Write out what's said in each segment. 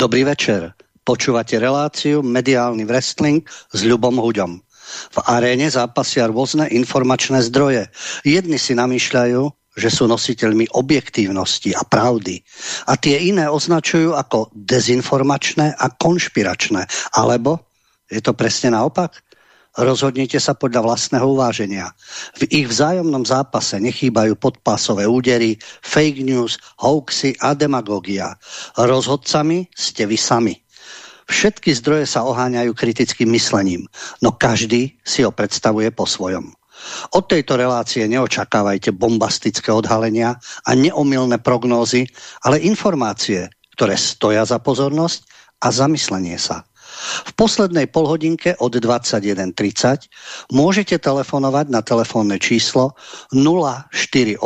Dobrý večer. Počúvate reláciu Mediálny wrestling s Ľubom Huďom. V aréne zápasia rôzne informačné zdroje. Jedni si namýšľajú, že sú nositeľmi objektívnosti a pravdy. A tie iné označujú ako dezinformačné a konšpiračné. Alebo je to presne naopak? Rozhodnite sa podľa vlastného uváženia. V ich vzájomnom zápase nechýbajú podpásové údery, fake news, hoaxy a demagogia. Rozhodcami ste vy sami. Všetky zdroje sa oháňajú kritickým myslením, no každý si ho predstavuje po svojom. Od tejto relácie neočakávajte bombastické odhalenia a neomilné prognózy, ale informácie, ktoré stoja za pozornosť a zamyslenie sa. V poslednej polhodinke od 21.30 môžete telefonovať na telefónne číslo 048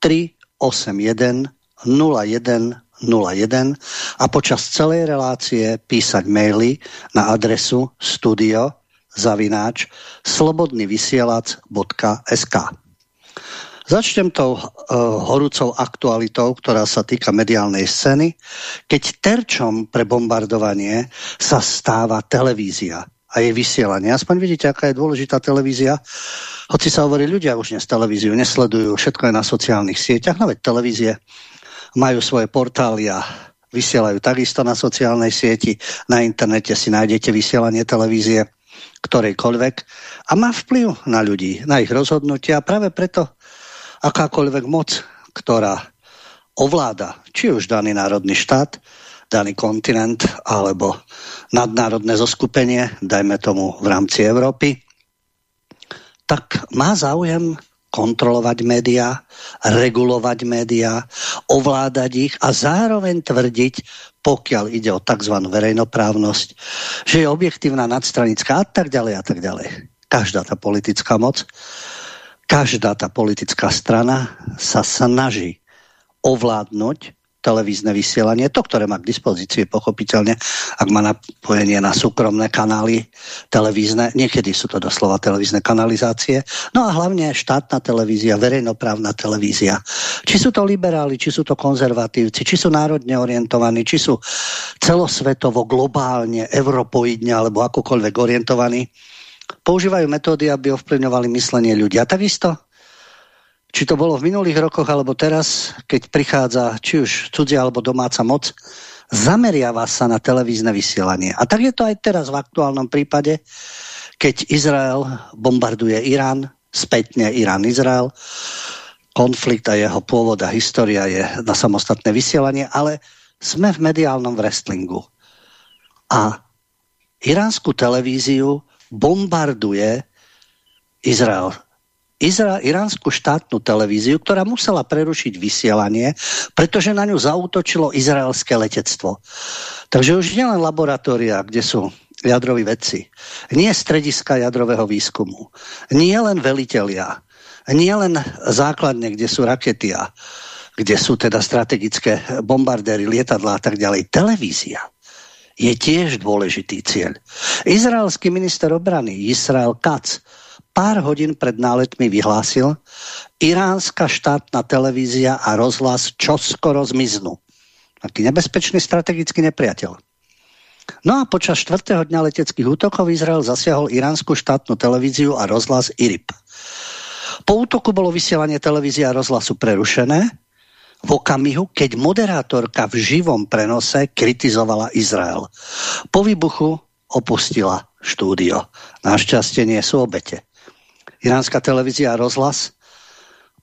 381 01 01 a počas celej relácie písať maily na adresu studio zavináč slobodnyvysielac.sk Začnem tou uh, horúcou aktualitou, ktorá sa týka mediálnej scény, keď terčom pre bombardovanie sa stáva televízia a jej vysielanie. Aspoň vidíte, aká je dôležitá televízia. Hoci sa hovorí, ľudia už dnes televíziu nesledujú, všetko je na sociálnych sieťach, no veď televízie majú svoje portály a vysielajú takisto na sociálnej sieti. Na internete si nájdete vysielanie televízie ktorejkoľvek a má vplyv na ľudí, na ich rozhodnutia a práve preto akákoľvek moc, ktorá ovláda či už daný národný štát, daný kontinent alebo nadnárodné zoskupenie, dajme tomu v rámci Európy, tak má záujem kontrolovať médiá, regulovať médiá, ovládať ich a zároveň tvrdiť, pokiaľ ide o tzv. verejnoprávnosť, že je objektívna, nadstranická a tak ďalej a tak ďalej. Každá tá politická moc každá tá politická strana sa snaží ovládnuť televízne vysielanie, to, ktoré má k dispozícii, pochopiteľne, ak má napojenie na súkromné kanály televízne, niekedy sú to doslova televízne kanalizácie, no a hlavne štátna televízia, verejnoprávna televízia. Či sú to liberáli, či sú to konzervatívci, či sú národne orientovaní, či sú celosvetovo, globálne, europoidne alebo akokoľvek orientovaní, používajú metódy, aby ovplyvňovali myslenie ľudí. A takisto, či to bolo v minulých rokoch alebo teraz, keď prichádza či už cudzia alebo domáca moc, zameriava sa na televízne vysielanie. A tak je to aj teraz v aktuálnom prípade, keď Izrael bombarduje Irán, spätne Irán-Izrael, konflikt a jeho pôvod a história je na samostatné vysielanie, ale sme v mediálnom wrestlingu. A iránsku televíziu bombarduje Izrael. Izrael, iránsku štátnu televíziu, ktorá musela prerušiť vysielanie, pretože na ňu zautočilo izraelské letectvo. Takže už nielen laboratória, kde sú jadroví vedci, nie strediska jadrového výskumu, nie len velitelia, nie len základne, kde sú rakety kde sú teda strategické bombardéry, lietadlá a tak ďalej. Televízia je tiež dôležitý cieľ. Izraelský minister obrany Israel Katz pár hodín pred náletmi vyhlásil, iránska štátna televízia a rozhlas čoskoro zmiznú. Taký nebezpečný strategický nepriateľ. No a počas čtvrtého dňa leteckých útokov Izrael zasiahol iránsku štátnu televíziu a rozhlas IRIP. Po útoku bolo vysielanie televízie a rozhlasu prerušené v okamihu, keď moderátorka v živom prenose kritizovala Izrael. Po výbuchu opustila štúdio. Našťastie nie sú obete. Iránska televízia a rozhlas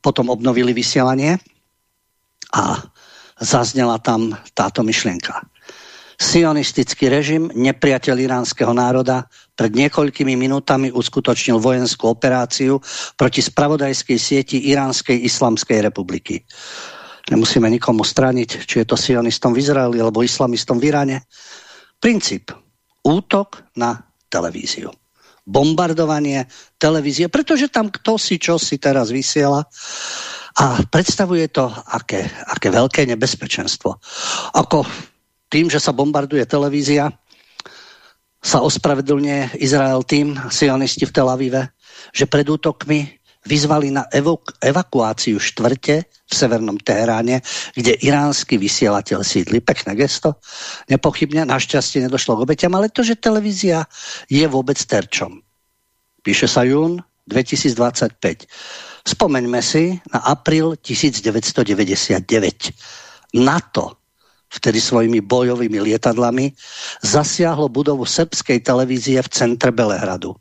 potom obnovili vysielanie a zaznela tam táto myšlienka. Sionistický režim, nepriateľ iránskeho národa, pred niekoľkými minútami uskutočnil vojenskú operáciu proti spravodajskej sieti Iránskej islamskej republiky. Nemusíme nikomu straniť, či je to sionistom v Izraeli alebo islamistom v Iráne. Princíp. Útok na televíziu. Bombardovanie televízie, pretože tam kto si čo si teraz vysiela a predstavuje to aké, aké veľké nebezpečenstvo. Ako tým, že sa bombarduje televízia, sa ospravedlňuje Izrael tým, sionisti v Tel Avive, že pred útokmi vyzvali na evakuáciu štvrte v severnom Teheráne, kde iránsky vysielateľ sídli. Pekné gesto, nepochybne, našťastie nedošlo k obetiam, ale to, že televízia je vôbec terčom. Píše sa jún 2025. Spomeňme si na apríl 1999. NATO vtedy svojimi bojovými lietadlami, zasiahlo budovu srbskej televízie v centre Belehradu.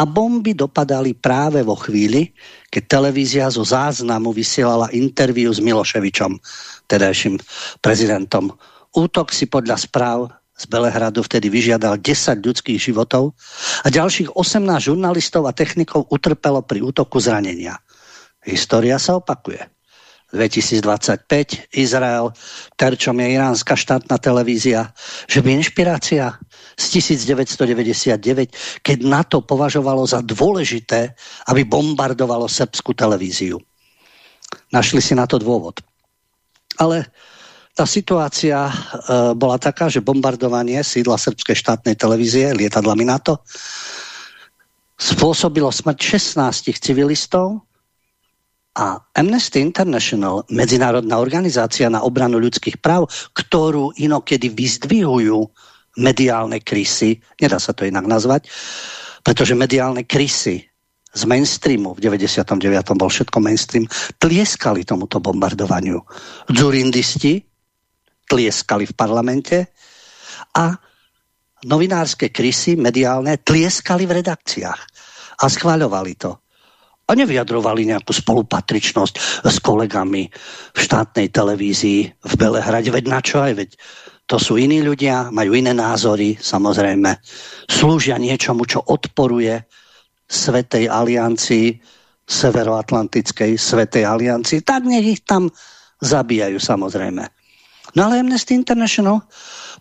A bomby dopadali práve vo chvíli, keď televízia zo záznamu vysielala interviu s Miloševičom, tedajším prezidentom. Útok si podľa správ z Belehradu vtedy vyžiadal 10 ľudských životov a ďalších 18 žurnalistov a technikov utrpelo pri útoku zranenia. História sa opakuje. 2025 Izrael, terčom je iránska štátna televízia, že by inšpirácia z 1999, keď NATO považovalo za dôležité, aby bombardovalo srbskú televíziu. Našli si na to dôvod. Ale tá situácia e, bola taká, že bombardovanie sídla srbskej štátnej televízie lietadlami NATO spôsobilo smrť 16 civilistov, a Amnesty International, medzinárodná organizácia na obranu ľudských práv, ktorú inokedy vyzdvihujú mediálne krysy, nedá sa to inak nazvať, pretože mediálne krysy z mainstreamu, v 99. bol všetko mainstream, tlieskali tomuto bombardovaniu. Dzurindisti tlieskali v parlamente a novinárske krysy mediálne tlieskali v redakciách a schváľovali to a nevyjadrovali nejakú spolupatričnosť s kolegami v štátnej televízii v Belehrade. Veď na čo aj, veď to sú iní ľudia, majú iné názory, samozrejme. Slúžia niečomu, čo odporuje Svetej aliancii, Severoatlantickej Svetej aliancii, tak nech ich tam zabíjajú samozrejme. No ale Amnesty International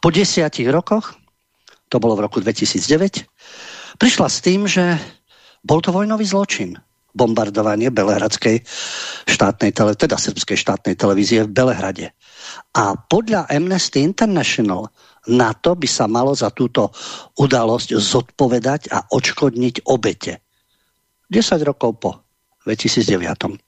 po desiatich rokoch, to bolo v roku 2009, prišla s tým, že bol to vojnový zločin bombardovanie Belehradskej štátnej tele, teda srbskej štátnej televízie v Belehrade. A podľa Amnesty International na to by sa malo za túto udalosť zodpovedať a odškodniť obete. 10 rokov po 2009.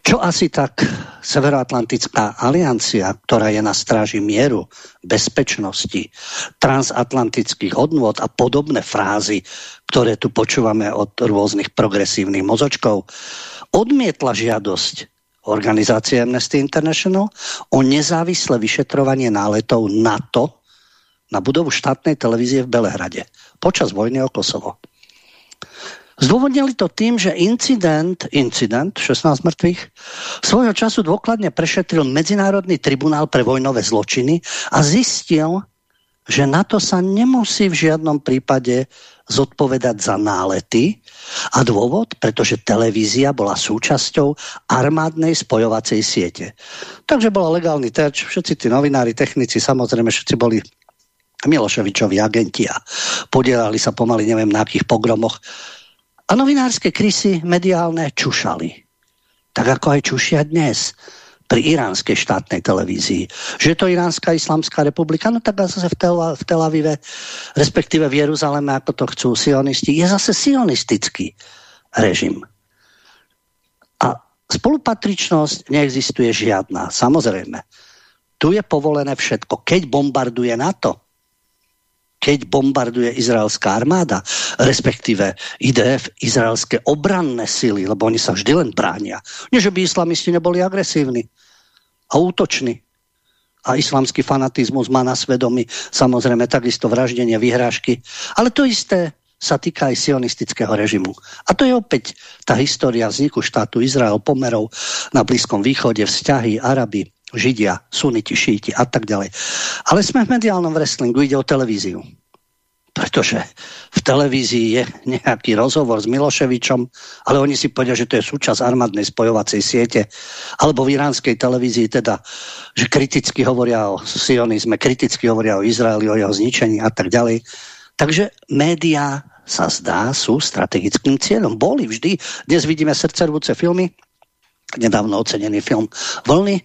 Čo asi tak Severoatlantická aliancia, ktorá je na stráži mieru, bezpečnosti, transatlantických hodnôt a podobné frázy, ktoré tu počúvame od rôznych progresívnych mozočkov, odmietla žiadosť organizácie Amnesty International o nezávislé vyšetrovanie náletov NATO na budovu štátnej televízie v Belehrade počas vojny o Kosovo. Zdôvodnili to tým, že incident, incident 16 mŕtvych, svojho času dôkladne prešetril Medzinárodný tribunál pre vojnové zločiny a zistil, že na to sa nemusí v žiadnom prípade zodpovedať za nálety a dôvod, pretože televízia bola súčasťou armádnej spojovacej siete. Takže bola legálny terč, všetci tí novinári, technici, samozrejme všetci boli Miloševičovi agenti a podielali sa pomaly neviem na akých pogromoch a novinárske krysy mediálne čušali. Tak ako aj čušia dnes pri iránskej štátnej televízii. Že je to Iránska islamská republika, no tak zase v Tel, v Tel Avive, respektíve v Jeruzaleme, ako to chcú sionisti, je zase sionistický režim. A spolupatričnosť neexistuje žiadna, samozrejme. Tu je povolené všetko. Keď bombarduje NATO, keď bombarduje izraelská armáda, respektíve IDF, izraelské obranné sily, lebo oni sa vždy len bránia. Nie, že by islamisti neboli agresívni a útoční. A islamský fanatizmus má na svedomí samozrejme takisto vraždenie, vyhrážky. Ale to isté sa týka aj sionistického režimu. A to je opäť tá história vzniku štátu Izrael, pomerov na Blízkom východe, vzťahy, Araby, Židia, suniti, šíti a tak ďalej. Ale sme v mediálnom wrestlingu, ide o televíziu. Pretože v televízii je nejaký rozhovor s Miloševičom, ale oni si povedia, že to je súčasť armádnej spojovacej siete, alebo v iránskej televízii teda, že kriticky hovoria o sionizme, kriticky hovoria o Izraeli, o jeho zničení a tak ďalej. Takže médiá sa zdá, sú strategickým cieľom. Boli vždy. Dnes vidíme srdcervúce filmy, nedávno ocenený film Vlny,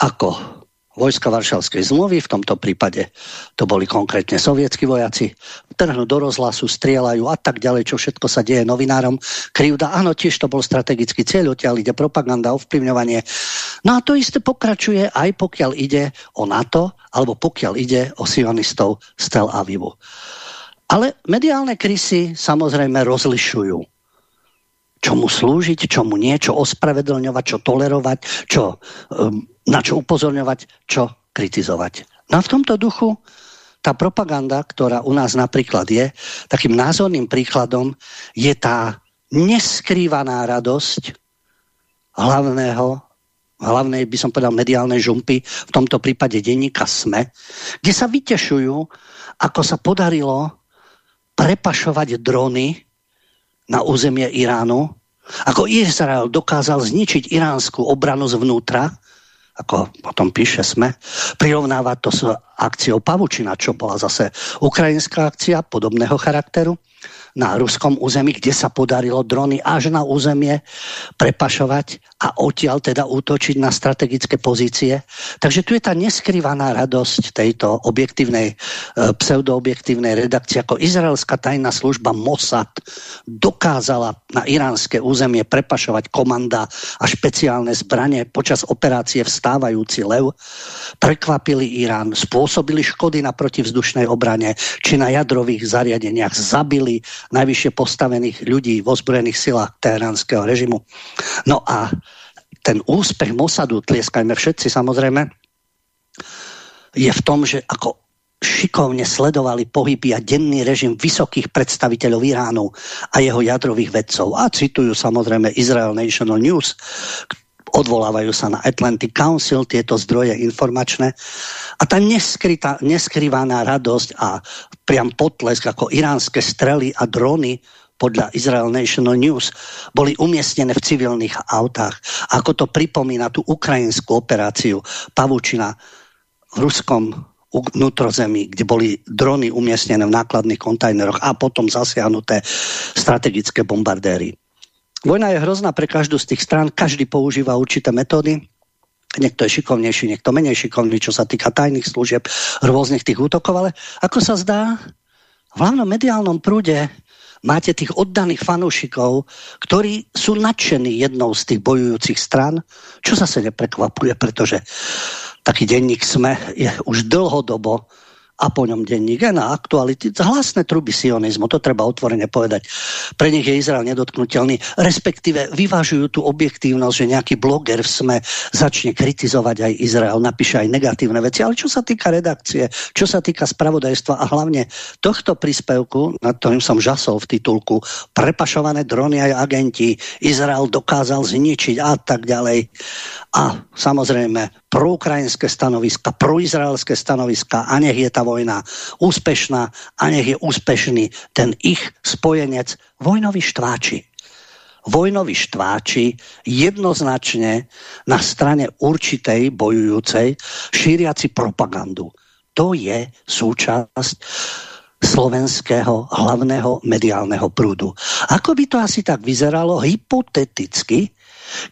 ako vojska Varšavskej zmluvy, v tomto prípade to boli konkrétne sovietskí vojaci, trhnú do rozhlasu, strieľajú a tak ďalej, čo všetko sa deje novinárom. Krivda, áno, tiež to bol strategický cieľ, odtiaľ ide propaganda, ovplyvňovanie. No a to isté pokračuje aj pokiaľ ide o NATO, alebo pokiaľ ide o sionistov z Tel Avivu. Ale mediálne krysy samozrejme rozlišujú čomu slúžiť, čomu nie, čo ospravedlňovať, čo tolerovať, čo um, na čo upozorňovať, čo kritizovať. No a v tomto duchu tá propaganda, ktorá u nás napríklad je, takým názorným príkladom je tá neskrývaná radosť hlavného, hlavnej, by som povedal, mediálnej žumpy, v tomto prípade denníka SME, kde sa vytešujú, ako sa podarilo prepašovať drony na územie Iránu, ako Izrael dokázal zničiť iránsku obranu zvnútra, ako potom píše sme, prirovnáva to s akciou Pavučina, čo bola zase ukrajinská akcia podobného charakteru na ruskom území, kde sa podarilo drony až na územie prepašovať a odtiaľ teda útočiť na strategické pozície. Takže tu je tá neskrývaná radosť tejto objektívnej, e, pseudoobjektívnej redakcie, ako izraelská tajná služba Mossad dokázala na iránske územie prepašovať komanda a špeciálne zbranie počas operácie Vstávajúci lev, prekvapili Irán, spôsobili škody na protivzdušnej obrane či na jadrových zariadeniach, zabili najvyššie postavených ľudí v ozbrojených silách teheránskeho režimu. No a ten úspech Mossadu, tlieskajme všetci samozrejme, je v tom, že ako šikovne sledovali pohyby a denný režim vysokých predstaviteľov Iránu a jeho jadrových vedcov. A citujú samozrejme Israel National News, odvolávajú sa na Atlantic Council, tieto zdroje informačné. A tá neskrytá, neskrývaná radosť a priam potlesk ako iránske strely a drony podľa Israel National News boli umiestnené v civilných autách. Ako to pripomína tú ukrajinskú operáciu Pavučina v ruskom vnútrozemí, kde boli drony umiestnené v nákladných kontajneroch a potom zasiahnuté strategické bombardéry. Vojna je hrozná pre každú z tých strán, každý používa určité metódy, niekto je šikovnejší, niekto menej šikovný, čo sa týka tajných služieb, rôznych tých útokov, ale ako sa zdá, v hlavnom mediálnom prúde máte tých oddaných fanúšikov, ktorí sú nadšení jednou z tých bojujúcich stran, čo zase neprekvapuje, pretože taký denník SME je už dlhodobo a po ňom denník na aktuality. Hlasné truby sionizmu, to treba otvorene povedať. Pre nich je Izrael nedotknutelný, respektíve vyvážujú tú objektívnosť, že nejaký bloger v SME začne kritizovať aj Izrael, napíše aj negatívne veci. Ale čo sa týka redakcie, čo sa týka spravodajstva a hlavne tohto príspevku, na ktorým som žasol v titulku, prepašované drony aj agenti, Izrael dokázal zničiť a tak ďalej. A samozrejme proukrajinské stanoviska, proizraelské stanoviska a nech je tá vojna úspešná a nech je úspešný ten ich spojenec vojnoví štváči. Vojnoví štváči jednoznačne na strane určitej bojujúcej šíriaci propagandu. To je súčasť slovenského hlavného mediálneho prúdu. Ako by to asi tak vyzeralo hypoteticky,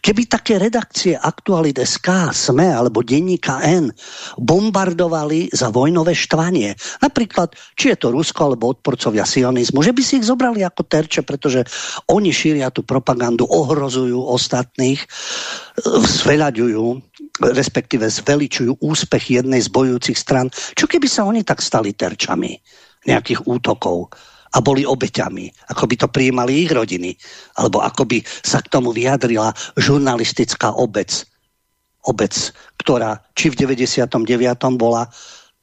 Keby také redakcie Aktualit SK, SME alebo denníka N bombardovali za vojnové štvanie, napríklad, či je to Rusko alebo odporcovia sionizmu, že by si ich zobrali ako terče, pretože oni šíria tú propagandu, ohrozujú ostatných, zveľaďujú, respektíve zveličujú úspech jednej z bojujúcich stran. Čo keby sa oni tak stali terčami nejakých útokov? A boli obeťami, ako by to prijímali ich rodiny, alebo ako by sa k tomu vyjadrila žurnalistická obec. Obec, ktorá či v 99. bola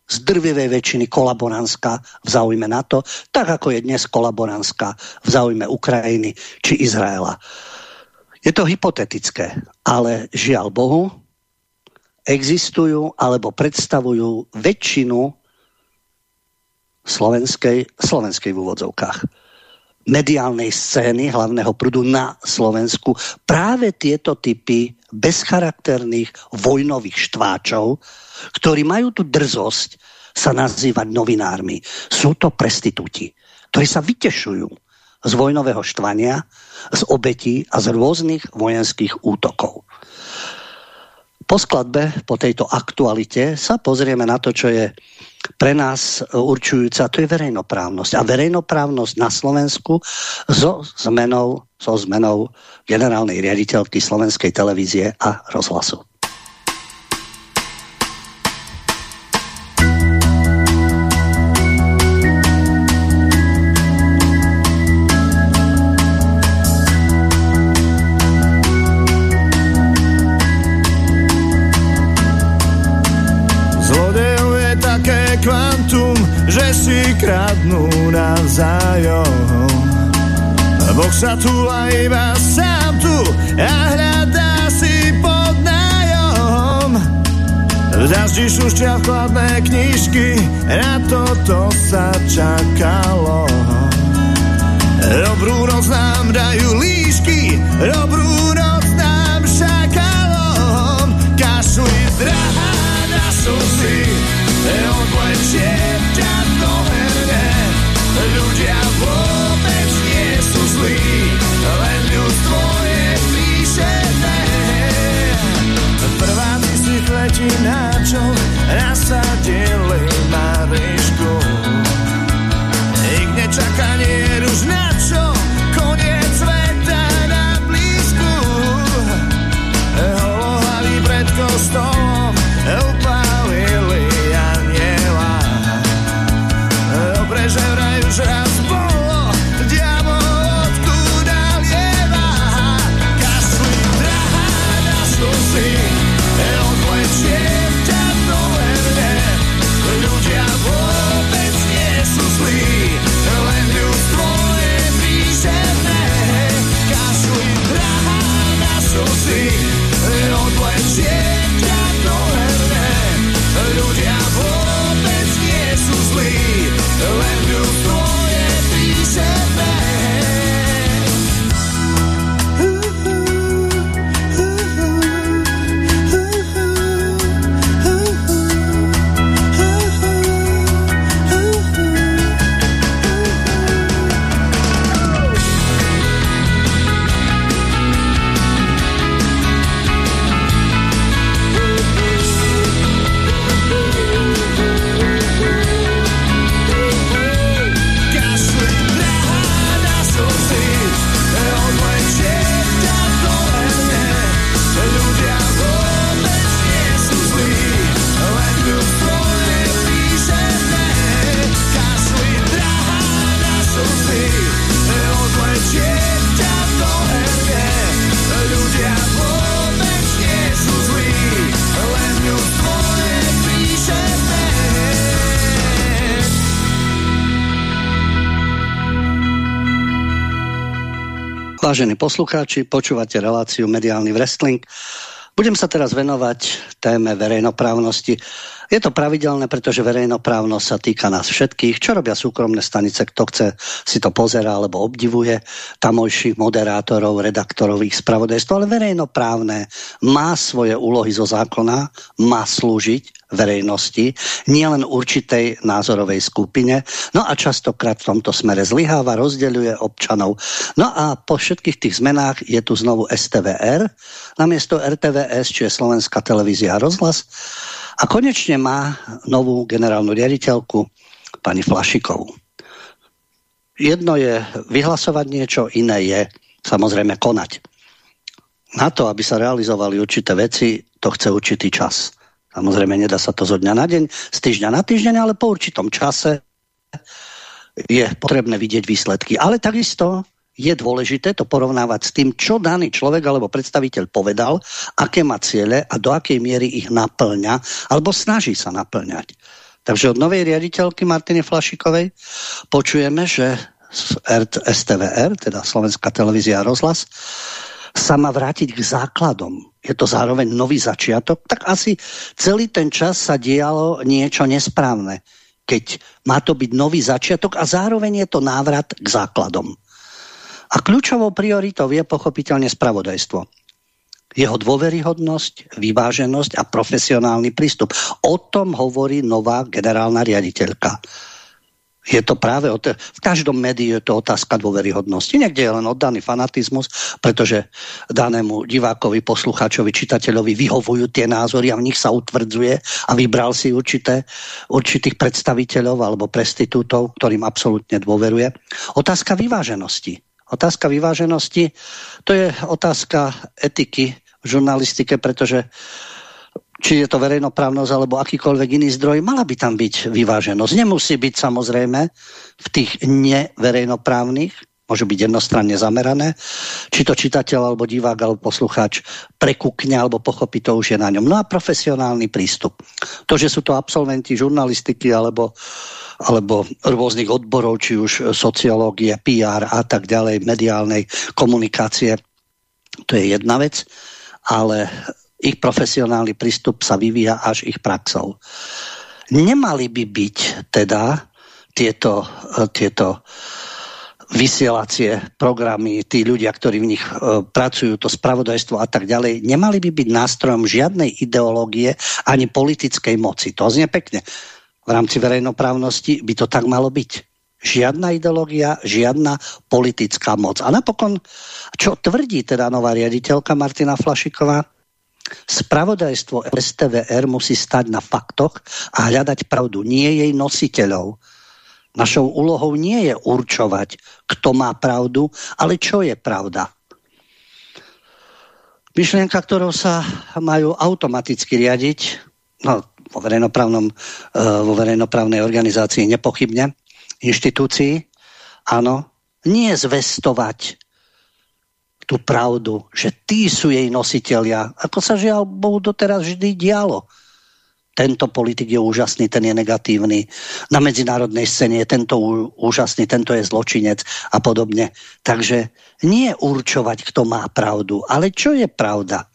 z drvivej väčšiny kolaborantská v záujme NATO, tak ako je dnes kolaborantská v záujme Ukrajiny či Izraela. Je to hypotetické, ale žiaľ Bohu, existujú alebo predstavujú väčšinu slovenskej, slovenskej v úvodzovkách mediálnej scény hlavného prúdu na Slovensku práve tieto typy bezcharakterných vojnových štváčov, ktorí majú tú drzosť sa nazývať novinármi. Sú to prestitúti, ktorí sa vytešujú z vojnového štvania, z obetí a z rôznych vojenských útokov. Po skladbe, po tejto aktualite sa pozrieme na to, čo je pre nás určujúca, to je verejnoprávnosť. A verejnoprávnosť na Slovensku so zmenou, so zmenou generálnej riaditeľky Slovenskej televízie a rozhlasu. Kradnú navzájom. Boh sa tu iba sám tu a hľadá si pod nájom. V daždi šušťa chladné knižky, na toto sa čakalo. Dobrú noc nám dajú líšky, dobrú noc nám šakalom. Kašli drahá na slzy, odlečie ťa ľudia vôbec nie sú zlí, len ľudstvo je si letí na čo nasadili Vážení poslucháči, počúvate reláciu Mediálny wrestling. Budem sa teraz venovať téme verejnoprávnosti. Je to pravidelné, pretože verejnoprávnosť sa týka nás všetkých. Čo robia súkromné stanice, kto chce si to pozera alebo obdivuje tamojších moderátorov, redaktorov, ich spravodajstvo, ale verejnoprávne má svoje úlohy zo zákona, má slúžiť verejnosti, nielen určitej názorovej skupine. No a častokrát v tomto smere zlyháva, rozdeľuje občanov. No a po všetkých tých zmenách je tu znovu STVR, namiesto RTVS, či je Slovenská televízia a rozhlas. A konečne má novú generálnu riaditeľku, pani Flašikovú. Jedno je vyhlasovať niečo, iné je samozrejme konať. Na to, aby sa realizovali určité veci, to chce určitý čas. Samozrejme, nedá sa to zo dňa na deň, z týždňa na týždeň, ale po určitom čase je potrebné vidieť výsledky. Ale takisto je dôležité to porovnávať s tým, čo daný človek alebo predstaviteľ povedal, aké má ciele a do akej miery ich naplňa alebo snaží sa naplňať. Takže od novej riaditeľky Martiny Flašikovej počujeme, že STVR, teda Slovenská televízia a rozhlas, sa má vrátiť k základom. Je to zároveň nový začiatok, tak asi celý ten čas sa dialo niečo nesprávne. Keď má to byť nový začiatok a zároveň je to návrat k základom. A kľúčovou prioritou je pochopiteľne spravodajstvo. Jeho dôveryhodnosť, vyváženosť a profesionálny prístup. O tom hovorí nová generálna riaditeľka. Je to práve, v každom médiu je to otázka dôveryhodnosti. Niekde je len oddaný fanatizmus, pretože danému divákovi, poslucháčovi, čitateľovi vyhovujú tie názory a v nich sa utvrdzuje a vybral si určité, určitých predstaviteľov alebo prestitútov, ktorým absolútne dôveruje. Otázka vyváženosti. Otázka vyváženosti, to je otázka etiky v žurnalistike, pretože či je to verejnoprávnosť alebo akýkoľvek iný zdroj, mala by tam byť vyváženosť. Nemusí byť samozrejme v tých neverejnoprávnych, môžu byť jednostranne zamerané, či to čitateľ alebo divák alebo poslucháč prekúkne alebo pochopí, to už je na ňom. No a profesionálny prístup. To, že sú to absolventi žurnalistiky alebo alebo rôznych odborov, či už sociológie, PR a tak ďalej, mediálnej komunikácie, to je jedna vec, ale ich profesionálny prístup sa vyvíja až ich praxou. Nemali by byť teda tieto, e, tieto vysielacie programy, tí ľudia, ktorí v nich e, pracujú, to spravodajstvo a tak ďalej, nemali by byť nástrojom žiadnej ideológie ani politickej moci. To znie pekne. V rámci verejnoprávnosti by to tak malo byť. Žiadna ideológia, žiadna politická moc. A napokon, čo tvrdí teda nová riaditeľka Martina Flašiková? Spravodajstvo STVR musí stať na faktoch a hľadať pravdu, nie jej nositeľov. Našou úlohou nie je určovať, kto má pravdu, ale čo je pravda. Myšlienka, ktorou sa majú automaticky riadiť, no, vo, verejnoprávnom, e, vo verejnoprávnej organizácii nepochybne, inštitúcii, áno, nie zvestovať tú pravdu, že tí sú jej nositeľia, ako sa žiaľ Bohu doteraz vždy dialo. Tento politik je úžasný, ten je negatívny. Na medzinárodnej scéne je tento úžasný, tento je zločinec a podobne. Takže nie určovať, kto má pravdu, ale čo je pravda.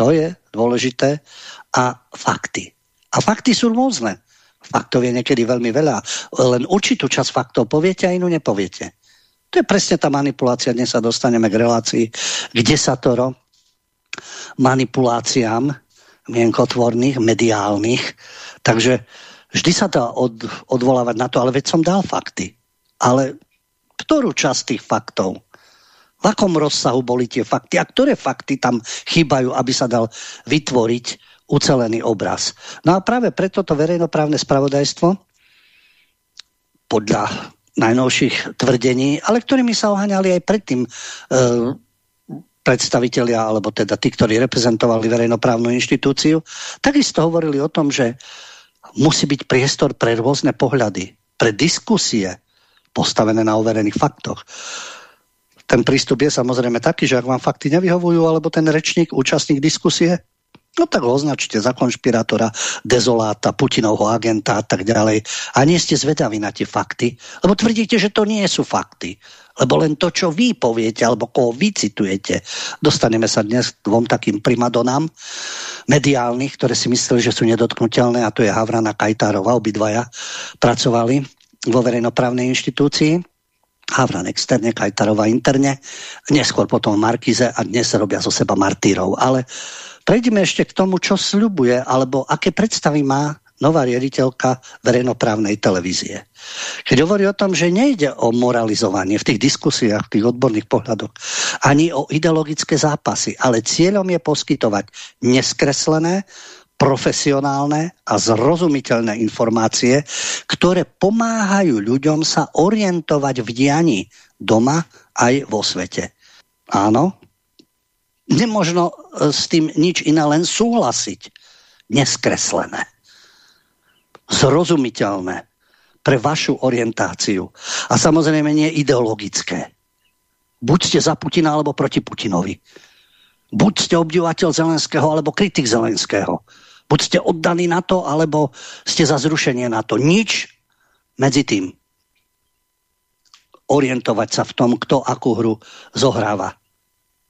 To je dôležité. A fakty. A fakty sú rôzne. Faktov je niekedy veľmi veľa. Len určitú časť faktov poviete a inú nepoviete. To je presne tá manipulácia. Dnes sa dostaneme k relácii k desatoro manipuláciám mienkotvorných, mediálnych. Takže vždy sa dá od, odvolávať na to, ale veď som dal fakty. Ale ktorú časť tých faktov? V akom rozsahu boli tie fakty? A ktoré fakty tam chýbajú, aby sa dal vytvoriť ucelený obraz? No a práve preto to verejnoprávne spravodajstvo podľa najnovších tvrdení, ale ktorými sa oháňali aj predtým e, predstavitelia, alebo teda tí, ktorí reprezentovali verejnoprávnu inštitúciu, takisto hovorili o tom, že musí byť priestor pre rôzne pohľady, pre diskusie postavené na overených faktoch. Ten prístup je samozrejme taký, že ak vám fakty nevyhovujú, alebo ten rečník, účastník diskusie, No tak ho označte za konšpirátora, dezoláta, Putinovho agenta a tak ďalej. A nie ste zvedaví na tie fakty, lebo tvrdíte, že to nie sú fakty. Lebo len to, čo vy poviete, alebo koho vy citujete. Dostaneme sa dnes k dvom takým primadonám mediálnych, ktoré si mysleli, že sú nedotknutelné, a to je Havrana Kajtárova, obidvaja pracovali vo verejnoprávnej inštitúcii. Havran externe, Kajtarova interne, neskôr potom Markize a dnes robia zo seba martírov. Ale Prejdeme ešte k tomu, čo sľubuje, alebo aké predstavy má nová riaditeľka verejnoprávnej televízie. Keď hovorí o tom, že nejde o moralizovanie v tých diskusiách, v tých odborných pohľadoch, ani o ideologické zápasy, ale cieľom je poskytovať neskreslené, profesionálne a zrozumiteľné informácie, ktoré pomáhajú ľuďom sa orientovať v diani doma aj vo svete. Áno, nemožno e, s tým nič iné, len súhlasiť. Neskreslené. Zrozumiteľné pre vašu orientáciu. A samozrejme nie ideologické. Buďte za Putina alebo proti Putinovi. Buďte obdivateľ Zelenského alebo kritik Zelenského. Buďte oddaní na to, alebo ste za zrušenie na to. Nič medzi tým. Orientovať sa v tom, kto akú hru zohráva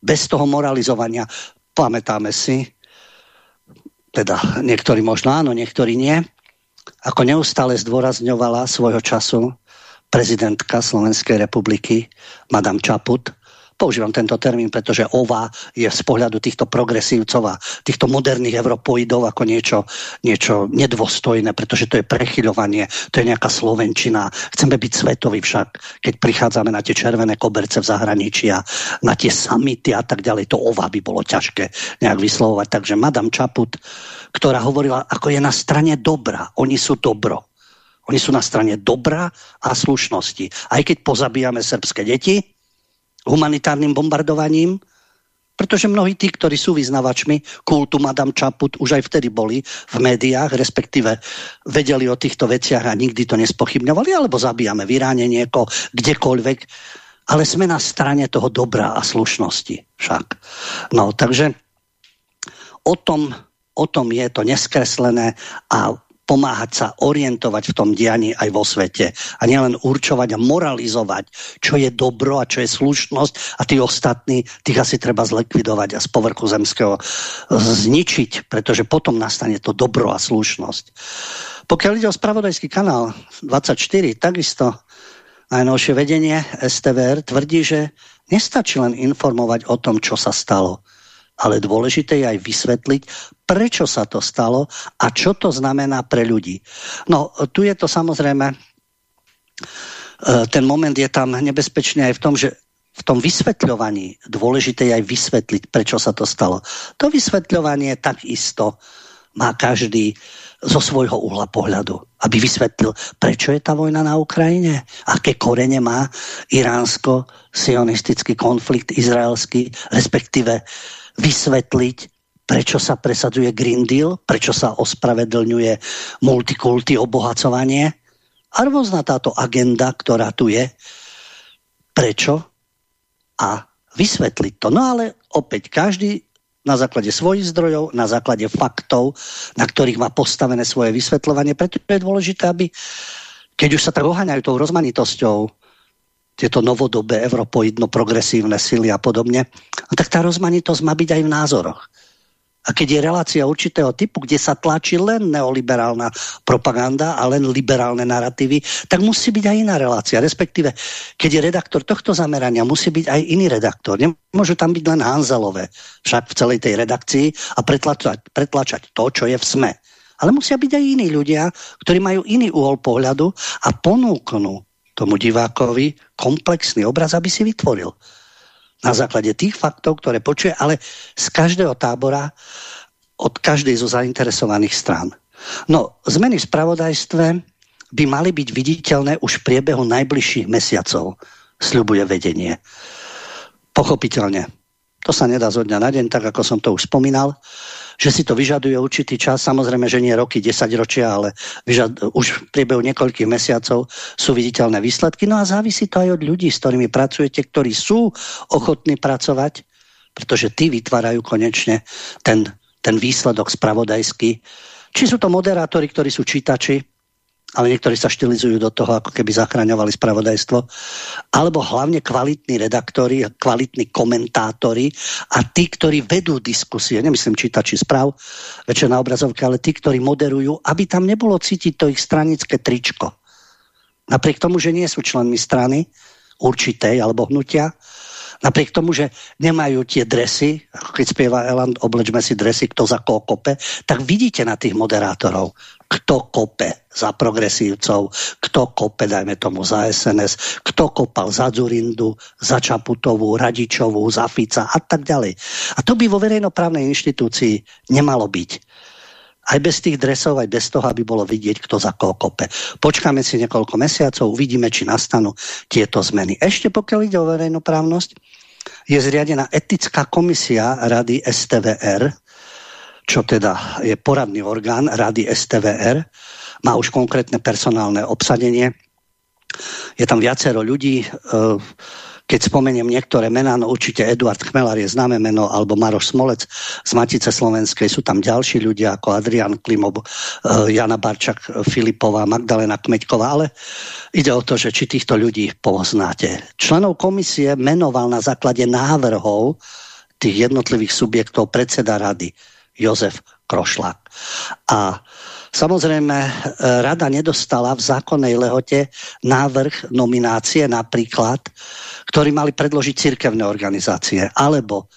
bez toho moralizovania. Pamätáme si, teda niektorí možno áno, niektorí nie, ako neustále zdôrazňovala svojho času prezidentka Slovenskej republiky, Madame Čaput, Používam tento termín, pretože OVA je z pohľadu týchto progresívcov a týchto moderných europoidov ako niečo, niečo nedôstojné, pretože to je prechyľovanie, to je nejaká slovenčina. Chceme byť svetoví však, keď prichádzame na tie červené koberce v zahraničí a na tie samity a tak ďalej. To OVA by bolo ťažké nejak vyslovovať. Takže Madame Čaput, ktorá hovorila, ako je na strane dobra. Oni sú dobro. Oni sú na strane dobra a slušnosti. Aj keď pozabíjame srbské deti, humanitárnym bombardovaním, pretože mnohí tí, ktorí sú vyznavačmi kultu Madame Čaput, už aj vtedy boli v médiách, respektíve vedeli o týchto veciach a nikdy to nespochybňovali, alebo zabíjame v Iráne nieko, kdekoľvek. Ale sme na strane toho dobra a slušnosti však. No, takže o tom, o tom je to neskreslené a pomáhať sa orientovať v tom dianí aj vo svete. A nielen určovať a moralizovať, čo je dobro a čo je slušnosť a tí ostatní, tých asi treba zlikvidovať a z povrchu zemského zničiť, pretože potom nastane to dobro a slušnosť. Pokiaľ ide o spravodajský kanál 24, takisto najnovšie vedenie STVR tvrdí, že nestačí len informovať o tom, čo sa stalo ale dôležité je aj vysvetliť, prečo sa to stalo a čo to znamená pre ľudí. No, tu je to samozrejme, e, ten moment je tam nebezpečný aj v tom, že v tom vysvetľovaní dôležité je aj vysvetliť, prečo sa to stalo. To vysvetľovanie takisto má každý zo svojho uhla pohľadu, aby vysvetlil, prečo je tá vojna na Ukrajine, aké korene má iránsko-sionistický konflikt izraelský, respektíve vysvetliť, prečo sa presadzuje Green Deal, prečo sa ospravedlňuje multikulty, obohacovanie a rôzna táto agenda, ktorá tu je, prečo a vysvetliť to. No ale opäť každý na základe svojich zdrojov, na základe faktov, na ktorých má postavené svoje vysvetľovanie. Preto je dôležité, aby keď už sa tak oháňajú tou rozmanitosťou tieto novodobé europoidno-progresívne sily a podobne, no tak tá rozmanitosť má byť aj v názoroch. A keď je relácia určitého typu, kde sa tlačí len neoliberálna propaganda a len liberálne narratívy, tak musí byť aj iná relácia. Respektíve, keď je redaktor tohto zamerania, musí byť aj iný redaktor. Nemôžu tam byť len Hanzelové však v celej tej redakcii a pretlačať, pretlačať to, čo je v SME. Ale musia byť aj iní ľudia, ktorí majú iný uhol pohľadu a ponúknú tomu divákovi komplexný obraz, aby si vytvoril. Na základe tých faktov, ktoré počuje, ale z každého tábora, od každej zo zainteresovaných strán. No, zmeny v spravodajstve by mali byť viditeľné už v priebehu najbližších mesiacov, sľubuje vedenie. Pochopiteľne. To sa nedá zo dňa na deň, tak ako som to už spomínal že si to vyžaduje určitý čas, samozrejme, že nie roky, 10 ročia, ale už v priebehu niekoľkých mesiacov sú viditeľné výsledky. No a závisí to aj od ľudí, s ktorými pracujete, ktorí sú ochotní pracovať, pretože tí vytvárajú konečne ten, ten výsledok spravodajský. Či sú to moderátori, ktorí sú čítači, ale niektorí sa štilizujú do toho, ako keby zachraňovali spravodajstvo, alebo hlavne kvalitní redaktori, kvalitní komentátori a tí, ktorí vedú diskusie, nemyslím čítači správ, večer na obrazovke, ale tí, ktorí moderujú, aby tam nebolo cítiť to ich stranické tričko. Napriek tomu, že nie sú členmi strany určitej alebo hnutia, Napriek tomu, že nemajú tie dresy, keď spieva Eland, oblečme si dresy, kto za koho kope, tak vidíte na tých moderátorov, kto kope za progresívcov, kto kope, dajme tomu, za SNS, kto kopal za Zurindu, za Čaputovú, Radičovú, za Fica a tak ďalej. A to by vo verejnoprávnej inštitúcii nemalo byť aj bez tých dresov, aj bez toho, aby bolo vidieť, kto za koho kope. Počkáme si niekoľko mesiacov, uvidíme, či nastanú tieto zmeny. Ešte pokiaľ ide o verejnoprávnosť, je zriadená etická komisia Rady STVR, čo teda je poradný orgán Rady STVR, má už konkrétne personálne obsadenie. Je tam viacero ľudí, e, keď spomeniem niektoré mená, no určite Eduard Chmelar je známe meno, alebo Maroš Smolec z Matice Slovenskej, sú tam ďalší ľudia ako Adrian Klimov, e, Jana Barčak, Filipová, Magdalena Kmeďková, ale ide o to, že či týchto ľudí poznáte. Členov komisie menoval na základe návrhov tých jednotlivých subjektov predseda rady Jozef Krošlák. A Samozrejme, e, rada nedostala v zákonnej lehote návrh nominácie napríklad, ktorý mali predložiť cirkevné organizácie, alebo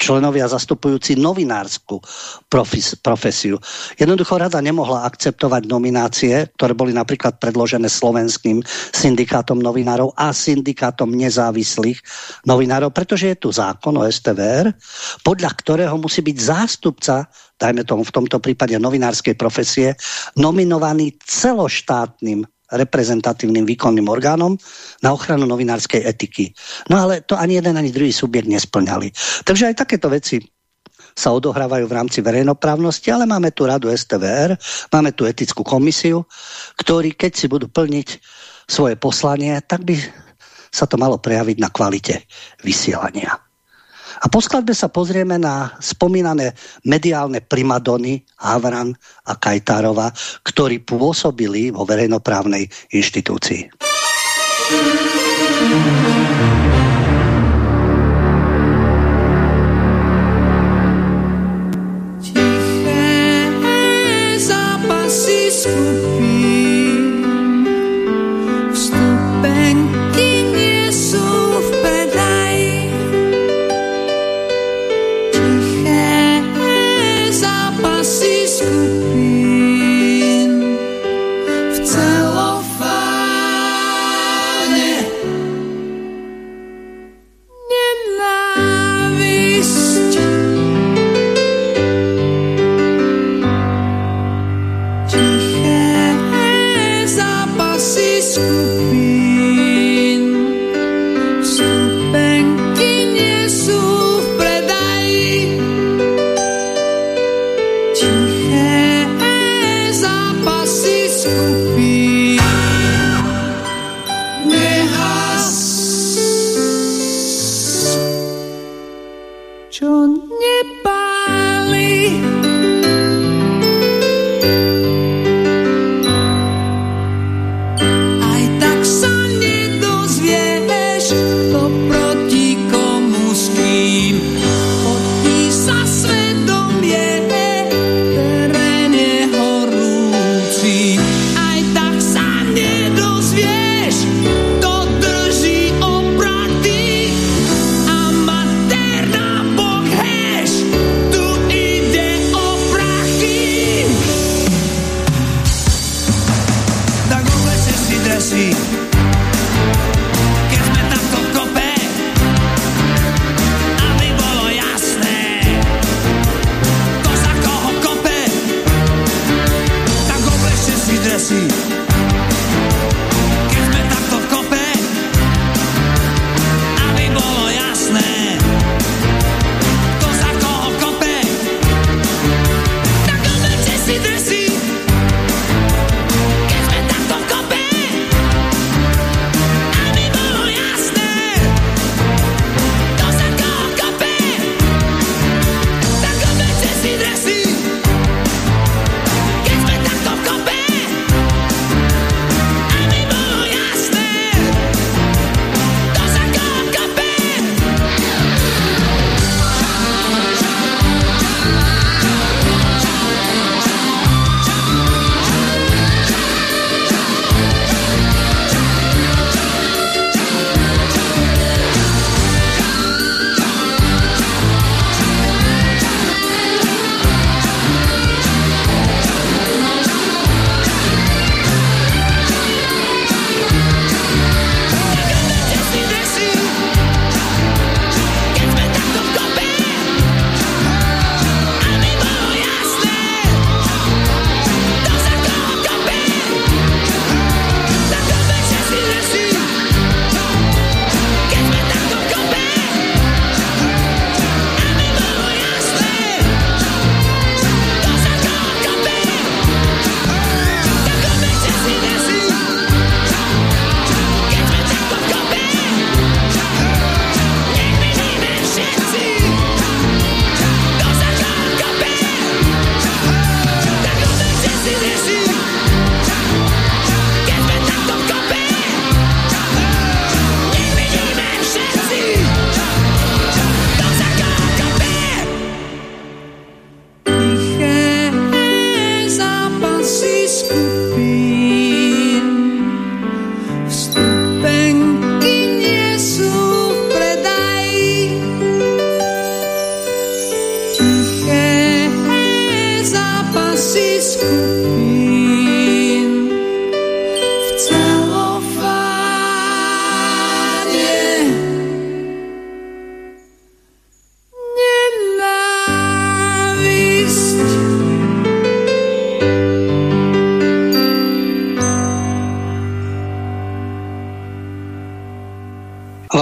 členovia zastupujúci novinárskú profes, profesiu. Jednoducho rada nemohla akceptovať nominácie, ktoré boli napríklad predložené slovenským syndikátom novinárov a syndikátom nezávislých novinárov, pretože je tu zákon o STVR, podľa ktorého musí byť zástupca dajme tomu v tomto prípade novinárskej profesie, nominovaný celoštátnym reprezentatívnym výkonným orgánom na ochranu novinárskej etiky. No ale to ani jeden, ani druhý subjekt nesplňali. Takže aj takéto veci sa odohrávajú v rámci verejnoprávnosti, ale máme tu radu STVR, máme tu etickú komisiu, ktorí keď si budú plniť svoje poslanie, tak by sa to malo prejaviť na kvalite vysielania. A po skladbe sa pozrieme na spomínané mediálne primadony Havran a Kajtárova, ktorí pôsobili vo verejnoprávnej inštitúcii. si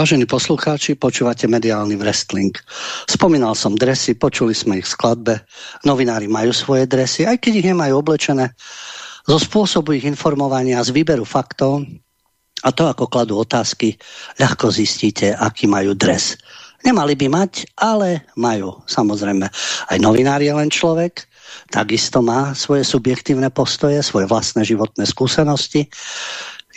Vážení poslucháči, počúvate mediálny wrestling. Spomínal som dresy, počuli sme ich v skladbe. Novinári majú svoje dresy, aj keď ich nemajú oblečené. Zo spôsobu ich informovania, z výberu faktov a to, ako kladú otázky, ľahko zistíte, aký majú dres. Nemali by mať, ale majú. Samozrejme, aj novinár je len človek, takisto má svoje subjektívne postoje, svoje vlastné životné skúsenosti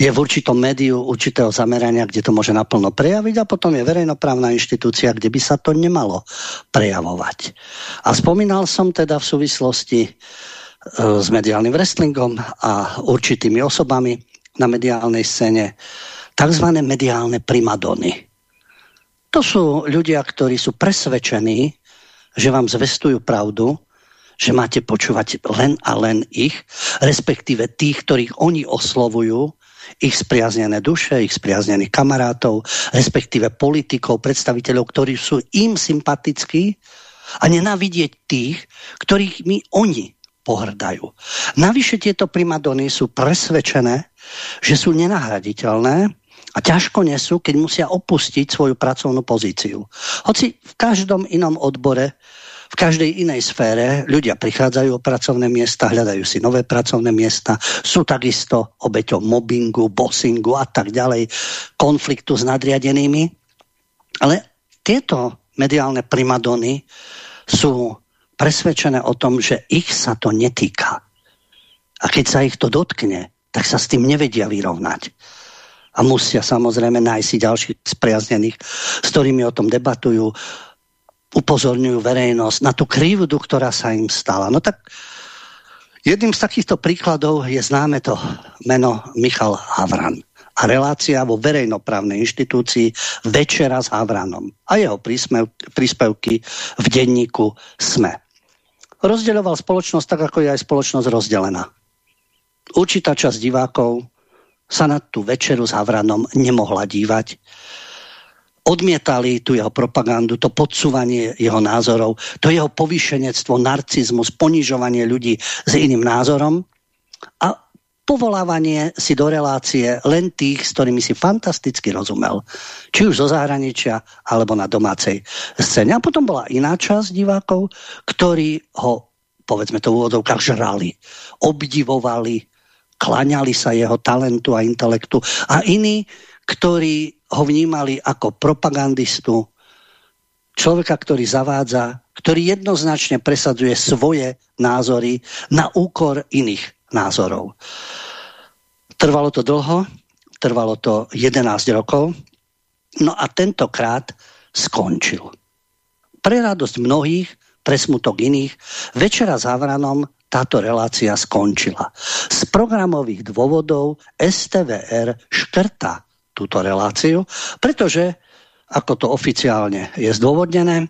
je v určitom médiu určitého zamerania, kde to môže naplno prejaviť a potom je verejnoprávna inštitúcia, kde by sa to nemalo prejavovať. A spomínal som teda v súvislosti e, s mediálnym wrestlingom a určitými osobami na mediálnej scéne tzv. mediálne primadony. To sú ľudia, ktorí sú presvedčení, že vám zvestujú pravdu, že máte počúvať len a len ich, respektíve tých, ktorých oni oslovujú ich spriaznené duše, ich spriaznených kamarátov, respektíve politikov, predstaviteľov, ktorí sú im sympatickí a nenávidieť tých, ktorých mi oni pohrdajú. Navyše tieto primadony sú presvedčené, že sú nenahraditeľné a ťažko nesú, keď musia opustiť svoju pracovnú pozíciu. Hoci v každom inom odbore v každej inej sfére ľudia prichádzajú o pracovné miesta, hľadajú si nové pracovné miesta, sú takisto obeťou mobbingu, bossingu a tak ďalej, konfliktu s nadriadenými. Ale tieto mediálne primadony sú presvedčené o tom, že ich sa to netýka. A keď sa ich to dotkne, tak sa s tým nevedia vyrovnať. A musia samozrejme nájsť ďalších spriaznených, s ktorými o tom debatujú, upozorňujú verejnosť na tú krivdu, ktorá sa im stala. No tak jedným z takýchto príkladov je známe to meno Michal Havran a relácia vo verejnoprávnej inštitúcii Večera s Havranom a jeho príspevky v denníku SME. Rozdeľoval spoločnosť tak, ako je aj spoločnosť rozdelená. Určitá časť divákov sa na tú večeru s Havranom nemohla dívať, odmietali tú jeho propagandu, to podsúvanie jeho názorov, to jeho povýšenectvo, narcizmus, ponižovanie ľudí s iným názorom a povolávanie si do relácie len tých, s ktorými si fantasticky rozumel. Či už zo zahraničia, alebo na domácej scéne. A potom bola iná časť divákov, ktorí ho, povedzme to v úvodovkách, žrali, obdivovali, klaňali sa jeho talentu a intelektu. A iní, ktorí ho vnímali ako propagandistu, človeka, ktorý zavádza, ktorý jednoznačne presadzuje svoje názory na úkor iných názorov. Trvalo to dlho, trvalo to 11 rokov, no a tentokrát skončil. Pre radosť mnohých, pre smutok iných, večera s Havranom táto relácia skončila. Z programových dôvodov STVR škrta túto reláciu, pretože, ako to oficiálne je zdôvodnené,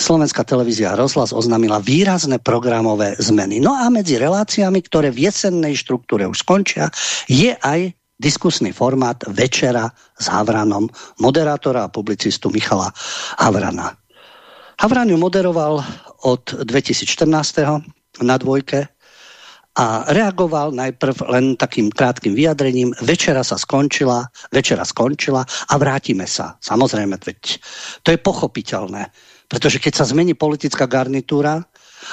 Slovenská televízia rozhlas oznámila výrazné programové zmeny. No a medzi reláciami, ktoré v jesennej štruktúre už skončia, je aj diskusný formát Večera s Havranom, moderátora a publicistu Michala Havrana. Havran ju moderoval od 2014. na dvojke a reagoval najprv len takým krátkým vyjadrením, večera sa skončila, večera skončila a vrátime sa. Samozrejme, veď to je pochopiteľné, pretože keď sa zmení politická garnitúra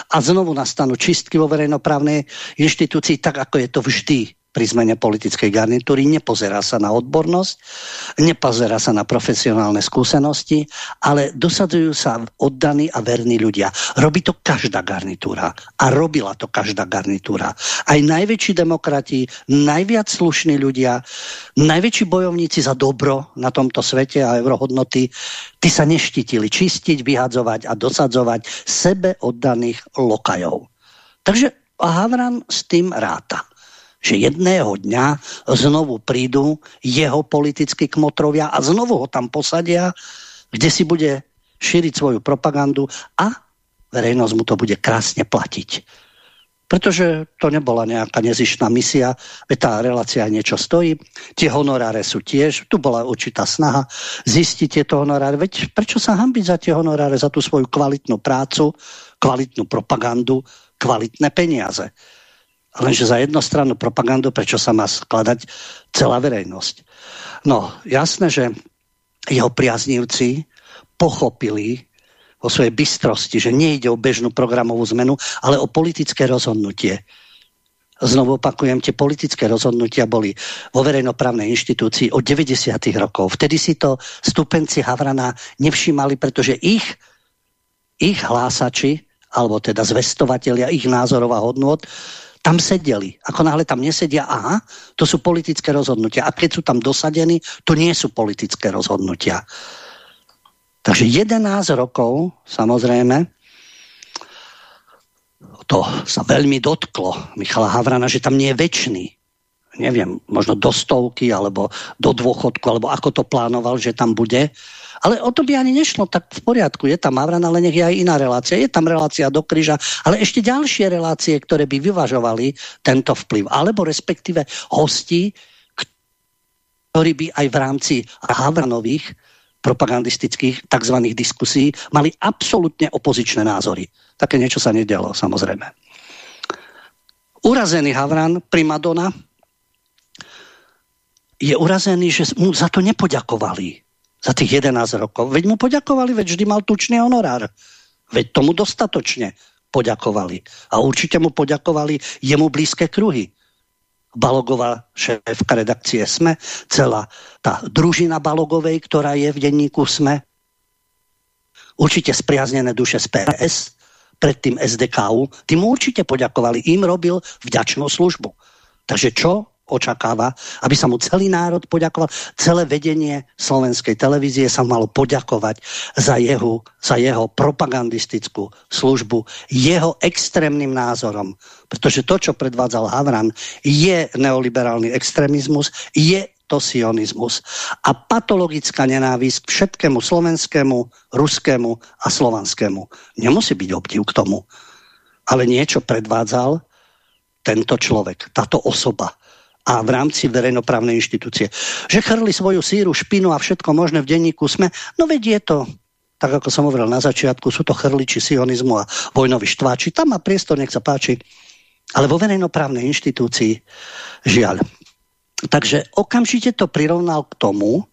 a znovu nastanú čistky vo verejnoprávnej inštitúcii, tak ako je to vždy pri zmene politickej garnitúry, nepozerá sa na odbornosť, nepozerá sa na profesionálne skúsenosti, ale dosadzujú sa oddaní a verní ľudia. Robí to každá garnitúra a robila to každá garnitúra. Aj najväčší demokrati, najviac slušní ľudia, najväčší bojovníci za dobro na tomto svete a eurohodnoty, tí sa neštítili čistiť, vyhadzovať a dosadzovať sebe oddaných lokajov. Takže Havran s tým ráta že jedného dňa znovu prídu jeho politickí kmotrovia a znovu ho tam posadia, kde si bude šíriť svoju propagandu a verejnosť mu to bude krásne platiť. Pretože to nebola nejaká nezišná misia, veď tá relácia niečo stojí. Tie honoráre sú tiež, tu bola určitá snaha zistiť tieto honoráre. Veď prečo sa hambiť za tie honoráre, za tú svoju kvalitnú prácu, kvalitnú propagandu, kvalitné peniaze. Lenže za jednostrannú propagandu, prečo sa má skladať celá verejnosť. No, jasné, že jeho priaznivci pochopili vo svojej bystrosti, že nejde o bežnú programovú zmenu, ale o politické rozhodnutie. Znovu opakujem, tie politické rozhodnutia boli vo verejnoprávnej inštitúcii od 90. rokov. Vtedy si to stupenci Havrana nevšímali, pretože ich, ich hlásači, alebo teda zvestovatelia ich názorov a hodnot, tam sedeli. Ako náhle tam nesedia, aha, to sú politické rozhodnutia. A keď sú tam dosadení, to nie sú politické rozhodnutia. Takže 11 rokov, samozrejme, to sa veľmi dotklo Michala Havrana, že tam nie je väčší. Neviem, možno do stovky, alebo do dôchodku, alebo ako to plánoval, že tam bude. Ale o to by ani nešlo, tak v poriadku, je tam Havran, ale nech je aj iná relácia. Je tam relácia do kríža, ale ešte ďalšie relácie, ktoré by vyvažovali tento vplyv. Alebo respektíve hosti, ktorí by aj v rámci Havranových propagandistických tzv. diskusí mali absolútne opozičné názory. Také niečo sa nedialo, samozrejme. Urazený Havran, primadona, je urazený, že mu za to nepoďakovali. Za tých 11 rokov. Veď mu poďakovali, veď vždy mal tučný honorár. Veď tomu dostatočne poďakovali. A určite mu poďakovali jemu blízke kruhy. Balogová šéfka redakcie SME, celá tá družina Balogovej, ktorá je v denníku SME, určite spriaznené duše z PS, predtým SDKU, tým určite poďakovali, im robil vďačnú službu. Takže čo očakáva, aby sa mu celý národ poďakoval. Celé vedenie slovenskej televízie sa malo poďakovať za jeho, za jeho propagandistickú službu, jeho extrémnym názorom. Pretože to, čo predvádzal Havran, je neoliberálny extrémizmus, je to sionizmus a patologická nenávisť k všetkému slovenskému, ruskému a slovanskému. Nemusí byť obdiv k tomu. Ale niečo predvádzal tento človek, táto osoba a v rámci verejnoprávnej inštitúcie. Že chrli svoju síru, špinu a všetko možné v denníku sme, no veď je to tak ako som hovoril na začiatku, sú to chrliči sionizmu a vojnovi štváči. Tam má priestor, nech sa páči. Ale vo verejnoprávnej inštitúcii žiaľ. Takže okamžite to prirovnal k tomu,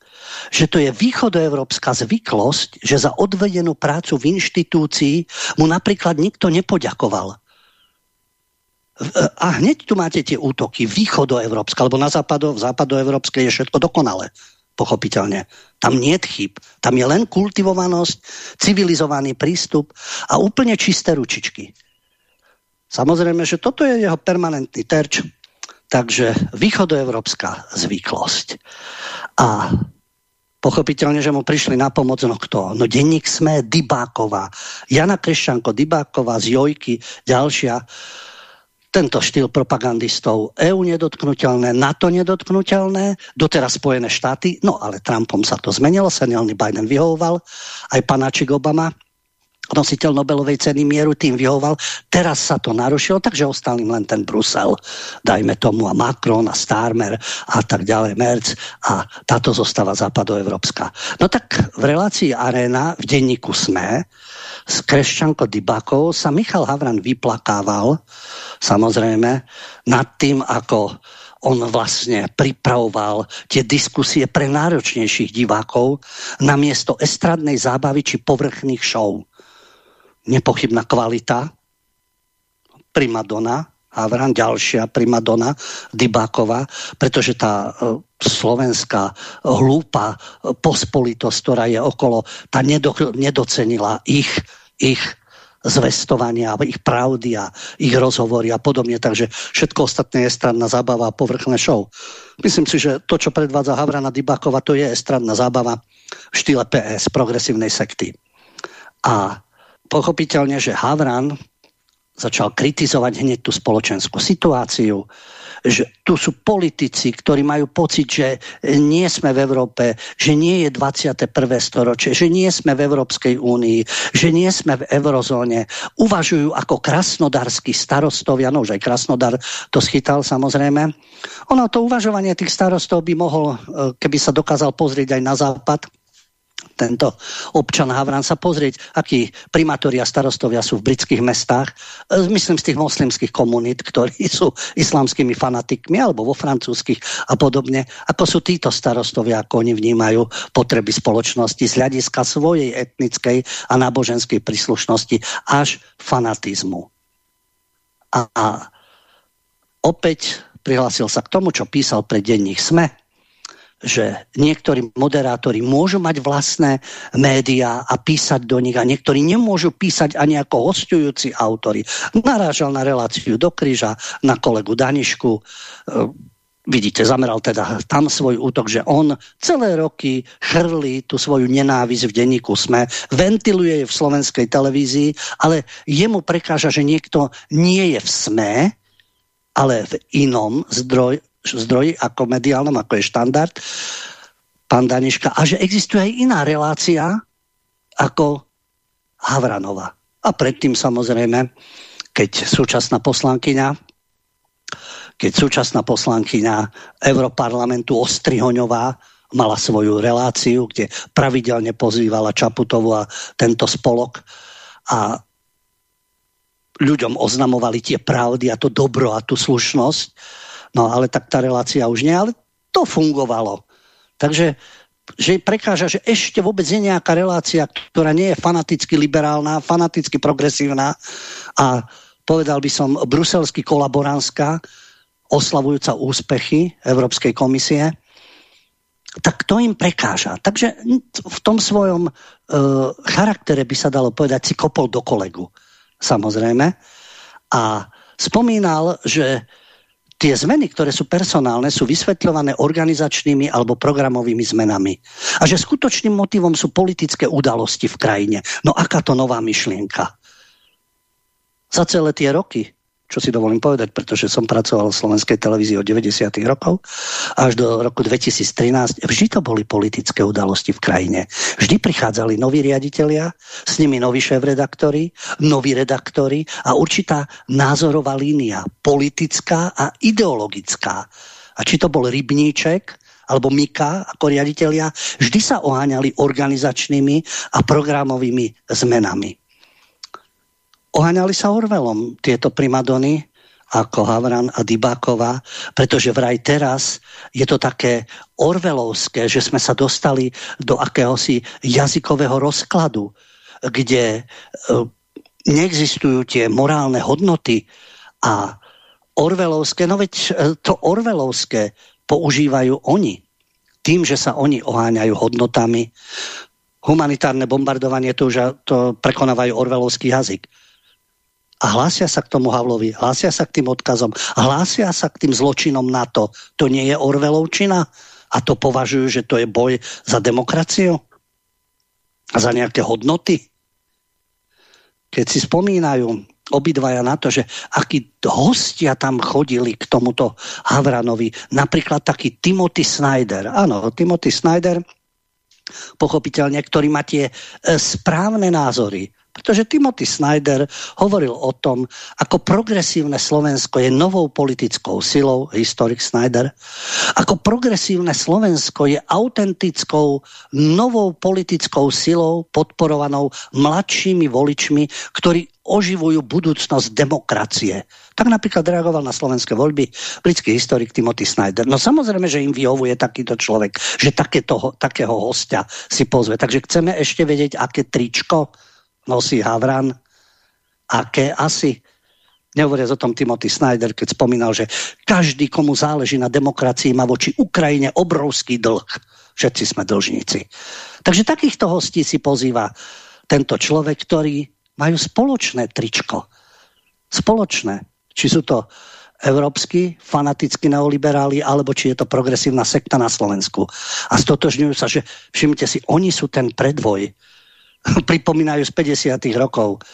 že to je východoevropská zvyklosť, že za odvedenú prácu v inštitúcii mu napríklad nikto nepoďakoval. A hneď tu máte tie útoky východoevropské, alebo na západo, v západoevropské je všetko dokonalé pochopiteľne. Tam nie je chyb. Tam je len kultivovanosť, civilizovaný prístup a úplne čisté ručičky. Samozrejme, že toto je jeho permanentný terč, takže východoevropská zvyklosť. A pochopiteľne, že mu prišli na pomoc, no kto? No denník sme Dybáková, Jana Kreščanko Dybáková z Jojky, ďalšia tento štýl propagandistov EU nedotknutelné, NATO nedotknutelné, doteraz Spojené štáty, no ale Trumpom sa to zmenilo, senilný Biden vyhovoval, aj panáčik Obama, nositeľ Nobelovej ceny mieru tým vyhoval. Teraz sa to narušilo, takže ostal im len ten Brusel, dajme tomu, a Macron a Starmer a tak ďalej, Merc a táto zostáva západoevropská. No tak v relácii Arena v denníku SME s Kreščanko Dybakou sa Michal Havran vyplakával, samozrejme, nad tým, ako on vlastne pripravoval tie diskusie pre náročnejších divákov na miesto estradnej zábavy či povrchných show. Nepochybná kvalita, primadona, Havran, ďalšia primadona, Dybáková, pretože tá e, slovenská hlúpa pospolitosť, ktorá je okolo, tá nedo, nedocenila ich, ich zvestovania, ich pravdy a ich rozhovory a podobne. Takže všetko ostatné je stranná zábava a povrchné show. Myslím si, že to, čo predvádza Havrana Dybakova, to je stranná zábava v štýle PS, progresívnej sekty. A pochopiteľne, že Havran začal kritizovať hneď tú spoločenskú situáciu, že tu sú politici, ktorí majú pocit, že nie sme v Európe, že nie je 21. storočie, že nie sme v Európskej únii, že nie sme v eurozóne. Uvažujú ako krasnodarskí starostovia, no už aj krasnodar to schytal samozrejme. Ono to uvažovanie tých starostov by mohol, e, keby sa dokázal pozrieť aj na západ, tento občan Havran sa pozrieť, akí primátori a starostovia sú v britských mestách, e, myslím z tých moslimských komunít, ktorí sú islamskými fanatikmi, alebo vo francúzských a podobne, ako sú títo starostovia, ako oni vnímajú potreby spoločnosti z hľadiska svojej etnickej a náboženskej príslušnosti až fanatizmu. A, a opäť prihlásil sa k tomu, čo písal pre denník SME, že niektorí moderátori môžu mať vlastné médiá a písať do nich a niektorí nemôžu písať ani ako hostujúci autory. Narážal na reláciu do kríža, na kolegu Danišku, e, vidíte, zameral teda tam svoj útok, že on celé roky chrlí tú svoju nenávisť v denníku SME, ventiluje ju v slovenskej televízii, ale jemu prekáža, že niekto nie je v SME, ale v inom zdroj, zdroji ako mediálnom, ako je štandard, pán Daniška, a že existuje aj iná relácia ako Havranova. A predtým samozrejme, keď súčasná poslankyňa keď súčasná poslankyňa Europarlamentu Ostrihoňová mala svoju reláciu, kde pravidelne pozývala Čaputovu a tento spolok a ľuďom oznamovali tie pravdy a to dobro a tú slušnosť, No ale tak tá relácia už nie, ale to fungovalo. Takže že prekáža, že ešte vôbec je nejaká relácia, ktorá nie je fanaticky liberálna, fanaticky progresívna a povedal by som bruselsky kolaborantská, oslavujúca úspechy Európskej komisie, tak to im prekáža. Takže v tom svojom e, charaktere by sa dalo povedať, si kopol do kolegu. Samozrejme. A spomínal, že tie zmeny, ktoré sú personálne, sú vysvetľované organizačnými alebo programovými zmenami. A že skutočným motivom sú politické udalosti v krajine. No aká to nová myšlienka? Za celé tie roky čo si dovolím povedať, pretože som pracoval v slovenskej televízii od 90. rokov až do roku 2013. Vždy to boli politické udalosti v krajine. Vždy prichádzali noví riaditeľia, s nimi noví šéf-redaktori, noví redaktori a určitá názorová línia, politická a ideologická. A či to bol Rybníček, alebo Mika ako riaditeľia, vždy sa oháňali organizačnými a programovými zmenami. Oháňali sa Orvelom tieto primadony, ako Havran a Dybáková, pretože vraj teraz je to také orvelovské, že sme sa dostali do akéhosi jazykového rozkladu, kde e, neexistujú tie morálne hodnoty a orvelovské, no veď e, to orvelovské používajú oni. Tým, že sa oni oháňajú hodnotami, humanitárne bombardovanie, to už to prekonávajú orvelovský jazyk a hlásia sa k tomu Havlovi, hlásia sa k tým odkazom, hlásia sa k tým zločinom NATO. To nie je Orvelovčina? A to považujú, že to je boj za demokraciu? A za nejaké hodnoty? Keď si spomínajú obidvaja na to, že akí hostia tam chodili k tomuto Havranovi, napríklad taký Timothy Snyder. Áno, Timothy Snyder, pochopiteľne, ktorý má tie e, správne názory, pretože Timothy Snyder hovoril o tom, ako progresívne Slovensko je novou politickou silou, historik Snyder, ako progresívne Slovensko je autentickou novou politickou silou podporovanou mladšími voličmi, ktorí oživujú budúcnosť demokracie. Tak napríklad reagoval na slovenské voľby britský historik Timothy Snyder. No samozrejme, že im vyhovuje takýto človek, že takéto, takého hostia si pozve. Takže chceme ešte vedieť, aké tričko nosí Havran, aké asi. Nehovoriac o tom Timothy Snyder, keď spomínal, že každý, komu záleží na demokracii, má voči Ukrajine obrovský dlh. Všetci sme dlžníci. Takže takýchto hostí si pozýva tento človek, ktorý majú spoločné tričko. Spoločné. Či sú to európsky fanatickí neoliberáli, alebo či je to progresívna sekta na Slovensku. A stotožňujú sa, že všimnite si, oni sú ten predvoj pripomínajú z 50. rokov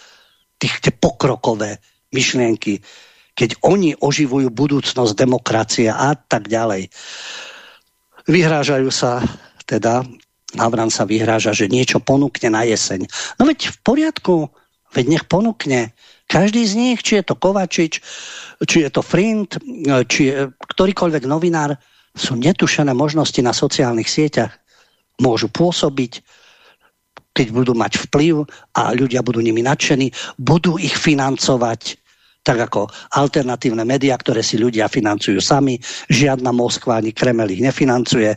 tých tie pokrokové myšlienky, keď oni oživujú budúcnosť demokracie a tak ďalej. Vyhrážajú sa teda, Havran sa vyhráža, že niečo ponúkne na jeseň. No veď v poriadku, veď nech ponúkne. Každý z nich, či je to Kovačič, či je to Frind, či je ktorýkoľvek novinár, sú netušené možnosti na sociálnych sieťach. Môžu pôsobiť, keď budú mať vplyv a ľudia budú nimi nadšení, budú ich financovať tak ako alternatívne médiá, ktoré si ľudia financujú sami. Žiadna Moskva ani Kremel ich nefinancuje,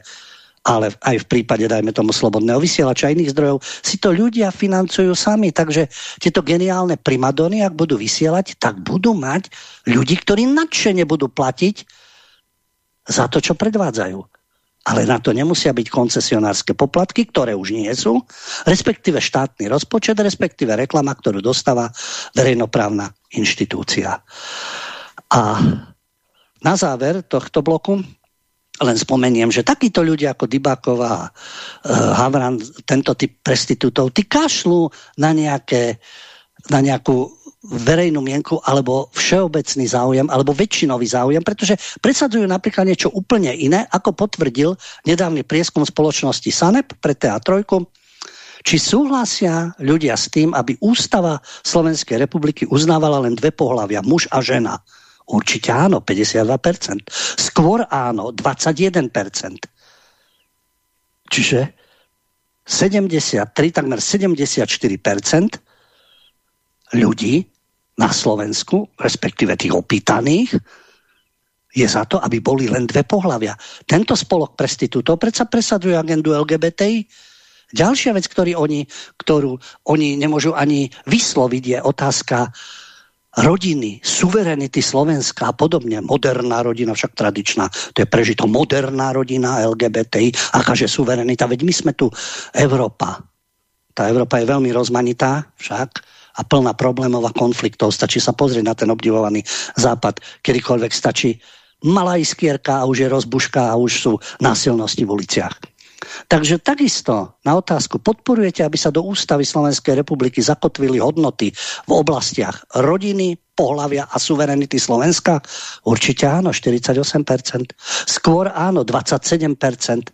ale aj v prípade, dajme tomu, slobodného vysielača a iných zdrojov, si to ľudia financujú sami. Takže tieto geniálne primadony, ak budú vysielať, tak budú mať ľudí, ktorí nadšene budú platiť za to, čo predvádzajú. Ale na to nemusia byť koncesionárske poplatky, ktoré už nie sú, respektíve štátny rozpočet, respektíve reklama, ktorú dostáva verejnoprávna inštitúcia. A na záver tohto bloku len spomeniem, že takíto ľudia ako Dybáková a uh, Havran, tento typ prestitútov, tí kašľú na, nejaké, na nejakú verejnú mienku alebo všeobecný záujem alebo väčšinový záujem, pretože presadzujú napríklad niečo úplne iné, ako potvrdil nedávny prieskum spoločnosti SANEP pre TA3, či súhlasia ľudia s tým, aby ústava Slovenskej republiky uznávala len dve pohľavia, muž a žena. Určite áno, 52%. Skôr áno, 21%. Čiže 73, takmer 74% ľudí na Slovensku, respektíve tých opýtaných, je za to, aby boli len dve pohľavia. Tento spolok prestitútov predsa presaduje agendu LGBTI. Ďalšia vec, ktorý oni, ktorú oni nemôžu ani vysloviť, je otázka rodiny, suverenity Slovenska a podobne. Moderná rodina, však tradičná, to je prežito moderná rodina LGBTI. Akáže suverenita, veď my sme tu Európa. Tá Európa je veľmi rozmanitá však a plná problémov a konfliktov. Stačí sa pozrieť na ten obdivovaný západ. Kedykoľvek stačí malá iskierka a už je rozbuška a už sú násilnosti v uliciach. Takže takisto na otázku, podporujete, aby sa do ústavy Slovenskej republiky zakotvili hodnoty v oblastiach rodiny, pohlavia a suverenity Slovenska? Určite áno, 48%. Skôr áno, 27%.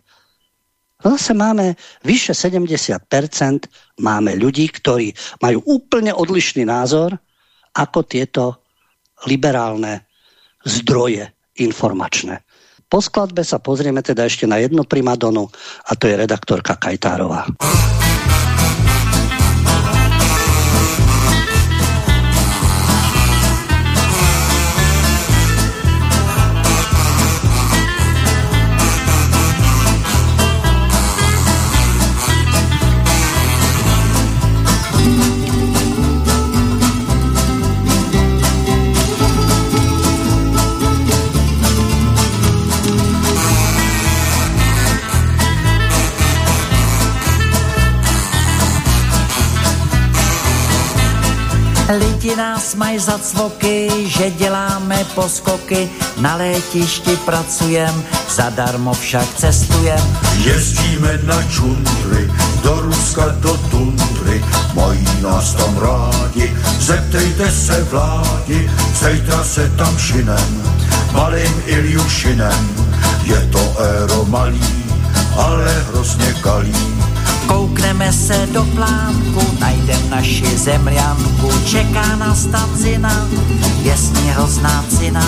Zase máme vyše 70% máme ľudí, ktorí majú úplne odlišný názor ako tieto liberálne zdroje informačné. Po skladbe sa pozrieme teda ešte na jednu primadonu a to je redaktorka Kajtárová. Lidi nás mají za cvoky, že děláme poskoky, na létišti pracujem, zadarmo však cestujem. Jezdíme na čundry, do Ruska, do tundry, mají nás tam rádi, zeptejte se vládi, zejtra se tam šinem, malým Iljušinem, je to éro malý, ale hrozně kalý Koukneme se do plánku, najdem naši zemrianku, čeká nás ta cina, je z něho cina.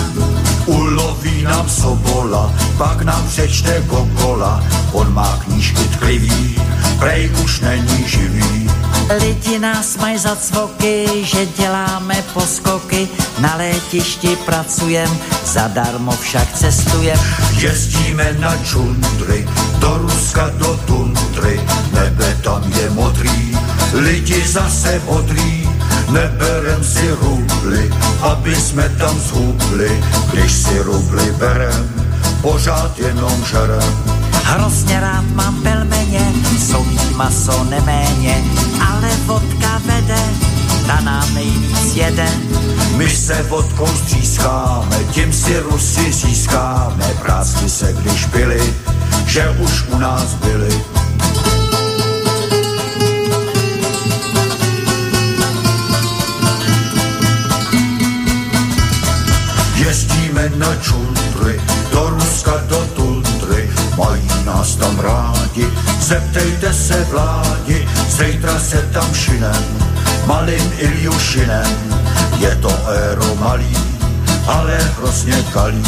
Uloví nám sobola, pak nám přečte Gogola, on má knížky tklivý, prej už není živý. Lidi nás mají za cvoky, že děláme poskoky, na létišti pracujem, zadarmo však cestujem. Jezdíme na čundry, do Ruska, do tundry, nebe tam je modrý, lidi zase modrý, neberem si rubly, aby jsme tam zhubli, když si rubly berem, pořád jenom žerem. Hrozně rád mám pelmeně, solí maso neméně, ale vodka vede, ta nám nejvíc jede. My se vodkou střískáme, tím si Rusy získáme, práci se když byli, že už u nás byli. Na čundry, do Ruska, do tundry, mají nás tam rádi. Zeptejte se vládi, zítra se tam šinem, malým Iljušinem. Je to éro malý, ale hrozně kalý.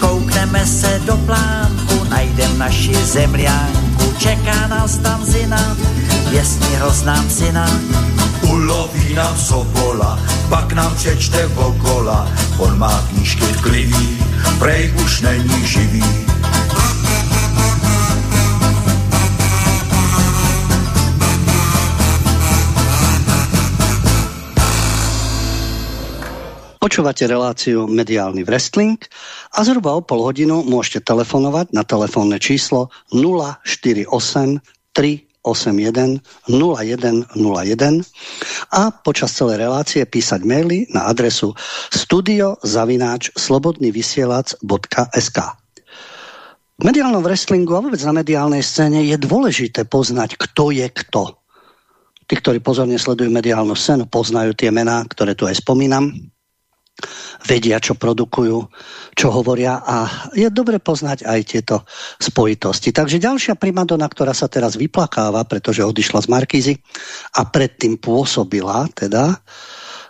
Koukneme se do plánku, najdem naši zemliánku, čeká nás tam zina, věsní hrozná psina. Uloví nám sobola, pak nám přečte okola, on má knížky tklivý, prej už není živý. Počúvate reláciu Mediálny wrestling a zhruba o pol hodinu môžete telefonovať na telefónne číslo 048 381 0101 a počas celej relácie písať maily na adresu studiozavináč slobodnyvysielac.sk V mediálnom wrestlingu a vôbec na mediálnej scéne je dôležité poznať, kto je kto. Tí, ktorí pozorne sledujú mediálnu scénu, poznajú tie mená, ktoré tu aj spomínam vedia, čo produkujú, čo hovoria a je dobre poznať aj tieto spojitosti. Takže ďalšia primadona, ktorá sa teraz vyplakáva, pretože odišla z Markízy a predtým pôsobila teda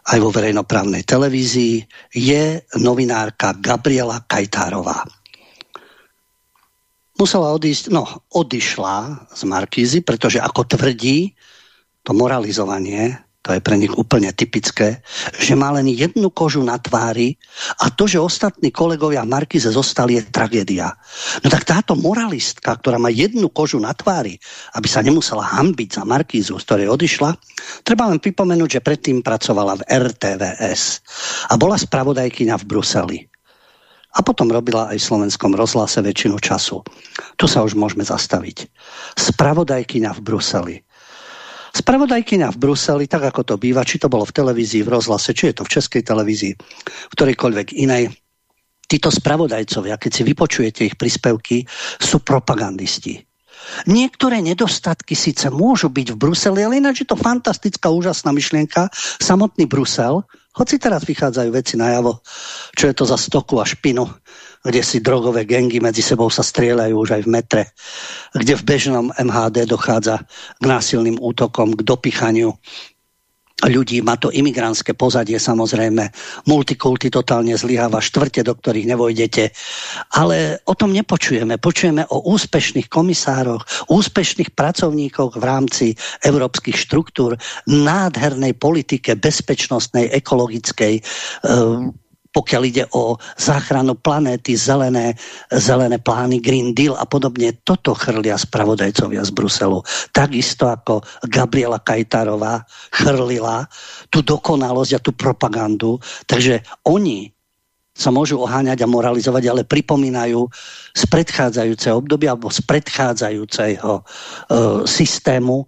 aj vo verejnoprávnej televízii, je novinárka Gabriela Kajtárová. Musela odísť, no odišla z Markízy, pretože ako tvrdí, to moralizovanie to je pre nich úplne typické, že má len jednu kožu na tvári a to, že ostatní kolegovia v Markize zostali, je tragédia. No tak táto moralistka, ktorá má jednu kožu na tvári, aby sa nemusela hambiť za Markízu, z ktorej odišla, treba len pripomenúť, že predtým pracovala v RTVS a bola spravodajkyňa v Bruseli. A potom robila aj v slovenskom rozhlase väčšinu času. Tu sa už môžeme zastaviť. Spravodajkyňa v Bruseli. Spravodajkyňa v Bruseli, tak ako to býva, či to bolo v televízii, v rozhlase, či je to v českej televízii, v ktorejkoľvek inej, títo spravodajcovia, keď si vypočujete ich príspevky, sú propagandisti. Niektoré nedostatky síce môžu byť v Bruseli, ale ináč je to fantastická, úžasná myšlienka. Samotný Brusel, hoci teraz vychádzajú veci najavo, čo je to za stoku a špinu, kde si drogové gengy medzi sebou sa strieľajú už aj v metre, kde v bežnom MHD dochádza k násilným útokom, k dopichaniu ľudí, má to imigrantské pozadie samozrejme, multikulty totálne zlyháva, štvrte, do ktorých nevojdete, ale o tom nepočujeme. Počujeme o úspešných komisároch, úspešných pracovníkoch v rámci európskych štruktúr, nádhernej politike, bezpečnostnej, ekologickej, e pokiaľ ide o záchranu planéty, zelené, zelené plány, Green Deal a podobne. Toto chrlia spravodajcovia z Bruselu. Takisto ako Gabriela Kajtarová chrlila tú dokonalosť a tú propagandu. Takže oni sa môžu oháňať a moralizovať, ale pripomínajú z predchádzajúceho obdobia alebo z predchádzajúceho e, systému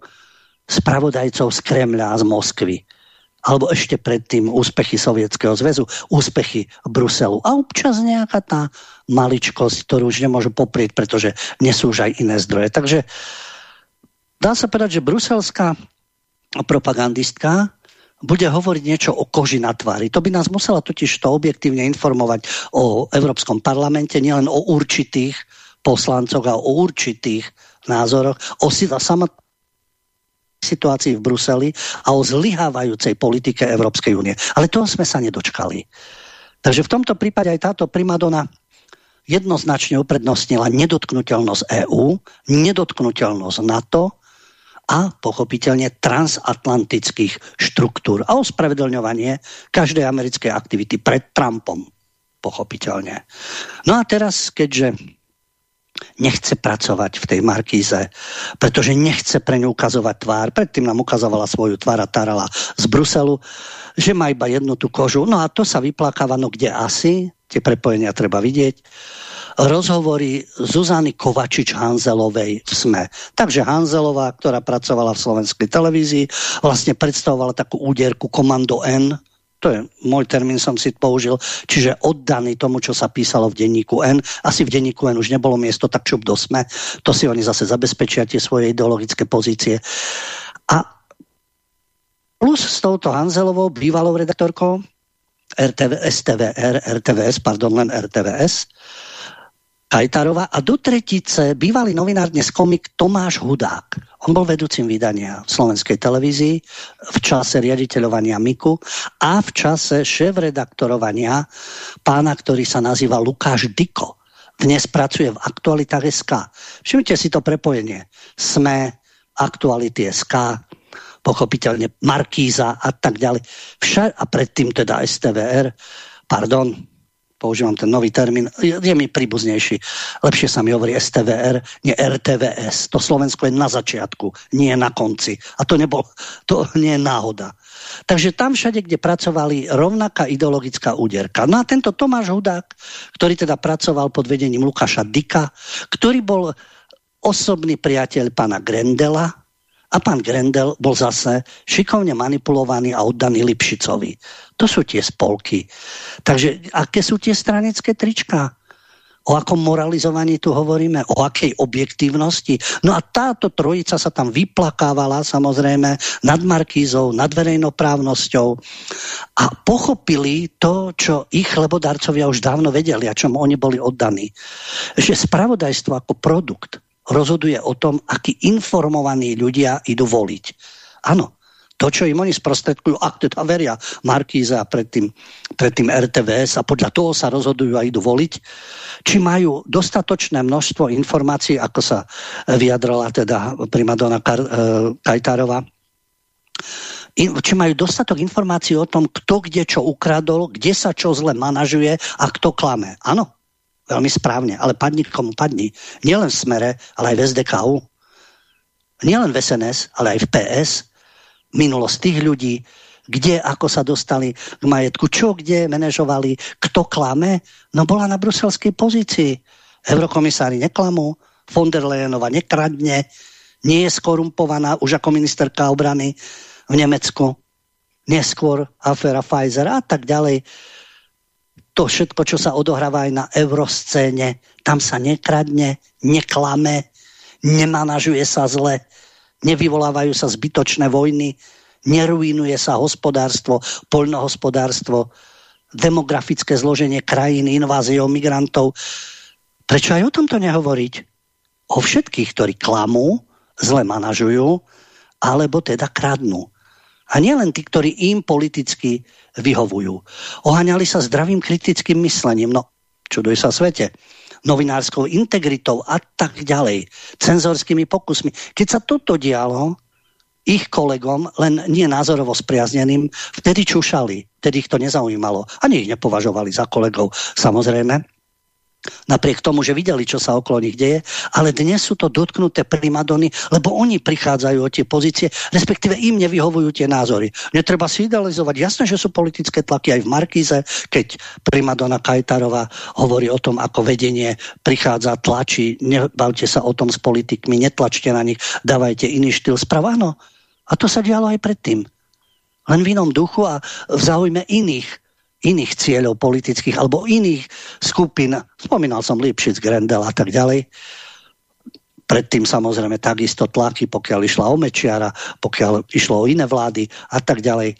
spravodajcov z Kremľa a z Moskvy alebo ešte predtým úspechy Sovietskeho zväzu, úspechy Bruselu a občas nejaká tá maličkosť, ktorú už nemôžu poprieť, pretože nesú už aj iné zdroje. Takže dá sa povedať, že bruselská propagandistka bude hovoriť niečo o koži na tvári. To by nás musela totiž to objektívne informovať o Európskom parlamente, nielen o určitých poslancoch a o určitých názoroch, o samotných situácii v Bruseli a o zlyhávajúcej politike Európskej únie. Ale toho sme sa nedočkali. Takže v tomto prípade aj táto primadona jednoznačne uprednostnila nedotknutelnosť EÚ, nedotknutelnosť NATO a pochopiteľne transatlantických štruktúr a ospravedlňovanie každej americkej aktivity pred Trumpom, pochopiteľne. No a teraz, keďže nechce pracovať v tej Markíze, pretože nechce pre ňu ukazovať tvár. Predtým nám ukazovala svoju tvár a tarala z Bruselu, že má iba jednu tú kožu. No a to sa vyplakáva, no kde asi, tie prepojenia treba vidieť, rozhovory Zuzany Kovačič-Hanzelovej v SME. Takže Hanzelová, ktorá pracovala v slovenskej televízii, vlastne predstavovala takú úderku Komando N, to je môj termín, som si použil, čiže oddaný tomu, čo sa písalo v denníku N. Asi v denníku N už nebolo miesto, tak čup do. To si oni zase zabezpečia tie svoje ideologické pozície. A plus s touto Hanzelovou, bývalou redaktorkou, RTV, STVR, RTVS, pardon, len RTVS, Kajtarova a do tretice bývalý novinár dnes komik Tomáš Hudák. On bol vedúcim vydania v slovenskej televízii v čase riaditeľovania Miku a v čase šéf-redaktorovania pána, ktorý sa nazýva Lukáš Diko. Dnes pracuje v Aktualitách SK. Všimnite si to prepojenie. Sme, Aktuality SK, pochopiteľne Markíza a tak ďalej. Vša a predtým teda STVR, pardon, používam ten nový termín, je, je mi príbuznejší. Lepšie sa mi hovorí STVR, nie RTVS. To Slovensko je na začiatku, nie na konci. A to, nebol, to nie je náhoda. Takže tam všade, kde pracovali rovnaká ideologická úderka. No a tento Tomáš Hudák, ktorý teda pracoval pod vedením Lukáša Dika, ktorý bol osobný priateľ pána Grendela, a pán Grendel bol zase šikovne manipulovaný a oddaný Lipšicovi. To sú tie spolky. Takže aké sú tie stranické trička? O akom moralizovaní tu hovoríme? O akej objektívnosti? No a táto trojica sa tam vyplakávala samozrejme nad Markízou, nad verejnoprávnosťou a pochopili to, čo ich lebodarcovia už dávno vedeli a čomu oni boli oddaní. Že spravodajstvo ako produkt rozhoduje o tom, akí informovaní ľudia idú voliť. Áno, to, čo im oni sprostredkujú, ak teda veria Markíza a predtým, predtým RTVS a podľa toho sa rozhodujú a idú voliť, či majú dostatočné množstvo informácií, ako sa vyjadrala teda primadona e, Kajtárova, či majú dostatok informácií o tom, kto kde čo ukradol, kde sa čo zle manažuje a kto klame. Áno, Veľmi správne, ale padni komu padni. Nielen v Smere, ale aj v SDKU. Nielen v SNS, ale aj v PS. Minulosť tých ľudí, kde, ako sa dostali k majetku, čo kde manažovali, kto klame, no bola na bruselskej pozícii. Eurokomisári neklamú, von der Leyenova nekradne, nie je skorumpovaná už ako ministerka obrany v Nemecku, neskôr aféra Pfizer a tak ďalej to všetko, čo sa odohráva aj na euroscéne, tam sa nekradne, neklame, nemanažuje sa zle, nevyvolávajú sa zbytočné vojny, neruinuje sa hospodárstvo, poľnohospodárstvo, demografické zloženie krajín, inváziou migrantov. Prečo aj o tomto nehovoriť? O všetkých, ktorí klamú, zle manažujú, alebo teda kradnú. A nielen tí, ktorí im politicky vyhovujú. Oháňali sa zdravým kritickým myslením, no čuduj sa svete, novinárskou integritou a tak ďalej, cenzorskými pokusmi. Keď sa toto dialo, ich kolegom, len nie názorovo spriazneným, vtedy čušali, vtedy ich to nezaujímalo. Ani ich nepovažovali za kolegov, samozrejme napriek tomu, že videli, čo sa okolo nich deje, ale dnes sú to dotknuté primadony, lebo oni prichádzajú o tie pozície, respektíve im nevyhovujú tie názory. Netreba si idealizovať. Jasné, že sú politické tlaky aj v Markíze, keď primadona Kajtarová hovorí o tom, ako vedenie prichádza, tlačí, nebavte sa o tom s politikmi, netlačte na nich, dávajte iný štýl správ. Áno, a to sa dialo aj predtým. Len v inom duchu a v záujme iných iných cieľov politických alebo iných skupín. Spomínal som Lipšic, Grendel a tak ďalej. Predtým samozrejme takisto tlaky, pokiaľ išla o Mečiara, pokiaľ išlo o iné vlády a tak ďalej.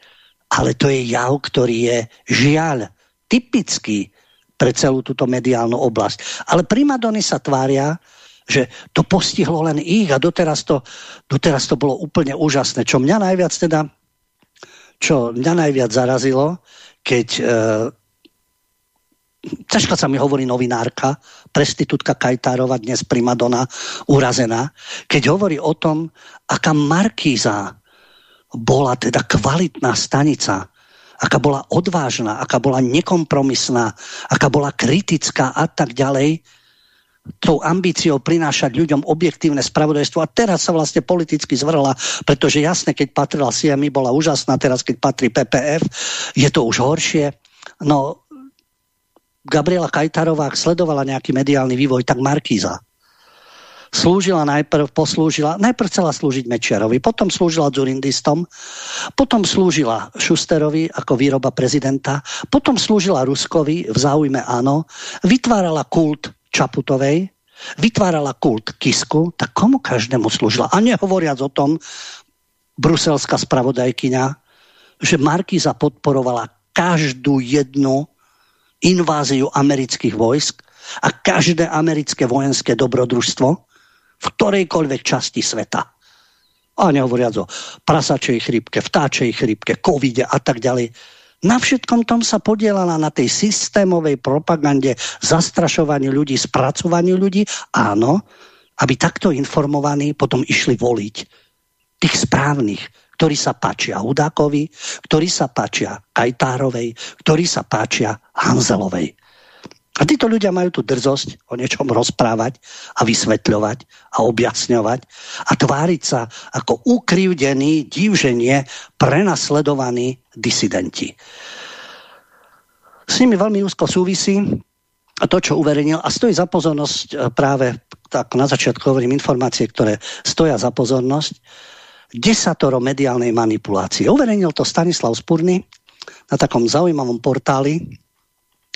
Ale to je jav, ktorý je žiaľ typický pre celú túto mediálnu oblasť. Ale primadony sa tvária, že to postihlo len ich a doteraz to, doteraz to bolo úplne úžasné. Čo mňa najviac teda, čo mňa najviac zarazilo, keď e, ťažko sa mi hovorí novinárka, prestitútka Kajtárova, dnes primadona, urazená, keď hovorí o tom, aká Markíza bola teda kvalitná stanica, aká bola odvážna, aká bola nekompromisná, aká bola kritická a tak ďalej, tou ambíciou prinášať ľuďom objektívne spravodajstvo a teraz sa vlastne politicky zvrhla, pretože jasne, keď patrila CMI, bola úžasná, teraz keď patrí PPF, je to už horšie. No, Gabriela Kajtarová, ak sledovala nejaký mediálny vývoj, tak Markíza. Slúžila najprv, poslúžila, najprv chcela slúžiť Mečiarovi, potom slúžila Zurindistom, potom slúžila Šusterovi ako výroba prezidenta, potom slúžila Ruskovi v záujme áno, vytvárala kult Čaputovej, vytvárala kult Kisku, tak komu každému slúžila? A nehovoriac o tom, bruselská spravodajkyňa, že Markíza podporovala každú jednu inváziu amerických vojsk a každé americké vojenské dobrodružstvo v ktorejkoľvek časti sveta. A nehovoriac o prasačej chrípke, vtáčej chrípke, covide a tak ďalej. Na všetkom tom sa podielala na tej systémovej propagande, zastrašovaní ľudí, spracovaní ľudí. Áno, aby takto informovaní potom išli voliť tých správnych, ktorí sa páčia Hudákovi, ktorí sa páčia Kajtárovej, ktorí sa páčia Hanzelovej. A títo ľudia majú tu drzosť o niečom rozprávať a vysvetľovať a objasňovať a tváriť sa ako ukrivdení, divženie, prenasledovaní disidenti. S nimi veľmi úzko súvisí to, čo uverejnil, a stojí za pozornosť e, práve, tak na začiatku hovorím informácie, ktoré stoja za pozornosť, desatoro mediálnej manipulácie. Uverejnil to Stanislav Spurny na takom zaujímavom portáli,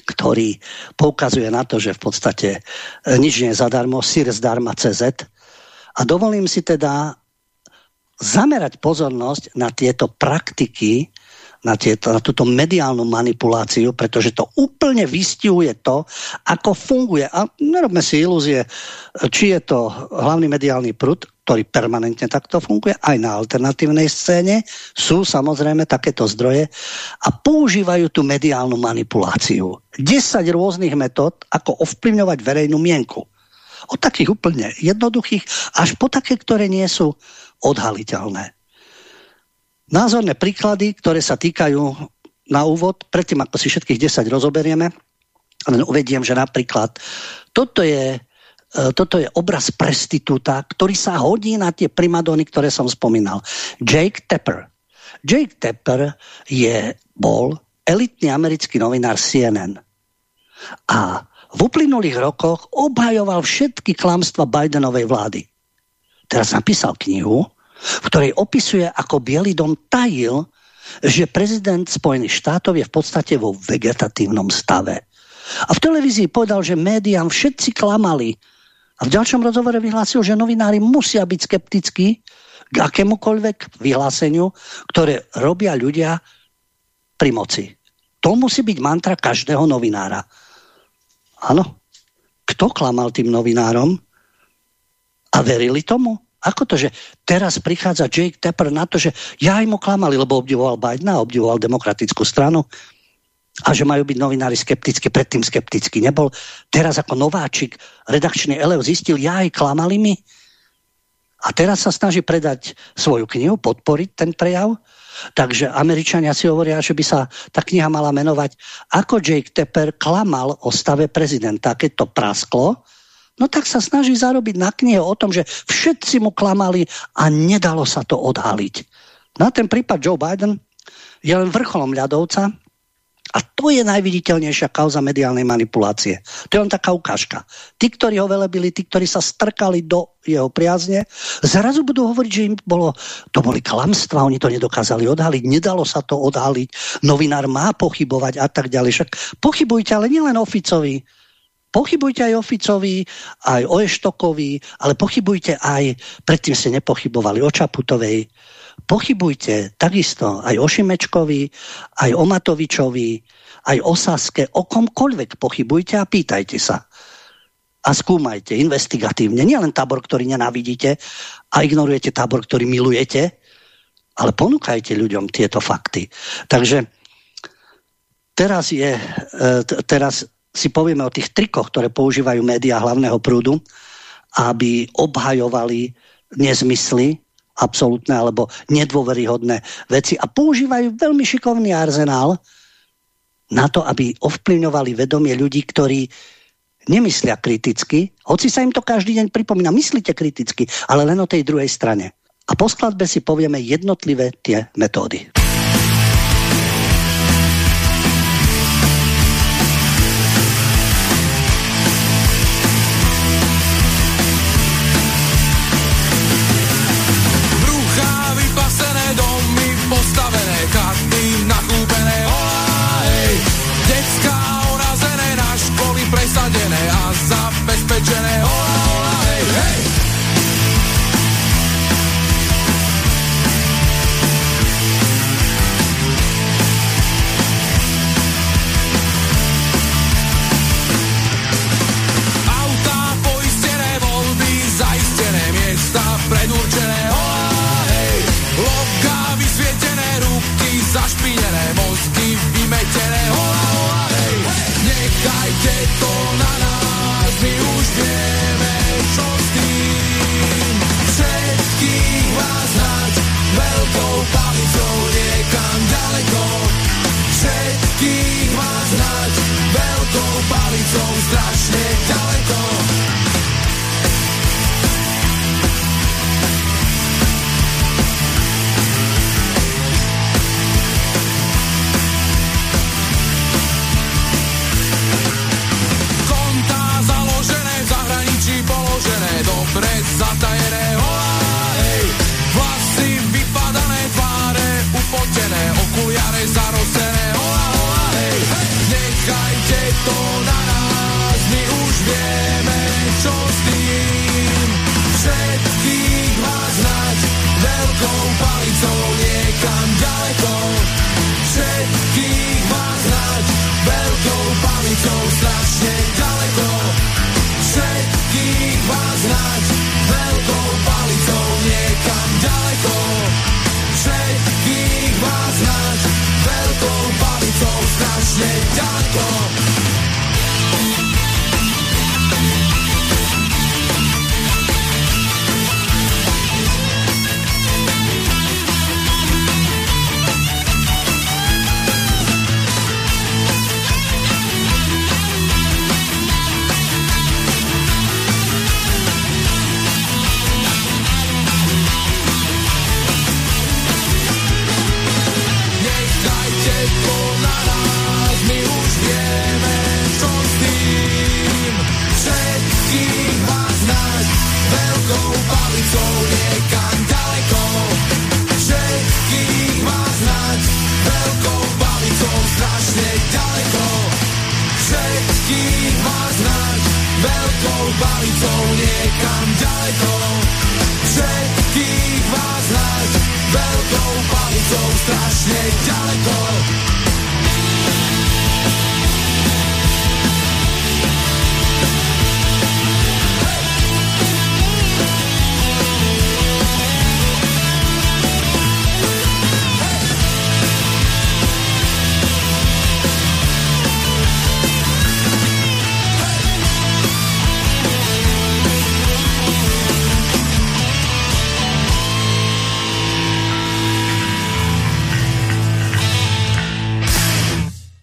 ktorý poukazuje na to, že v podstate e, nič nie je zadarmo, sír zdarma CZ. A dovolím si teda zamerať pozornosť na tieto praktiky na, tieto, na túto mediálnu manipuláciu, pretože to úplne vystihuje to, ako funguje. A nerobme si ilúzie, či je to hlavný mediálny prúd, ktorý permanentne takto funguje, aj na alternatívnej scéne. Sú samozrejme takéto zdroje a používajú tú mediálnu manipuláciu. 10 rôznych metód, ako ovplyvňovať verejnú mienku. Od takých úplne jednoduchých až po také, ktoré nie sú odhaliteľné názorné príklady, ktoré sa týkajú na úvod, predtým ako si všetkých 10 rozoberieme, len uvediem, že napríklad toto je, e, toto je obraz prestitúta, ktorý sa hodí na tie primadony, ktoré som spomínal. Jake Tapper. Jake Tapper je, bol elitný americký novinár CNN. A v uplynulých rokoch obhajoval všetky klamstva Bidenovej vlády. Teraz napísal knihu, v ktorej opisuje, ako Bielý dom tajil, že prezident Spojených štátov je v podstate vo vegetatívnom stave. A v televízii povedal, že médiám všetci klamali. A v ďalšom rozhovore vyhlásil, že novinári musia byť skeptickí k akémukoľvek vyhláseniu, ktoré robia ľudia pri moci. To musí byť mantra každého novinára. Áno. Kto klamal tým novinárom? A verili tomu? Ako to, že teraz prichádza Jake Tapper na to, že ja im oklamali, lebo obdivoval Bidena, obdivoval demokratickú stranu a že majú byť novinári skeptickí, predtým skeptický nebol. Teraz ako nováčik redakčný elev zistil, ja aj klamali mi. A teraz sa snaží predať svoju knihu, podporiť ten prejav. Takže Američania si hovoria, že by sa tá kniha mala menovať Ako Jake Tepper klamal o stave prezidenta. Keď to prasklo, No tak sa snaží zarobiť na knihe o tom, že všetci mu klamali a nedalo sa to odhaliť. Na ten prípad Joe Biden je len vrcholom ľadovca a to je najviditeľnejšia kauza mediálnej manipulácie. To je len taká ukážka. Tí, ktorí ho velebili, tí, ktorí sa strkali do jeho priazne, zrazu budú hovoriť, že im bolo, to boli klamstva, oni to nedokázali odhaliť, nedalo sa to odhaliť, novinár má pochybovať a tak ďalej. Však pochybujte, ale nielen oficovi, Pochybujte aj o Ficovi, aj o Eštokovi, ale pochybujte aj, predtým ste nepochybovali o Čaputovej, pochybujte takisto aj o Šimečkovi, aj o Matovičovi, aj o Saske, o komkoľvek pochybujte a pýtajte sa. A skúmajte investigatívne. Nielen tábor, ktorý nenávidíte a ignorujete tábor, ktorý milujete, ale ponúkajte ľuďom tieto fakty. Takže teraz je, e, teraz si povieme o tých trikoch, ktoré používajú médiá hlavného prúdu, aby obhajovali nezmysly absolútne alebo nedôveryhodné veci a používajú veľmi šikovný arzenál na to, aby ovplyvňovali vedomie ľudí, ktorí nemyslia kriticky, hoci sa im to každý deň pripomína, myslíte kriticky, ale len o tej druhej strane. A po skladbe si povieme jednotlivé tie metódy.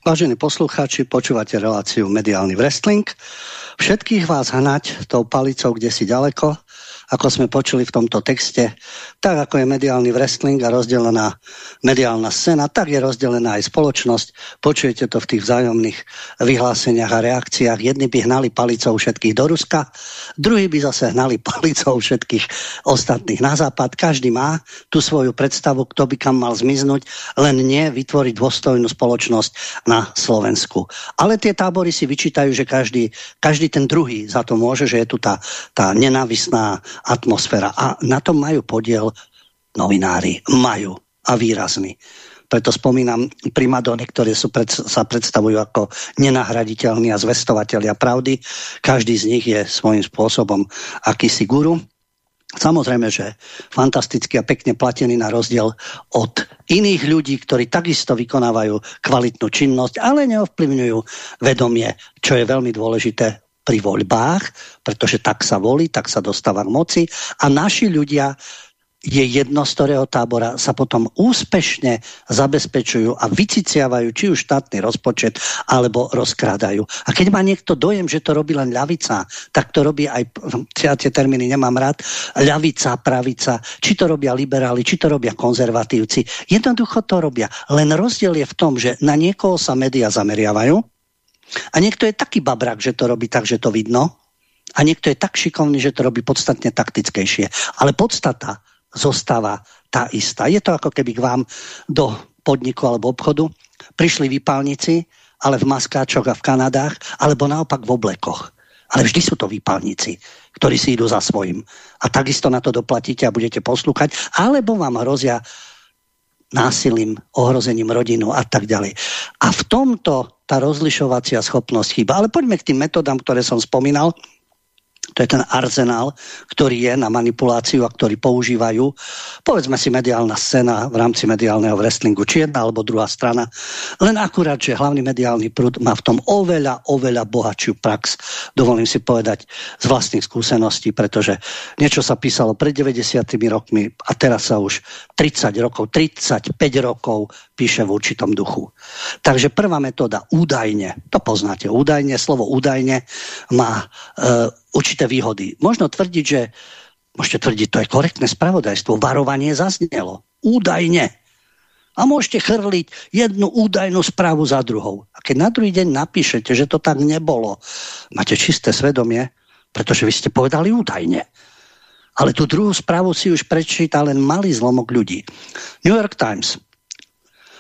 Vážení poslucháči, počúvate reláciu Mediálny wrestling. Všetkých vás hnať tou palicou kde si ďaleko, ako sme počuli v tomto texte. Tak ako je mediálny wrestling a rozdelená mediálna scéna, tak je rozdelená aj spoločnosť. Počujete to v tých vzájomných vyhláseniach a reakciách. Jedni by hnali palicou všetkých do Ruska, druhí by zase hnali palicou všetkých ostatných na západ. Každý má tú svoju predstavu, kto by kam mal zmiznúť, len nie vytvoriť dôstojnú spoločnosť na Slovensku. Ale tie tábory si vyčítajú, že každý, každý ten druhý za to môže, že je tu tá, tá nenávisná atmosféra. A na tom majú podiel novinári. Majú. A výrazný. Preto spomínam primadony, ktoré sú pred, sa predstavujú ako nenahraditeľní a zvestovatelia pravdy. Každý z nich je svojím spôsobom akýsi guru. Samozrejme, že fantasticky a pekne platený na rozdiel od iných ľudí, ktorí takisto vykonávajú kvalitnú činnosť, ale neovplyvňujú vedomie, čo je veľmi dôležité pri voľbách, pretože tak sa volí, tak sa dostáva k moci a naši ľudia je jedno z ktorého tábora sa potom úspešne zabezpečujú a vyciciavajú či už štátny rozpočet alebo rozkrádajú. A keď má niekto dojem, že to robí len ľavica, tak to robí aj, ja tie termíny nemám rád, ľavica, pravica, či to robia liberáli, či to robia konzervatívci. Jednoducho to robia. Len rozdiel je v tom, že na niekoho sa médiá zameriavajú, a niekto je taký babrak, že to robí tak, že to vidno. A niekto je tak šikovný, že to robí podstatne taktickejšie. Ale podstata zostáva tá istá. Je to ako keby k vám do podniku alebo obchodu prišli výpalníci, ale v maskáčoch a v Kanadách, alebo naopak v oblekoch. Ale vždy sú to výpalníci, ktorí si idú za svojim. A takisto na to doplatíte a budete poslúchať, alebo vám hrozia násilím, ohrozením rodinu a tak ďalej. A v tomto tá rozlišovacia schopnosť chýba. Ale poďme k tým metodám, ktoré som spomínal. To je ten arzenál, ktorý je na manipuláciu a ktorý používajú, povedzme si, mediálna scéna v rámci mediálneho wrestlingu, či jedna alebo druhá strana. Len akurát, že hlavný mediálny prúd má v tom oveľa, oveľa bohatšiu prax, dovolím si povedať, z vlastných skúseností, pretože niečo sa písalo pred 90 rokmi a teraz sa už 30 rokov, 35 rokov píše v určitom duchu. Takže prvá metóda údajne, to poznáte, údajne, slovo údajne má e, určité výhody. Možno tvrdiť, že môžete tvrdiť, to je korektné spravodajstvo, varovanie zaznelo. Údajne. A môžete chrliť jednu údajnú správu za druhou. A keď na druhý deň napíšete, že to tak nebolo, máte čisté svedomie, pretože vy ste povedali údajne. Ale tú druhú správu si už prečíta len malý zlomok ľudí. New York Times.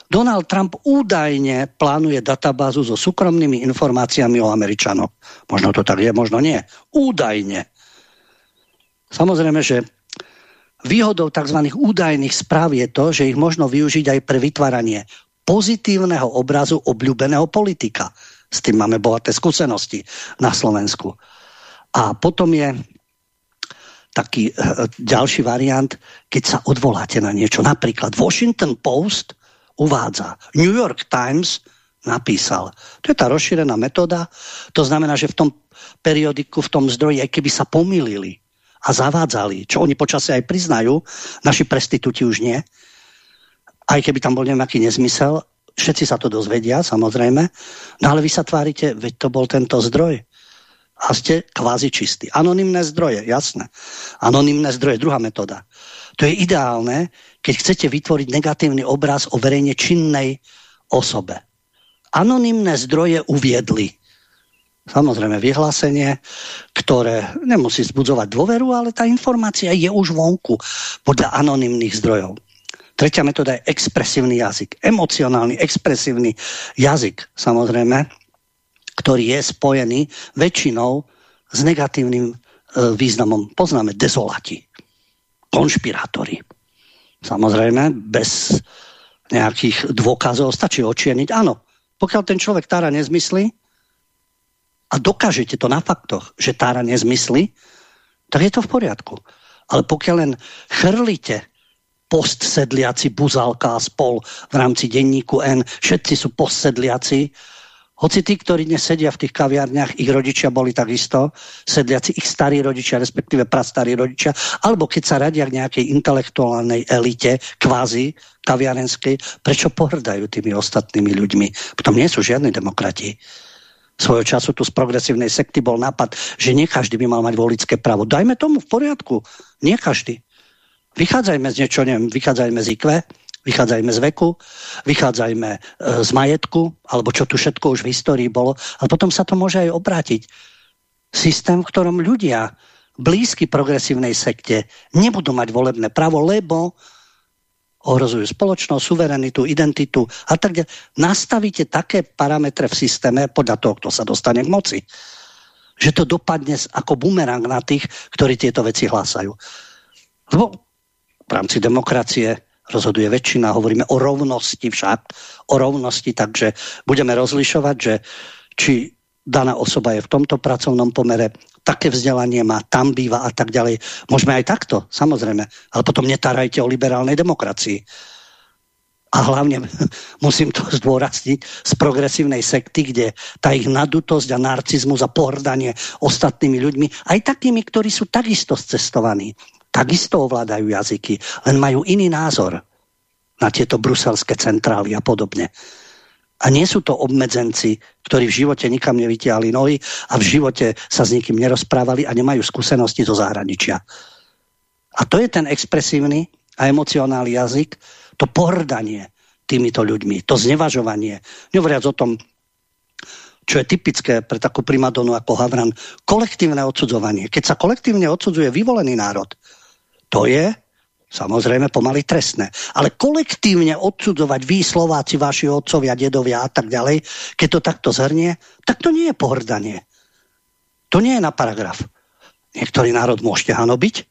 Donald Trump údajne plánuje databázu so súkromnými informáciami o Američanoch. Možno to tak je, možno nie. Údajne. Samozrejme, že výhodou tzv. údajných správ je to, že ich možno využiť aj pre vytváranie pozitívneho obrazu obľúbeného politika. S tým máme bohaté skúsenosti na Slovensku. A potom je taký e, ďalší variant, keď sa odvoláte na niečo. Napríklad Washington Post uvádza. New York Times napísal. To je tá rozšírená metóda. To znamená, že v tom periodiku, v tom zdroji, aj keby sa pomýlili a zavádzali, čo oni počasie aj priznajú, naši prestitúti už nie, aj keby tam bol nejaký nezmysel, všetci sa to dozvedia, samozrejme, no ale vy sa tvárite, veď to bol tento zdroj a ste kvázi čistí. Anonymné zdroje, jasné. Anonymné zdroje, druhá metóda. To je ideálne, keď chcete vytvoriť negatívny obraz o verejne činnej osobe. Anonymné zdroje uviedli. Samozrejme vyhlásenie, ktoré nemusí zbudzovať dôveru, ale tá informácia je už vonku podľa anonymných zdrojov. Tretia metóda je expresívny jazyk. Emocionálny, expresívny jazyk, samozrejme, ktorý je spojený väčšinou s negatívnym e, významom. Poznáme dezolati, konšpirátori. Samozrejme, bez nejakých dôkazov stačí očieniť. Áno, pokiaľ ten človek tára nezmyslí a dokážete to na faktoch, že tára nezmyslí, tak je to v poriadku. Ale pokiaľ len chrlíte postsedliaci Buzalka a spol v rámci denníku N, všetci sú postsedliaci, hoci tí, ktorí dnes sedia v tých kaviarniach, ich rodičia boli takisto, sedliaci ich starí rodičia, respektíve prastarí rodičia, alebo keď sa radia k nejakej intelektuálnej elite, kvázi kaviarenskej, prečo pohrdajú tými ostatnými ľuďmi? Potom nie sú žiadni demokrati. Svojho času tu z progresívnej sekty bol nápad, že nie každý by mal mať volické právo. Dajme tomu v poriadku. Nie každý. Vychádzajme z niečo, neviem, vychádzajme z IQ, Vychádzajme z veku, vychádzajme e, z majetku, alebo čo tu všetko už v histórii bolo. A potom sa to môže aj obrátiť. Systém, v ktorom ľudia blízky progresívnej sekte nebudú mať volebné právo, lebo ohrozujú spoločnosť, suverenitu, identitu a tak ďalej. Nastavíte také parametre v systéme podľa toho, kto sa dostane k moci. Že to dopadne ako bumerang na tých, ktorí tieto veci hlásajú. Lebo v rámci demokracie rozhoduje väčšina, hovoríme o rovnosti však, o rovnosti, takže budeme rozlišovať, že či daná osoba je v tomto pracovnom pomere, také vzdelanie má, tam býva a tak ďalej. Môžeme aj takto, samozrejme, ale potom netárajte o liberálnej demokracii. A hlavne musím to zdôrazniť z progresívnej sekty, kde tá ich nadutosť a narcizmus a pohrdanie ostatnými ľuďmi, aj takými, ktorí sú takisto cestovaní, takisto ovládajú jazyky, len majú iný názor na tieto bruselské centrály a podobne. A nie sú to obmedzenci, ktorí v živote nikam nevytiahli nohy a v živote sa s nikým nerozprávali a nemajú skúsenosti zo zahraničia. A to je ten expresívny a emocionálny jazyk, to pohrdanie týmito ľuďmi, to znevažovanie. Nehovoriac o tom, čo je typické pre takú primadonu ako Havran, kolektívne odsudzovanie. Keď sa kolektívne odsudzuje vyvolený národ, to je samozrejme pomaly trestné. Ale kolektívne odsudzovať vy, Slováci, vaši otcovia, dedovia a tak ďalej, keď to takto zhrnie, tak to nie je pohrdanie. To nie je na paragraf. Niektorý národ môžete hanobiť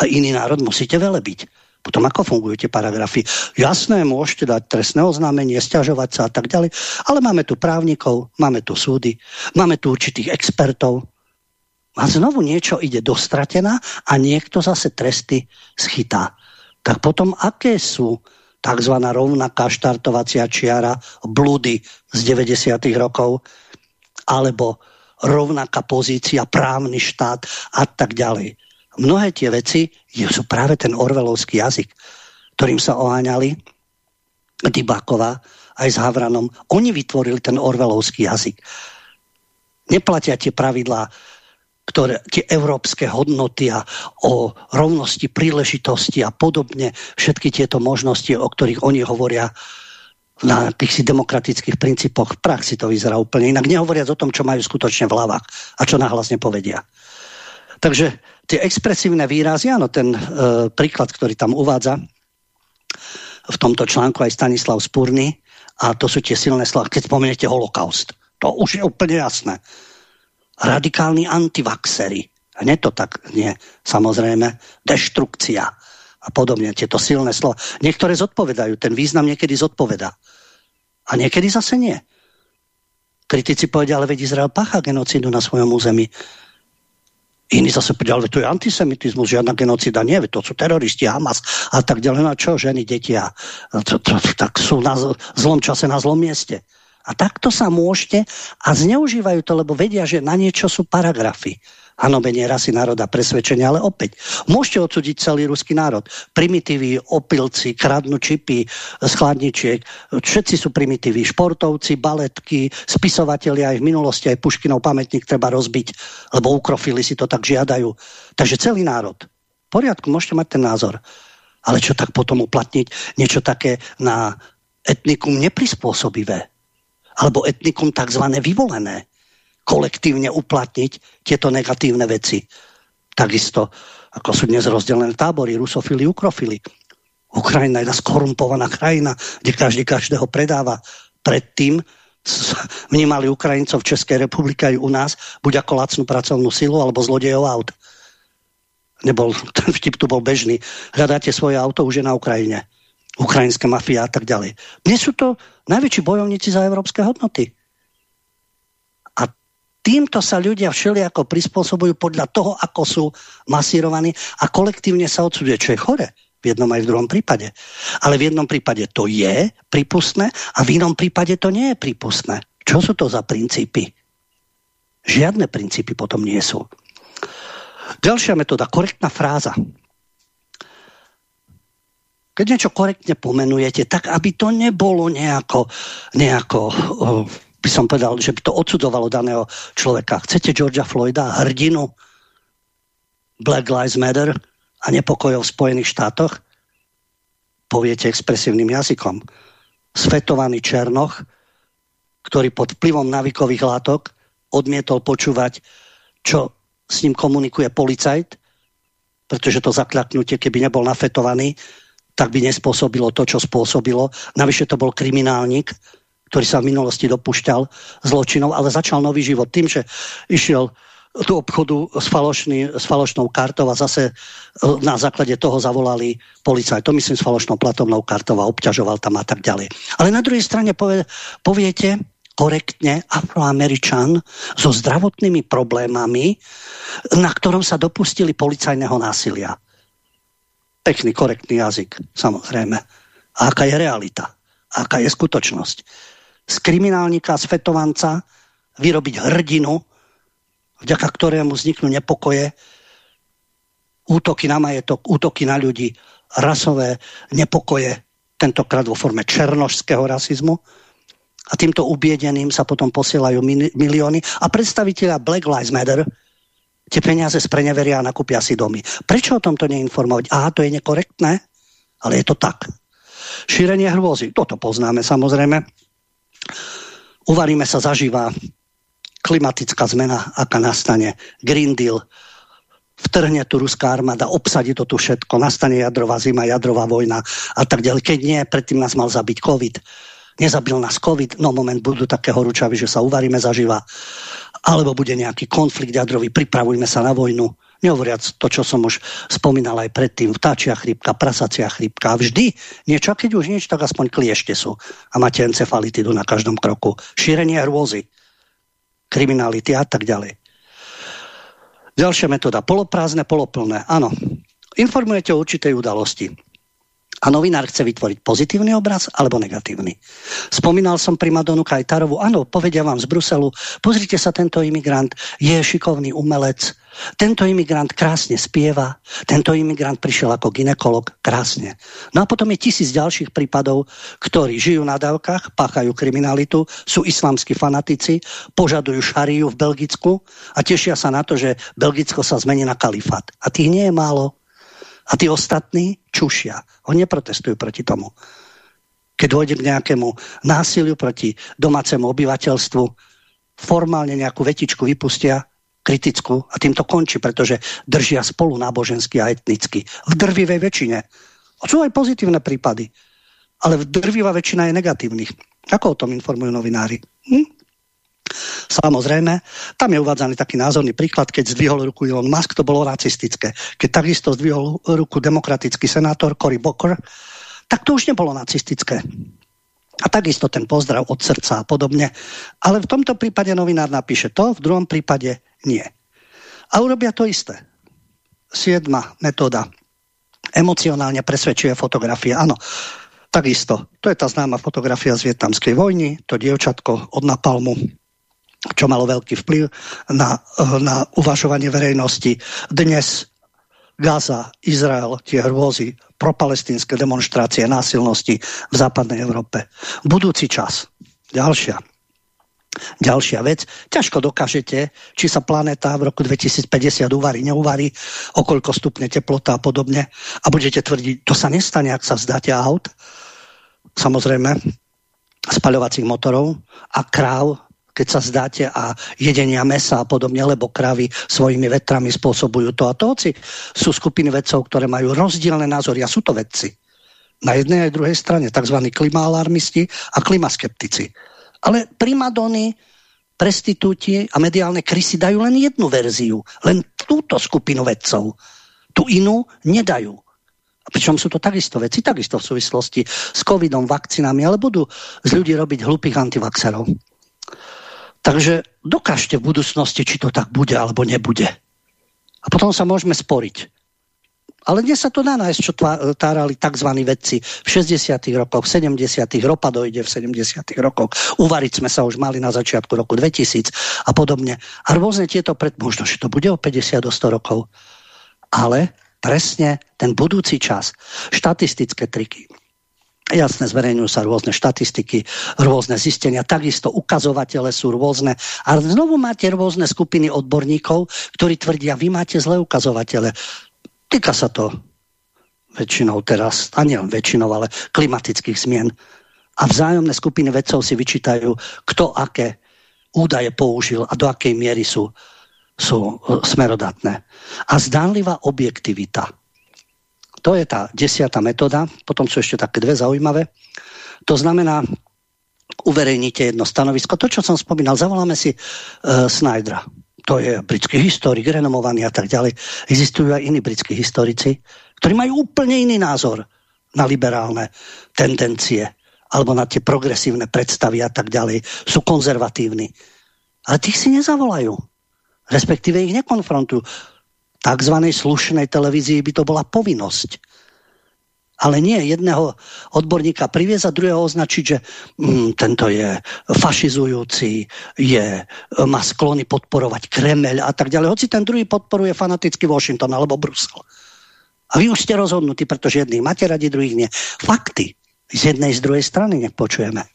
a iný národ musíte velebiť. Potom ako fungujú tie paragrafy? Jasné, môžete dať trestné oznámenie, stiažovať sa a tak ďalej, ale máme tu právnikov, máme tu súdy, máme tu určitých expertov, A znovu niečo ide dostratená a niekto zase tresty schytá. Tak potom aké sú tzv. rovnaká štartovacia čiara blúdy z 90. rokov alebo rovnaká pozícia, právny štát a tak ďalej. Mnohé tie veci sú práve ten orvelovský jazyk, ktorým sa oháňali Dybáková aj s Havranom. Oni vytvorili ten orvelovský jazyk. Neplatia tie pravidlá ktoré, tie európske hodnoty a o rovnosti príležitosti a podobne, všetky tieto možnosti, o ktorých oni hovoria na tých si demokratických princípoch, v praxi to vyzerá úplne inak. Nehovoriac o tom, čo majú skutočne v hlavách a čo nahlasne povedia. Takže tie expresívne výrazy, áno, ten e, príklad, ktorý tam uvádza v tomto článku aj Stanislav Spurny, a to sú tie silné slova, keď spomeniete holokaust. To už je úplne jasné radikálni antivaxery. Nie to tak, nie, samozrejme, deštrukcia a podobne, tieto silné slova. Niektoré zodpovedajú, ten význam niekedy zodpoveda. A niekedy zase nie. Kritici povedia, ale veď Izrael pácha genocídu na svojom území. Iní zase povedia, ale to je antisemitizmus, žiadna genocida nie, to sú teroristi, Hamas a tak ďalej. No a čo, ženy, deti a to, to, tak sú na zlom čase na zlom mieste. A takto sa môžete a zneužívajú to, lebo vedia, že na niečo sú paragrafy. Hanobenie rasy národa, presvedčenia, ale opäť. Môžete odsúdiť celý ruský národ. Primitívi, opilci, kradnú čipy z chladničiek, všetci sú primitívi. Športovci, baletky, spisovatelia aj v minulosti, aj Puškinov pamätník treba rozbiť, lebo ukrofili si to tak žiadajú. Takže celý národ. V poriadku, môžete mať ten názor. Ale čo tak potom uplatniť? Niečo také na etnikum neprispôsobivé alebo etnikum tzv. vyvolené, kolektívne uplatniť tieto negatívne veci. Takisto, ako sú dnes rozdelené tábory, rusofily, ukrofily. Ukrajina je jedna skorumpovaná krajina, kde každý každého predáva. Predtým vnímali Ukrajincov v Českej republike aj u nás, buď ako lacnú pracovnú silu, alebo zlodejov aut. Nebol, ten vtip tu bol bežný. Hľadáte svoje auto, už je na Ukrajine ukrajinská mafia a tak ďalej. Dnes sú to najväčší bojovníci za európske hodnoty. Týmto sa ľudia všelijako prispôsobujú podľa toho, ako sú masírovaní a kolektívne sa odsuduje, čo je chore v jednom aj v druhom prípade. Ale v jednom prípade to je prípustné a v inom prípade to nie je prípustné. Čo sú to za princípy? Žiadne princípy potom nie sú. Ďalšia metóda, korektná fráza. Keď niečo korektne pomenujete, tak aby to nebolo nejako, nejako by som povedal, že by to odsudovalo daného človeka. Chcete Georgia Floyda, hrdinu Black Lives Matter a nepokojov v Spojených štátoch? Poviete expresívnym jazykom. Svetovaný Černoch, ktorý pod vplyvom navikových látok odmietol počúvať, čo s ním komunikuje policajt, pretože to zakľaknutie, keby nebol nafetovaný, tak by nespôsobilo to, čo spôsobilo. Navyše to bol kriminálnik, ktorý sa v minulosti dopúšťal zločinov, ale začal nový život tým, že išiel do obchodu s, falošný, s falošnou kartou a zase e, na základe toho zavolali policaj. To myslím s falošnou platovnou kartou a obťažoval tam a tak ďalej. Ale na druhej strane povie, poviete korektne afroameričan so zdravotnými problémami, na ktorom sa dopustili policajného násilia pekný, korektný jazyk, samozrejme. A aká je realita? A aká je skutočnosť? Z kriminálnika, z fetovanca vyrobiť hrdinu, vďaka ktorému vzniknú nepokoje, útoky na majetok, útoky na ľudí, rasové nepokoje, tentokrát vo forme černožského rasizmu. A týmto ubiedeným sa potom posielajú milióny. A predstaviteľa Black Lives Matter, tie peniaze spreneveria a nakúpia si domy. Prečo o tomto neinformovať? Aha, to je nekorektné, ale je to tak. Šírenie hrôzy, toto poznáme samozrejme. Uvaríme sa zažíva klimatická zmena, aká nastane. Green Deal, vtrhne tu ruská armáda, obsadí to tu všetko, nastane jadrová zima, jadrová vojna a tak ďalej. Keď nie, predtým nás mal zabiť COVID. Nezabil nás COVID, no moment, budú také horúčavy, že sa uvaríme zaživa alebo bude nejaký konflikt jadrový, pripravujme sa na vojnu. Nehovoriac to, čo som už spomínal aj predtým, vtáčia chrípka, prasacia chrípka. Vždy niečo, keď už niečo, tak aspoň kliešte sú. A máte encefalitidu na každom kroku. Šírenie hrôzy, kriminality a tak ďalej. Ďalšia metóda, poloprázdne, poloplné. Áno, informujete o určitej udalosti. A novinár chce vytvoriť pozitívny obraz alebo negatívny. Spomínal som pri Madonu Kajtarovu, áno, povedia vám z Bruselu, pozrite sa, tento imigrant je šikovný umelec, tento imigrant krásne spieva, tento imigrant prišiel ako ginekolog krásne. No a potom je tisíc ďalších prípadov, ktorí žijú na dávkach, páchajú kriminalitu, sú islamskí fanatici, požadujú šariu v Belgicku a tešia sa na to, že Belgicko sa zmení na kalifát. A tých nie je málo. A tí ostatní čušia. Oni neprotestujú proti tomu. Keď dôjde k nejakému násiliu proti domácemu obyvateľstvu, formálne nejakú vetičku vypustia, kritickú, a tým to končí, pretože držia spolu nábožensky a etnicky. V drvivej väčšine. A sú aj pozitívne prípady. Ale drvivá väčšina je negatívnych. Ako o tom informujú novinári? Hm? Samozrejme, tam je uvádzaný taký názorný príklad, keď zdvihol ruku Elon Musk, to bolo nacistické. Keď takisto zdvihol ruku demokratický senátor Cory Booker, tak to už nebolo nacistické. A takisto ten pozdrav od srdca a podobne. Ale v tomto prípade novinár napíše to, v druhom prípade nie. A urobia to isté. Siedma metóda. Emocionálne presvedčuje fotografie. Áno, takisto. To je tá známa fotografia z vietnamskej vojny, to dievčatko od Napalmu, čo malo veľký vplyv na, na uvažovanie verejnosti. Dnes Gaza, Izrael, tie hrôzy, propalestínske demonstrácie, násilnosti v západnej Európe. Budúci čas. Ďalšia. Ďalšia vec, ťažko dokážete, či sa planéta v roku 2050 uvarí, neuvarí, okoľko stupne teplota a podobne. A budete tvrdiť, to sa nestane, ak sa vzdáte aut, samozrejme, spaľovacích motorov a kráv keď sa zdáte a jedenia mesa a podobne, lebo kravy svojimi vetrami spôsobujú to a to. Hoci sú skupiny vedcov, ktoré majú rozdielne názory a sú to vedci. Na jednej aj druhej strane, tzv. klimaalarmisti a klimaskeptici. Ale primadony, prestitúti a mediálne krysy dajú len jednu verziu, len túto skupinu vedcov. Tu inú nedajú. Pričom sú to takisto veci, takisto v súvislosti s covidom, vakcinami, ale budú z ľudí robiť hlupých antivaxerov. Takže dokážte v budúcnosti, či to tak bude alebo nebude. A potom sa môžeme sporiť. Ale dnes sa to dá nájsť, čo tárali tzv. vedci v 60. rokoch, v 70. ropa dojde v 70. rokoch. Uvariť sme sa už mali na začiatku roku 2000 a podobne. A rôzne tieto pred... Možno, že to bude o 50 do 100 rokov. Ale presne ten budúci čas, štatistické triky, Jasne, zverejňujú sa rôzne štatistiky, rôzne zistenia, takisto ukazovatele sú rôzne. A znovu máte rôzne skupiny odborníkov, ktorí tvrdia, vy máte zlé ukazovatele. Týka sa to väčšinou teraz, a nielen väčšinou, ale klimatických zmien. A vzájomné skupiny vedcov si vyčítajú, kto aké údaje použil a do akej miery sú, sú e, smerodatné. A zdánlivá objektivita to je tá desiatá metóda. Potom sú ešte také dve zaujímavé. To znamená, uverejníte jedno stanovisko. To, čo som spomínal, zavoláme si uh, Snydera. To je britský historik, renomovaný a tak ďalej. Existujú aj iní britskí historici, ktorí majú úplne iný názor na liberálne tendencie alebo na tie progresívne predstavy a tak ďalej. Sú konzervatívni. Ale tých si nezavolajú. Respektíve ich nekonfrontujú tzv. slušnej televízii by to bola povinnosť. Ale nie jedného odborníka priviesť a druhého označiť, že mm, tento je fašizujúci, je, má sklony podporovať Kremel a tak ďalej. Hoci ten druhý podporuje fanaticky Washington alebo Brusel. A vy už ste rozhodnutí, pretože jedných máte radi, druhých nie. Fakty z jednej, z druhej strany nech počujeme.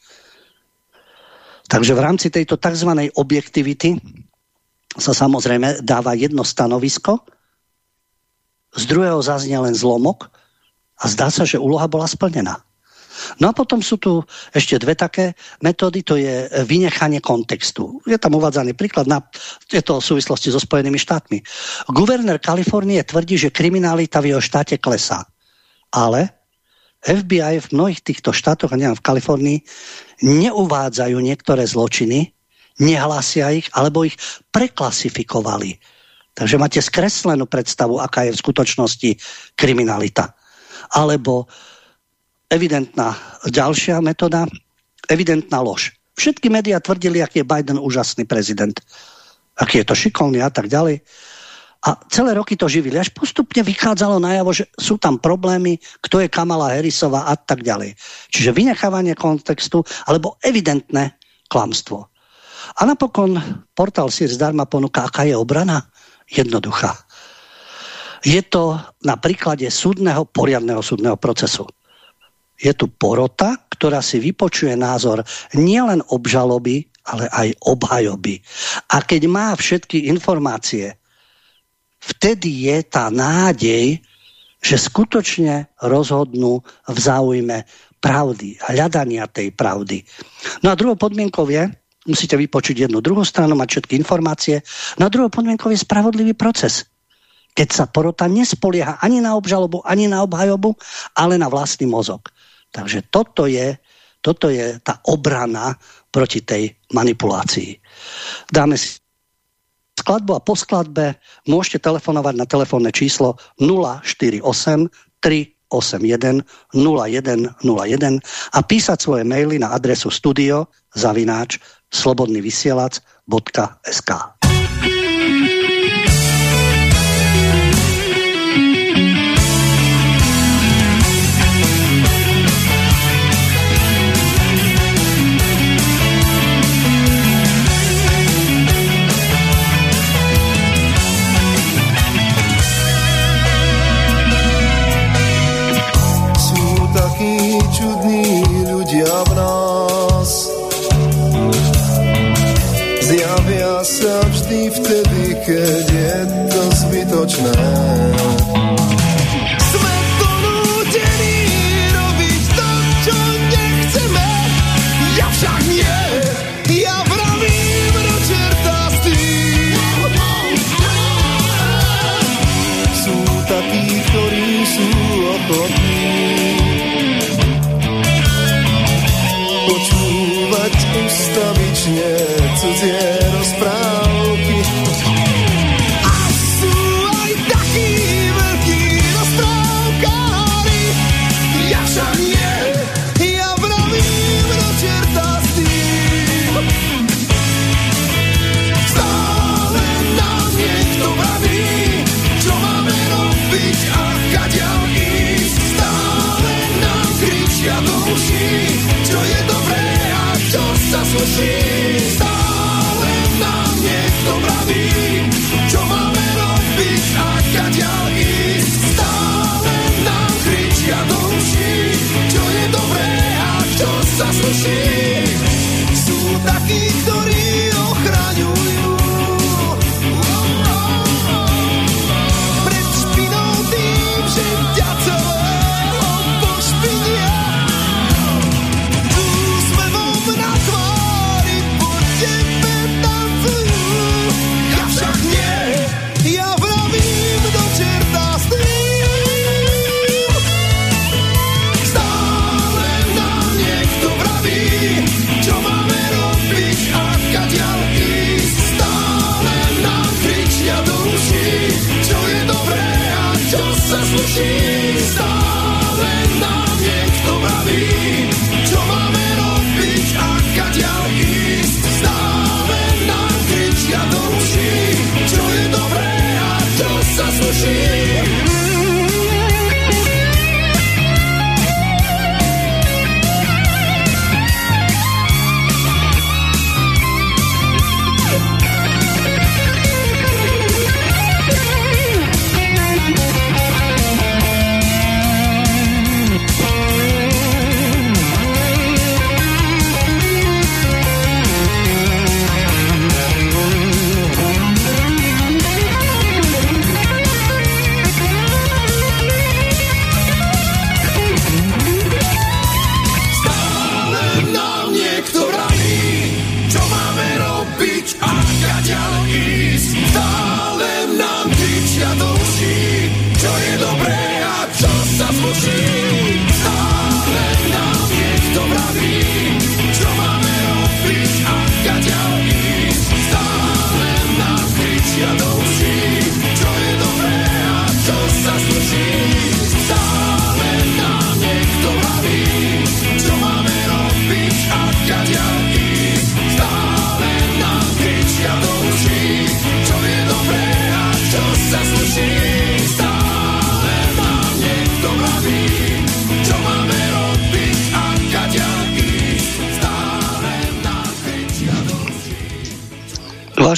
Takže v rámci tejto tzv. objektivity sa samozrejme dáva jedno stanovisko, z druhého zaznie len zlomok a zdá sa, že úloha bola splnená. No a potom sú tu ešte dve také metódy, to je vynechanie kontextu. Je tam uvádzaný príklad, na, je to v súvislosti so Spojenými štátmi. Guvernér Kalifornie tvrdí, že kriminalita v jeho štáte klesá. Ale FBI v mnohých týchto štátoch, a neviem v Kalifornii, neuvádzajú niektoré zločiny, nehlásia ich, alebo ich preklasifikovali Takže máte skreslenú predstavu, aká je v skutočnosti kriminalita. Alebo evidentná ďalšia metóda, evidentná lož. Všetky médiá tvrdili, aký je Biden úžasný prezident. Aký je to šikovný a tak ďalej. A celé roky to živili. Až postupne vychádzalo najavo, že sú tam problémy, kto je Kamala Harrisová a tak ďalej. Čiže vynechávanie kontextu alebo evidentné klamstvo. A napokon portál Sir zdarma ponúka, aká je obrana? Jednoduchá. Je to na príklade súdneho, poriadného súdneho procesu. Je tu porota, ktorá si vypočuje názor nielen obžaloby, ale aj obhajoby. A keď má všetky informácie, vtedy je tá nádej, že skutočne rozhodnú v záujme pravdy a hľadania tej pravdy. No a druhou podmienkou je, musíte vypočuť jednu druhú stranu, mať všetky informácie, no a druhou podmienkou je spravodlivý proces. Keď sa porota nespolieha ani na obžalobu, ani na obhajobu, ale na vlastný mozog. Takže toto je, toto je tá obrana proti tej manipulácii. Dáme si skladbu a po skladbe môžete telefonovať na telefónne číslo 048 381 0101 a písať svoje maily na adresu studio zavináč slobodnyvysielac.sk.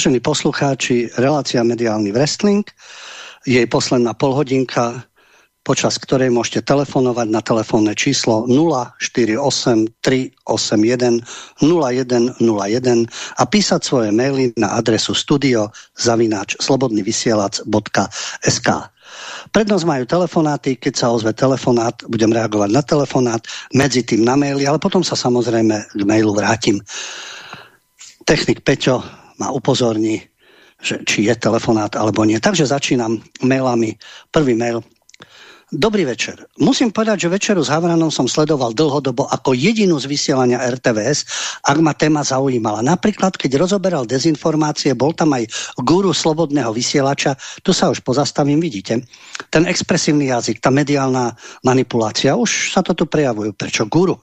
Vážení poslucháči, relácia Mediálny wrestling, jej posledná polhodinka, počas ktorej môžete telefonovať na telefónne číslo 048 381 0101 a písať svoje maily na adresu studio zavináč slobodnyvysielac.sk Prednosť majú telefonáty, keď sa ozve telefonát, budem reagovať na telefonát, medzi tým na maily, ale potom sa samozrejme k mailu vrátim. Technik Peťo ma upozorní, že či je telefonát alebo nie. Takže začínam mailami. Prvý mail Dobrý večer. Musím povedať, že večeru s Havranom som sledoval dlhodobo ako jedinú z vysielania RTVS, ak ma téma zaujímala. Napríklad, keď rozoberal dezinformácie, bol tam aj guru slobodného vysielača, tu sa už pozastavím, vidíte. Ten expresívny jazyk, tá mediálna manipulácia, už sa to tu prejavujú. Prečo guru?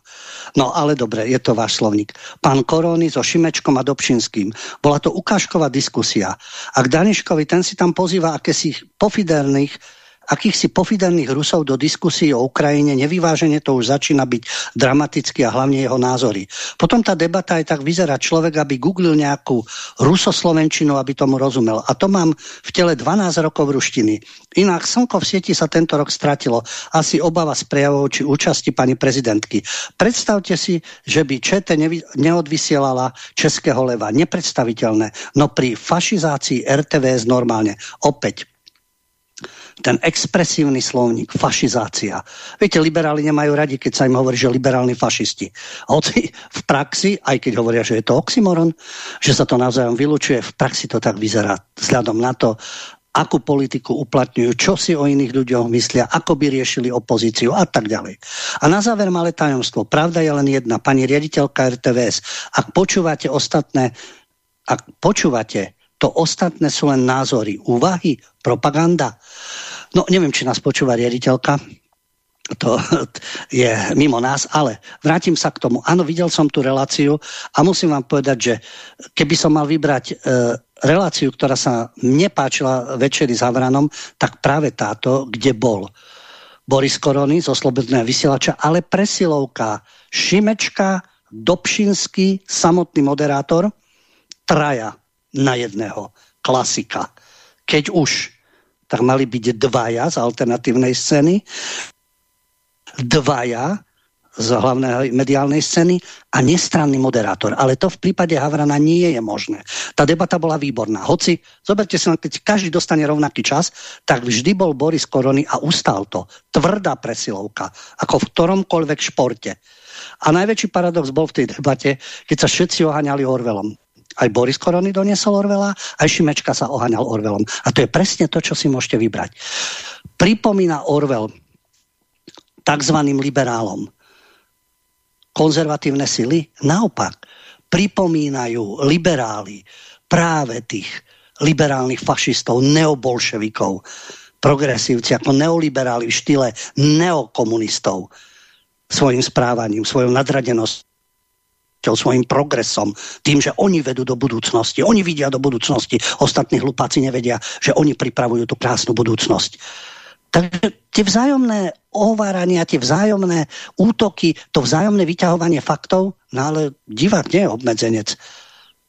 No ale dobre, je to váš slovník. Pán Korony so Šimečkom a Dobšinským. Bola to ukážková diskusia. A k Daniškovi ten si tam pozýva akési pofiderných akýchsi pofiderných Rusov do diskusí o Ukrajine nevyvážene to už začína byť dramaticky a hlavne jeho názory. Potom tá debata aj tak vyzerá človek, aby googlil nejakú rusoslovenčinu, aby tomu rozumel. A to mám v tele 12 rokov ruštiny. Inak slnko v sieti sa tento rok stratilo. Asi obava z prejavov či účasti pani prezidentky. Predstavte si, že by ČT neodvysielala Českého leva. Nepredstaviteľné. No pri fašizácii RTVS normálne. Opäť ten expresívny slovník, fašizácia. Viete, liberáli nemajú radi, keď sa im hovorí, že liberálni fašisti. Hoci v praxi, aj keď hovoria, že je to oxymoron, že sa to navzájom vylúčuje, v praxi to tak vyzerá vzhľadom na to, akú politiku uplatňujú, čo si o iných ľuďoch myslia, ako by riešili opozíciu a tak ďalej. A na záver malé tajomstvo. Pravda je len jedna. Pani riaditeľka RTVS, ak počúvate ostatné, ak počúvate to ostatné sú len názory, úvahy, propaganda. No, neviem, či nás počúva riaditeľka, to je mimo nás, ale vrátim sa k tomu. Áno, videl som tú reláciu a musím vám povedať, že keby som mal vybrať e, reláciu, ktorá sa mne páčila večeri s Havranom, tak práve táto, kde bol Boris Korony zo Slobodného vysielača, ale presilovka Šimečka, Dobšinský, samotný moderátor, traja na jedného. Klasika. Keď už, tak mali byť dvaja z alternatívnej scény, dvaja z hlavnej mediálnej scény a nestranný moderátor. Ale to v prípade Havrana nie je možné. Tá debata bola výborná. Hoci, zoberte si, keď každý dostane rovnaký čas, tak vždy bol Boris Korony a ustal to. Tvrdá presilovka, ako v ktoromkoľvek športe. A najväčší paradox bol v tej debate, keď sa všetci oháňali Orvelom. Aj Boris Korony doniesol Orvela, aj Šimečka sa oháňal Orvelom. A to je presne to, čo si môžete vybrať. Pripomína Orwell tzv. liberálom konzervatívne sily? Naopak, pripomínajú liberáli práve tých liberálnych fašistov, neobolševikov, progresívci ako neoliberáli v štýle neokomunistov svojim správaním, svojou nadradenosťou svojim progresom, tým, že oni vedú do budúcnosti, oni vidia do budúcnosti, ostatní hlupáci nevedia, že oni pripravujú tú krásnu budúcnosť. Takže tie vzájomné ovárania, tie vzájomné útoky, to vzájomné vyťahovanie faktov, no ale divák nie je obmedzenec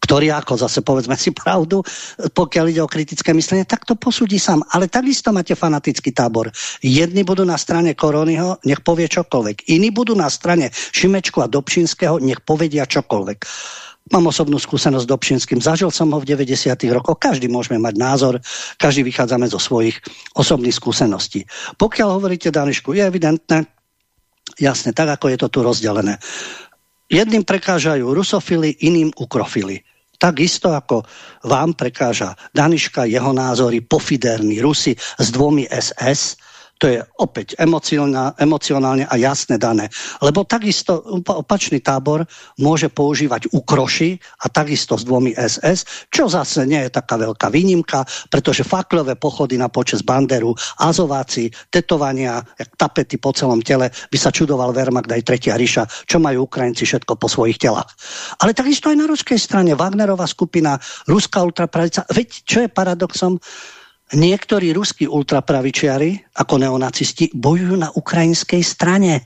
ktorý ako zase povedzme si pravdu, pokiaľ ide o kritické myslenie, tak to posúdi sám. Ale takisto máte fanatický tábor. Jedni budú na strane Koronyho, nech povie čokoľvek. Iní budú na strane Šimečku a Dobšinského, nech povedia čokoľvek. Mám osobnú skúsenosť s Dobšinským, zažil som ho v 90. rokoch, každý môžeme mať názor, každý vychádzame zo svojich osobných skúseností. Pokiaľ hovoríte Danišku, je evidentné, jasne, tak ako je to tu rozdelené. Jedným prekážajú rusofily, iným ukrofily. Takisto ako vám prekáža Daniška, jeho názory, pofiderní Rusi s dvomi SS, to je opäť emocionálne a jasne dané. Lebo takisto opačný tábor môže používať ukroši a takisto s dvomi SS, čo zase nie je taká veľká výnimka, pretože faklové pochody na počas Banderu, Azováci, tetovania, jak tapety po celom tele, by sa čudoval Wehrmacht aj Tretia ríša, čo majú Ukrajinci všetko po svojich telách. Ale takisto aj na ruskej strane Wagnerová skupina, ruská ultrapravica. Veď čo je paradoxom? Niektorí ruskí ultrapravičiari ako neonacisti bojujú na ukrajinskej strane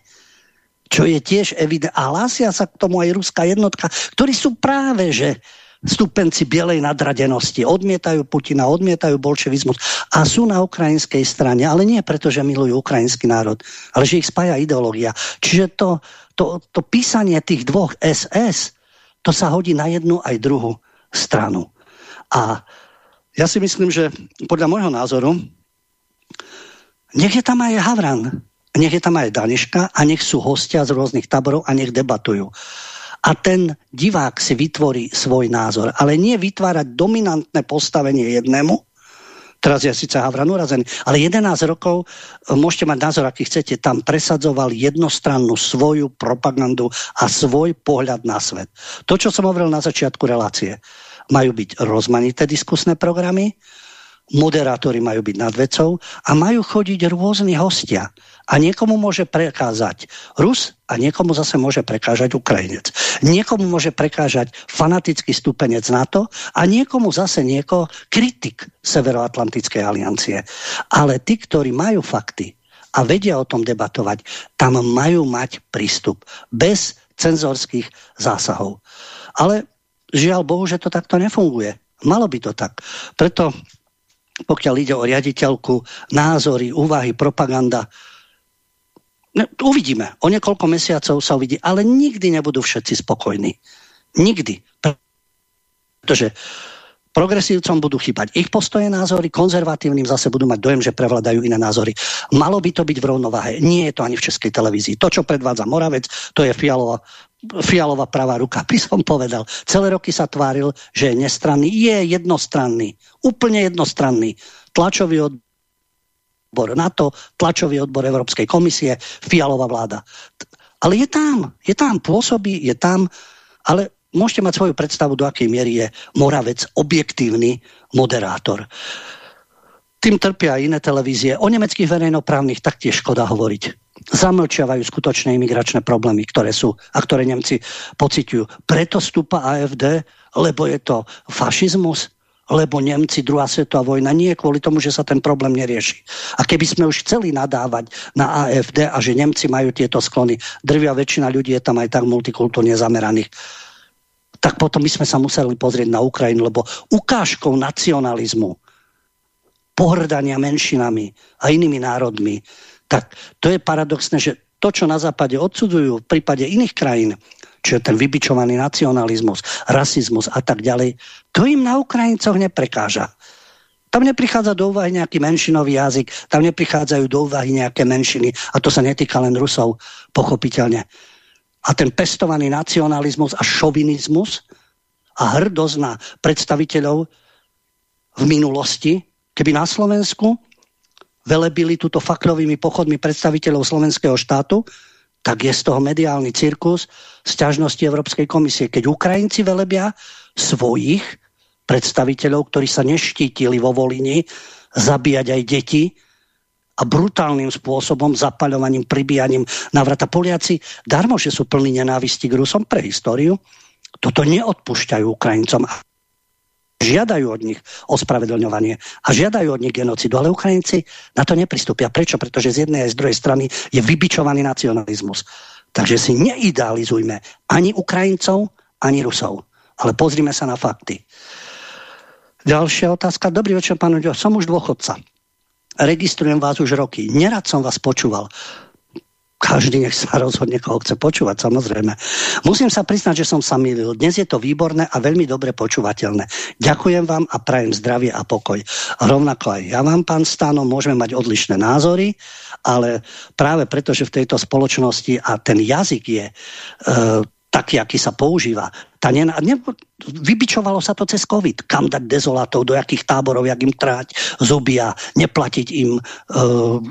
čo je tiež evidentné. A hlásia sa k tomu aj ruská jednotka, ktorí sú práve, že stupenci bielej nadradenosti. Odmietajú Putina, odmietajú bolševizmus a sú na ukrajinskej strane, ale nie preto, že milujú ukrajinský národ, ale že ich spája ideológia. Čiže to, to, to písanie tých dvoch SS, to sa hodí na jednu aj druhú stranu. A ja si myslím, že podľa môjho názoru, nech je tam aj Havran, nech je tam aj Daniška a nech sú hostia z rôznych táborov a nech debatujú a ten divák si vytvorí svoj názor. Ale nie vytvárať dominantné postavenie jednému, teraz je síce Havran urazený, ale 11 rokov e, môžete mať názor, aký chcete, tam presadzoval jednostrannú svoju propagandu a svoj pohľad na svet. To, čo som hovoril na začiatku relácie, majú byť rozmanité diskusné programy, moderátori majú byť nad vecou a majú chodiť rôzni hostia. A niekomu môže prekázať Rus a niekomu zase môže prekážať Ukrajinec. Niekomu môže prekážať fanatický stupenec NATO a niekomu zase nieko kritik Severoatlantickej aliancie. Ale tí, ktorí majú fakty a vedia o tom debatovať, tam majú mať prístup bez cenzorských zásahov. Ale žiaľ Bohu, že to takto nefunguje. Malo by to tak. Preto pokiaľ ide o riaditeľku, názory, úvahy, propaganda. Uvidíme. O niekoľko mesiacov sa uvidí, ale nikdy nebudú všetci spokojní. Nikdy. Pretože progresívcom budú chýbať ich postoje názory, konzervatívnym zase budú mať dojem, že prevladajú iné názory. Malo by to byť v rovnováhe. Nie je to ani v českej televízii. To, čo predvádza Moravec, to je Fialová, Fialová pravá ruka, by som povedal. Celé roky sa tváril, že je nestranný. Je jednostranný. Úplne jednostranný. Tlačový odbor NATO, tlačový odbor Európskej komisie, Fialová vláda. Ale je tam, je tam, pôsobí, je tam, ale môžete mať svoju predstavu, do akej miery je Moravec objektívny moderátor. Tým trpia aj iné televízie. O nemeckých verejnoprávnych taktiež škoda hovoriť. Zamlčiavajú skutočné imigračné problémy, ktoré sú a ktoré Nemci pociťujú. Preto stúpa AFD, lebo je to fašizmus, lebo Nemci, druhá svetová vojna, nie kvôli tomu, že sa ten problém nerieši. A keby sme už chceli nadávať na AFD a že Nemci majú tieto sklony, drvia väčšina ľudí je tam aj tak multikultúrne zameraných, tak potom by sme sa museli pozrieť na Ukrajinu, lebo ukážkou nacionalizmu, pohrdania menšinami a inými národmi, tak to je paradoxné, že to, čo na západe odsudzujú v prípade iných krajín, čiže ten vybičovaný nacionalizmus, rasizmus a tak ďalej, to im na Ukrajincoch neprekáža. Tam neprichádza do úvahy nejaký menšinový jazyk, tam neprichádzajú do úvahy nejaké menšiny a to sa netýka len Rusov, pochopiteľne a ten pestovaný nacionalizmus a šovinizmus a hrdosť na predstaviteľov v minulosti, keby na Slovensku velebili túto faklovými pochodmi predstaviteľov slovenského štátu, tak je z toho mediálny cirkus sťažnosti Európskej komisie. Keď Ukrajinci velebia svojich predstaviteľov, ktorí sa neštítili vo Volini zabíjať aj deti, a brutálnym spôsobom, zapaľovaním, pribíjaním navrata. Poliaci, darmo, že sú plní nenávisti k Rusom pre históriu, toto neodpúšťajú Ukrajincom žiadajú od nich ospravedlňovanie a žiadajú od nich genocidu, ale Ukrajinci na to nepristúpia. Prečo? Pretože z jednej aj z druhej strany je vybičovaný nacionalizmus. Takže si neidealizujme ani Ukrajincov, ani Rusov. Ale pozrime sa na fakty. Ďalšia otázka. Dobrý večer, pán Som už dôchodca registrujem vás už roky. Nerad som vás počúval. Každý nech sa rozhodne, koho chce počúvať, samozrejme. Musím sa priznať, že som sa milil. Dnes je to výborné a veľmi dobre počúvateľné. Ďakujem vám a prajem zdravie a pokoj. Rovnako aj ja vám, pán Stano, môžeme mať odlišné názory, ale práve preto, že v tejto spoločnosti a ten jazyk je e, taký, aký sa používa, tá ne, ne, vybičovalo sa to cez COVID. Kam dať dezolatov, do jakých táborov, jak im tráť zubia, neplatiť im e,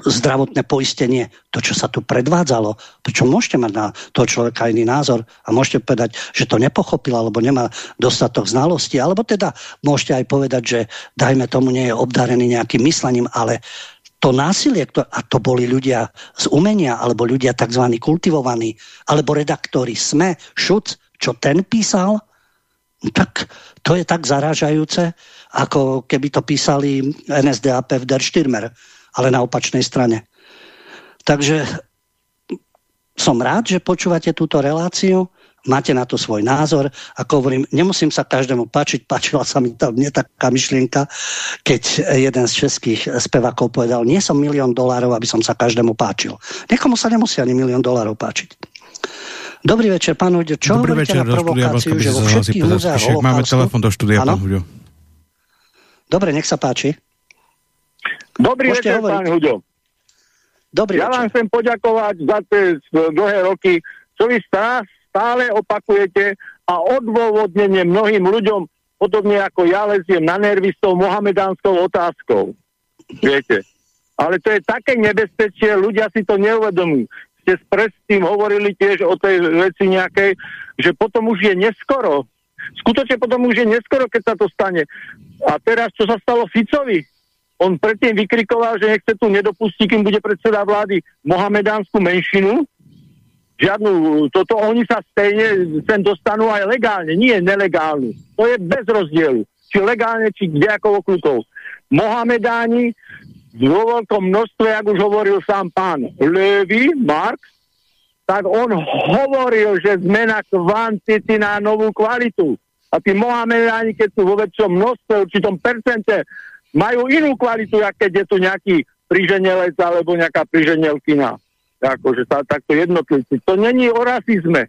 zdravotné poistenie. To, čo sa tu predvádzalo, prečo môžete mať na toho človeka iný názor a môžete povedať, že to nepochopil, alebo nemá dostatok znalosti, alebo teda môžete aj povedať, že dajme tomu nie je obdarený nejakým myslením, ale to násilie, a to boli ľudia z umenia, alebo ľudia tzv. kultivovaní, alebo redaktori SME, ŠUC, čo ten písal, tak to je tak zarážajúce, ako keby to písali NSDAP v Der Stürmer, ale na opačnej strane. Takže som rád, že počúvate túto reláciu. Máte na to svoj názor. Ako hovorím, nemusím sa každému páčiť, páčila sa mi tam mne taká myšlienka, keď jeden z českých spevákov povedal, nie som milión dolárov, aby som sa každému páčil. Niekomu sa nemusí ani milión dolárov páčiť. Dobrý večer, pán Huďo. Čo Dobrý večer na provokáciu, že vo všetkých múzeách Máme telefon do štúdia, pán Huďo. Dobre, nech sa páči. Dobrý Môžete večer, hovoriť. pán Huďo. Dobrý ja večer. vám chcem poďakovať za tie dlhé roky, čo vy stále opakujete a odôvodnenie mnohým ľuďom, podobne ako ja leziem na nervy s tou mohamedánskou otázkou. Viete. Ale to je také nebezpečie, ľudia si to neuvedomujú ste s Prestým hovorili tiež o tej veci nejakej, že potom už je neskoro. Skutočne potom už je neskoro, keď sa to stane. A teraz, čo sa stalo Ficovi? On predtým vykrikoval, že nechce tu nedopustiť, kým bude predseda vlády mohamedánsku menšinu. Žiadnu, toto oni sa stejne sem dostanú aj legálne, nie nelegálnu. To je bez rozdielu. Či legálne, či kdejakou okľukou. Mohamedáni vo veľkom množstve, ako už hovoril sám pán Levy, Marx, tak on hovoril, že zmena kvantity na novú kvalitu. A tí Mohamedáni, keď sú vo väčšom množstve, určitom percente, majú inú kvalitu, ako keď je tu nejaký priženelec alebo nejaká priženelkina. Akože sa takto jednotlivci. To není o rasizme.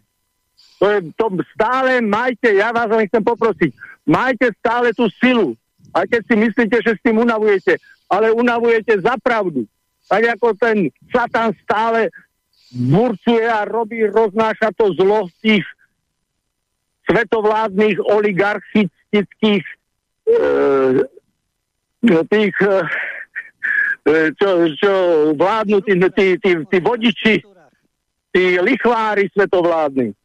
To je, to stále majte, ja vás len chcem poprosiť, majte stále tú silu. Aj keď si myslíte, že s tým unavujete ale unavujete za pravdu. Tak ako ten Satan stále burcuje a robí, roznáša to zlo tých svetovládnych oligarchistických e, tých e, čo, čo vládnu tí, tí, tí, tí vodiči, tí lichvári svetovládni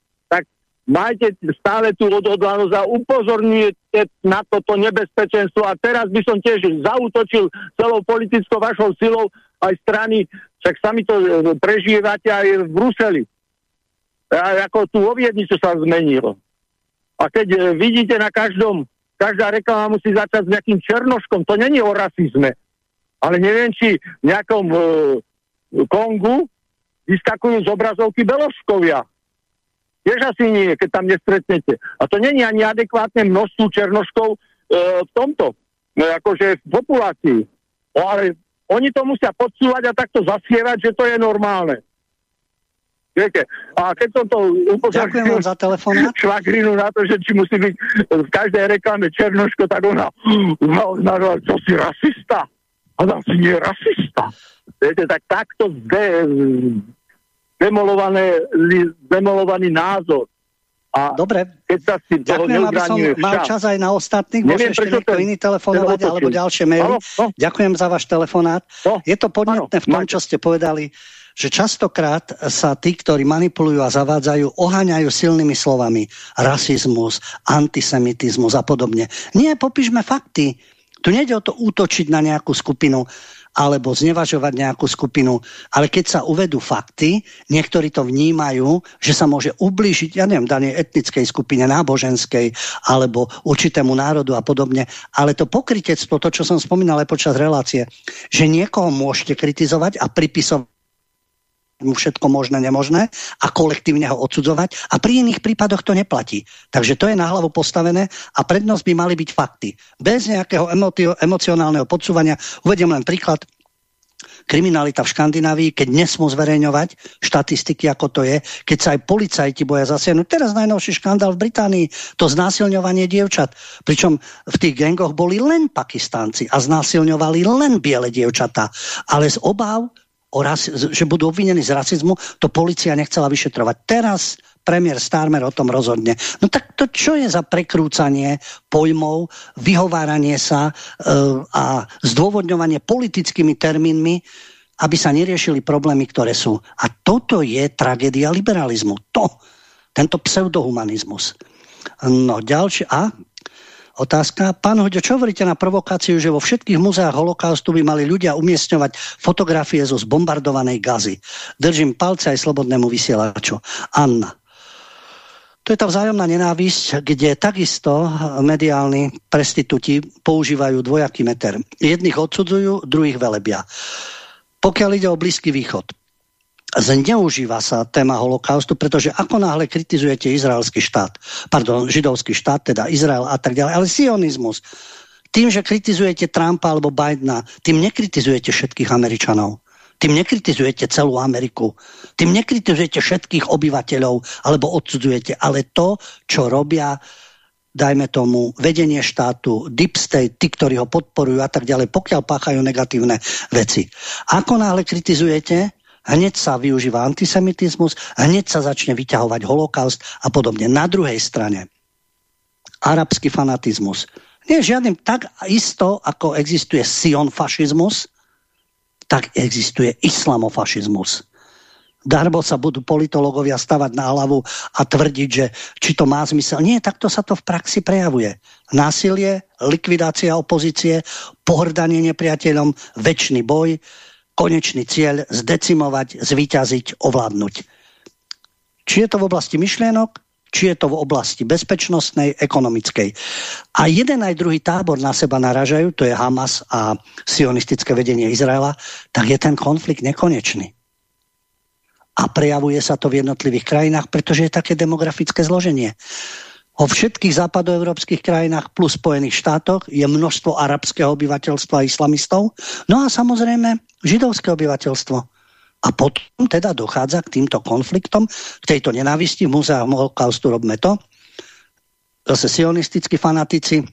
majte stále tú odhodlanosť a upozorňujete na toto nebezpečenstvo. A teraz by som tiež zautočil celou politickou vašou silou aj strany, však sami to e, prežívate aj v Bruseli. A ako tu vo Viedni, čo sa zmenilo. A keď e, vidíte na každom, každá reklama musí začať s nejakým černoškom, to není o rasizme. Ale neviem, či v nejakom e, Kongu vyskakujú z obrazovky beložkovia Tiež asi nie, keď tam nestretnete. A to není ani adekvátne množstvu černoškov e, v tomto, e, akože v populácii. O, ale oni to musia podsúvať a takto zasievať, že to je normálne. Viete, a keď som to upozornil švagrinu na to, že či musí byť v každej reklame Černoško, tak ona, ona, ona, ona čo si rasista? Ona si nie je rasista. Viete, tak takto zde, demolované, demolovaný názor. A Dobre, keď sa si ďakujem, aby som mal čas aj na ostatných, môže ešte niekto ten, iný telefonovať alebo ďalšie maily. No. Ďakujem za váš telefonát. No. Je to podnetné v tom, čo ste povedali, že častokrát sa tí, ktorí manipulujú a zavádzajú, oháňajú silnými slovami rasizmus, antisemitizmus a podobne. Nie, popíšme fakty. Tu nejde o to útočiť na nejakú skupinu alebo znevažovať nejakú skupinu, ale keď sa uvedú fakty, niektorí to vnímajú, že sa môže ublížiť, ja neviem, danej etnickej skupine, náboženskej, alebo určitému národu a podobne, ale to pokrytectvo, to, čo som spomínal aj počas relácie, že niekoho môžete kritizovať a pripisovať všetko možné, nemožné a kolektívne ho odsudzovať a pri iných prípadoch to neplatí. Takže to je na hlavu postavené a prednosť by mali byť fakty. Bez nejakého emocionálneho podsúvania. Uvediem len príklad kriminalita v Škandinávii, keď nesmú zverejňovať štatistiky, ako to je, keď sa aj policajti boja zasiahnuť. Teraz najnovší škandál v Británii, to znásilňovanie dievčat. Pričom v tých gengoch boli len Pakistánci a znásilňovali len biele dievčatá. Ale z obav o ras, že budú obvinení z rasizmu, to policia nechcela vyšetrovať. Teraz premiér Starmer o tom rozhodne. No tak to čo je za prekrúcanie pojmov, vyhováranie sa e, a zdôvodňovanie politickými termínmi, aby sa neriešili problémy, ktoré sú. A toto je tragédia liberalizmu. To, tento pseudohumanizmus. No ďalšie, a Otázka. Pán Hoďo, čo hovoríte na provokáciu, že vo všetkých muzeách holokaustu by mali ľudia umiestňovať fotografie zo zbombardovanej gazy? Držím palce aj slobodnému vysielaču. Anna. To je tá vzájomná nenávisť, kde takisto mediálni prestitúti používajú dvojaký meter. Jedných odsudzujú, druhých velebia. Pokiaľ ide o Blízky východ, zneužíva sa téma holokaustu, pretože ako náhle kritizujete izraelský štát, pardon, židovský štát, teda Izrael a tak ďalej, ale sionizmus, tým, že kritizujete Trumpa alebo Bidena, tým nekritizujete všetkých Američanov. Tým nekritizujete celú Ameriku. Tým nekritizujete všetkých obyvateľov alebo odsudzujete, ale to, čo robia dajme tomu, vedenie štátu, deep state, tí, ktorí ho podporujú a tak ďalej, pokiaľ páchajú negatívne veci. Ako náhle kritizujete, hneď sa využíva antisemitizmus, hneď sa začne vyťahovať holokaust a podobne. Na druhej strane, arabský fanatizmus. Nie žiadnym tak isto, ako existuje sionfašizmus, tak existuje islamofašizmus. Darbo sa budú politológovia stavať na hlavu a tvrdiť, že či to má zmysel. Nie, takto sa to v praxi prejavuje. Násilie, likvidácia opozície, pohrdanie nepriateľom, väčší boj, konečný cieľ zdecimovať, zvíťaziť, ovládnuť. Či je to v oblasti myšlienok, či je to v oblasti bezpečnostnej, ekonomickej. A jeden aj druhý tábor na seba naražajú, to je Hamas a sionistické vedenie Izraela, tak je ten konflikt nekonečný. A prejavuje sa to v jednotlivých krajinách, pretože je také demografické zloženie. O všetkých západoeurópskych krajinách plus Spojených štátoch je množstvo arabského obyvateľstva a islamistov, no a samozrejme židovské obyvateľstvo. A potom teda dochádza k týmto konfliktom, k tejto nenávisti, v múzeách holokaustu robme to. Zase sionistickí fanatici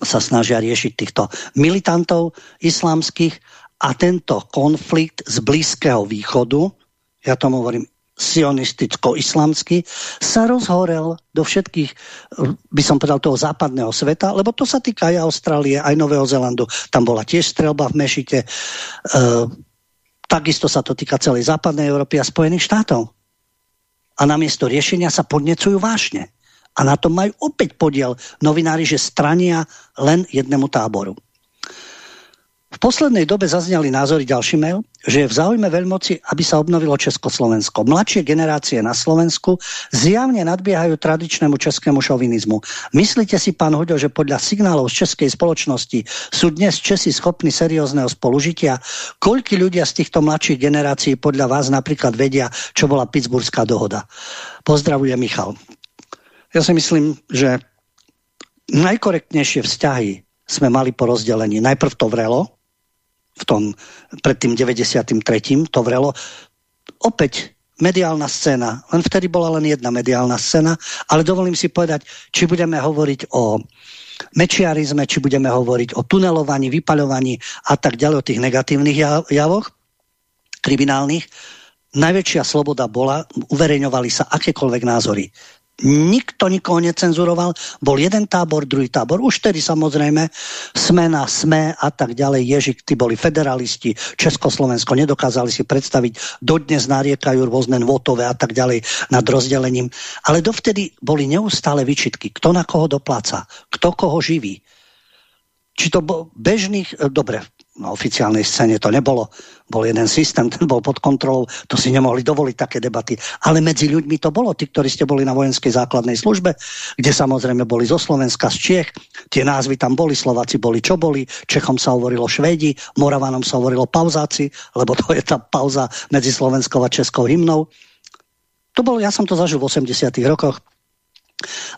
sa snažia riešiť týchto militantov islamských a tento konflikt z Blízkeho východu, ja tomu hovorím sionisticko-islamský, sa rozhorel do všetkých, by som povedal, toho západného sveta, lebo to sa týka aj Austrálie, aj Nového Zelandu. Tam bola tiež strelba v Mešite. E, takisto sa to týka celej západnej Európy a Spojených štátov. A namiesto riešenia sa podnecujú vášne. A na tom majú opäť podiel novinári, že strania len jednému táboru. V poslednej dobe zazneli názory ďalší mail, že je v záujme veľmoci, aby sa obnovilo Československo. Mladšie generácie na Slovensku zjavne nadbiehajú tradičnému českému šovinizmu. Myslíte si, pán Huďo, že podľa signálov z českej spoločnosti sú dnes Česi schopní seriózneho spolužitia? Koľky ľudia z týchto mladších generácií podľa vás napríklad vedia, čo bola Pittsburghská dohoda? Pozdravuje Michal. Ja si myslím, že najkorektnejšie vzťahy sme mali po rozdelení. Najprv to vrelo, v tom pred tým 93. to vrelo. Opäť mediálna scéna, len vtedy bola len jedna mediálna scéna, ale dovolím si povedať, či budeme hovoriť o mečiarizme, či budeme hovoriť o tunelovaní, vypaľovaní a tak ďalej, o tých negatívnych javoch, kriminálnych, najväčšia sloboda bola, uverejňovali sa akékoľvek názory. Nikto nikoho necenzuroval. Bol jeden tábor, druhý tábor. Už tedy samozrejme Smena, Sme a tak ďalej. Ježik, tí boli federalisti. Československo nedokázali si predstaviť. Dodnes nariekajú rôzne votové a tak ďalej nad rozdelením. Ale dovtedy boli neustále vyčitky. Kto na koho dopláca? Kto koho živí? Či to bol bežných, dobre, na oficiálnej scéne to nebolo. Bol jeden systém, ten bol pod kontrolou, to si nemohli dovoliť také debaty. Ale medzi ľuďmi to bolo, tí, ktorí ste boli na vojenskej základnej službe, kde samozrejme boli zo Slovenska, z Čiech, tie názvy tam boli, Slováci boli čo boli, Čechom sa hovorilo Švédi, Moravanom sa hovorilo pauzáci, lebo to je tá pauza medzi slovenskou a českou hymnou. To bolo, ja som to zažil v 80 rokoch,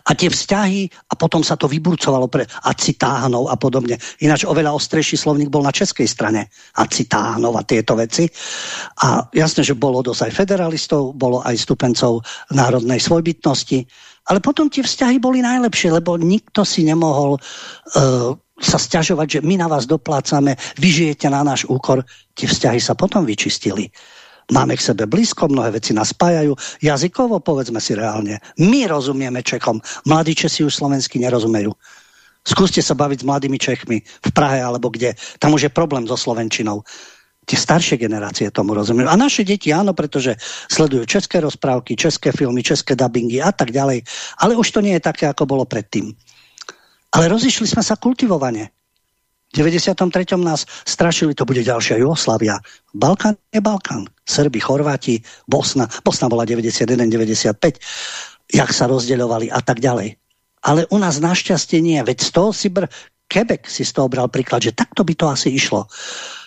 a tie vzťahy a potom sa to vyburcovalo pre acitáhnov a podobne. Ináč oveľa ostrejší slovník bol na českej strane acitáhnov a tieto veci. A jasne, že bolo dosť aj federalistov, bolo aj stupencov národnej svojbytnosti, ale potom tie vzťahy boli najlepšie, lebo nikto si nemohol uh, sa stiažovať, že my na vás doplácame, vy žijete na náš úkor. Tie vzťahy sa potom vyčistili. Máme k sebe blízko, mnohé veci nás spájajú. Jazykovo, povedzme si reálne. My rozumieme Čechom. Mladí Česi už slovensky nerozumejú. Skúste sa baviť s mladými Čechmi v Prahe alebo kde. Tam už je problém so Slovenčinou. Tie staršie generácie tomu rozumejú. A naše deti áno, pretože sledujú české rozprávky, české filmy, české dubbingy a tak ďalej. Ale už to nie je také, ako bolo predtým. Ale rozišli sme sa kultivovane. 93. nás strašili, to bude ďalšia Jugoslavia. Balkán je Balkán. Srbi, Chorváti, Bosna. Bosna bola 91-95. Jak sa rozdeľovali a tak ďalej. Ale u nás našťastie nie. Veď z toho si br... Quebec si z toho bral príklad, že takto by to asi išlo.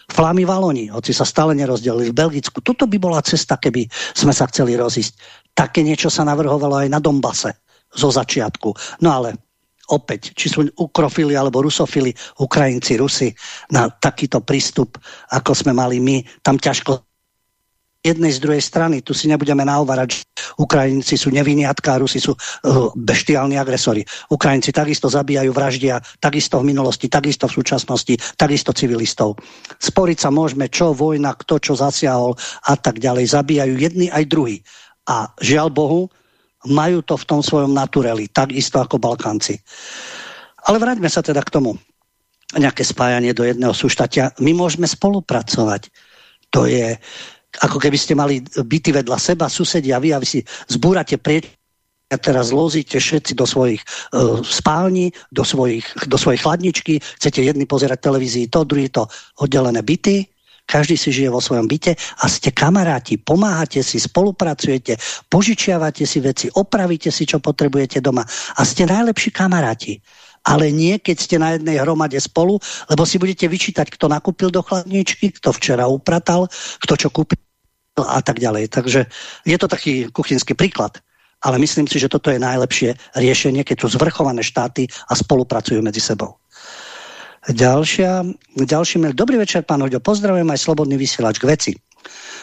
Flámy Valoni, hoci sa stále nerozdelili v Belgicku. Toto by bola cesta, keby sme sa chceli rozísť. Také niečo sa navrhovalo aj na Dombase zo začiatku. No ale opäť, či sú ukrofili alebo rusofili, Ukrajinci, Rusi, na takýto prístup, ako sme mali my, tam ťažko jednej z druhej strany. Tu si nebudeme nahovárať, že Ukrajinci sú neviniatka a Rusi sú uh, beštiálni agresori. Ukrajinci takisto zabíjajú, vraždia, takisto v minulosti, takisto v súčasnosti, takisto civilistov. Sporiť sa môžeme, čo vojna, kto čo zasiahol a tak ďalej. Zabíjajú jedni aj druhý. A žiaľ Bohu, majú to v tom svojom natureli, takisto ako Balkánci. Ale vráťme sa teda k tomu. Nejaké spájanie do jedného súštatia. My môžeme spolupracovať. To je, ako keby ste mali byty vedľa seba, susedia, vy a vy si zbúrate prieč a teraz zlozíte všetci do svojich uh, spální, do, svojich, do svojich chladničky, chcete jedni pozerať televízii, to, druhý to oddelené byty, každý si žije vo svojom byte a ste kamaráti, pomáhate si, spolupracujete, požičiavate si veci, opravíte si, čo potrebujete doma a ste najlepší kamaráti. Ale nie, keď ste na jednej hromade spolu, lebo si budete vyčítať, kto nakúpil do chladničky, kto včera upratal, kto čo kúpil a tak ďalej. Takže je to taký kuchynský príklad. Ale myslím si, že toto je najlepšie riešenie, keď sú zvrchované štáty a spolupracujú medzi sebou. Ďalšia, ďalší mail. Dobrý večer, pán Hoďo. Pozdravujem aj Slobodný vysielač k veci.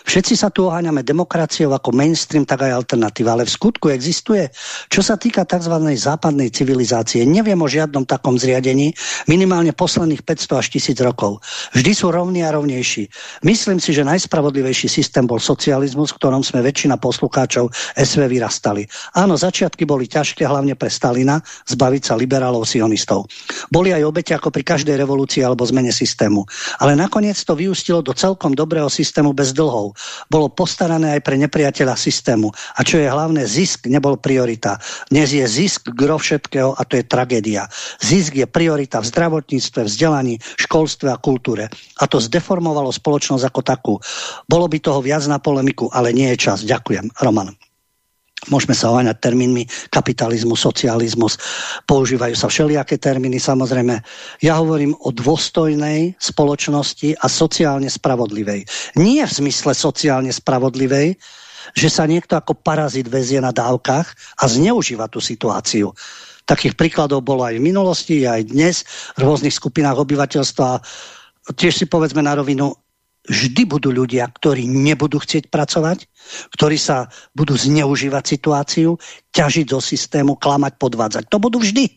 Všetci sa tu oháňame demokraciou ako mainstream, tak aj alternatíva, ale v skutku existuje. Čo sa týka tzv. západnej civilizácie, neviem o žiadnom takom zriadení, minimálne posledných 500 až 1000 rokov. Vždy sú rovní a rovnejší. Myslím si, že najspravodlivejší systém bol socializmus, v ktorom sme väčšina poslucháčov SV vyrastali. Áno, začiatky boli ťažké, hlavne pre Stalina, zbaviť sa liberálov sionistov. Boli aj obete ako pri každej revolúcii alebo zmene systému. Ale nakoniec to vyústilo do celkom dobrého systému bez dlhov bolo postarané aj pre nepriateľa systému. A čo je hlavné, zisk nebol priorita. Dnes je zisk gro všetkého a to je tragédia. Zisk je priorita v zdravotníctve, vzdelaní, školstve a kultúre. A to zdeformovalo spoločnosť ako takú. Bolo by toho viac na polemiku, ale nie je čas. Ďakujem. Roman. Môžeme sa oháňať termínmi kapitalizmus, socializmus, používajú sa všelijaké termíny, samozrejme. Ja hovorím o dôstojnej spoločnosti a sociálne spravodlivej. Nie v zmysle sociálne spravodlivej, že sa niekto ako parazit vezie na dávkach a zneužíva tú situáciu. Takých príkladov bolo aj v minulosti, aj dnes v rôznych skupinách obyvateľstva. Tiež si povedzme na rovinu, vždy budú ľudia, ktorí nebudú chcieť pracovať, ktorí sa budú zneužívať situáciu, ťažiť zo systému, klamať, podvádzať. To budú vždy.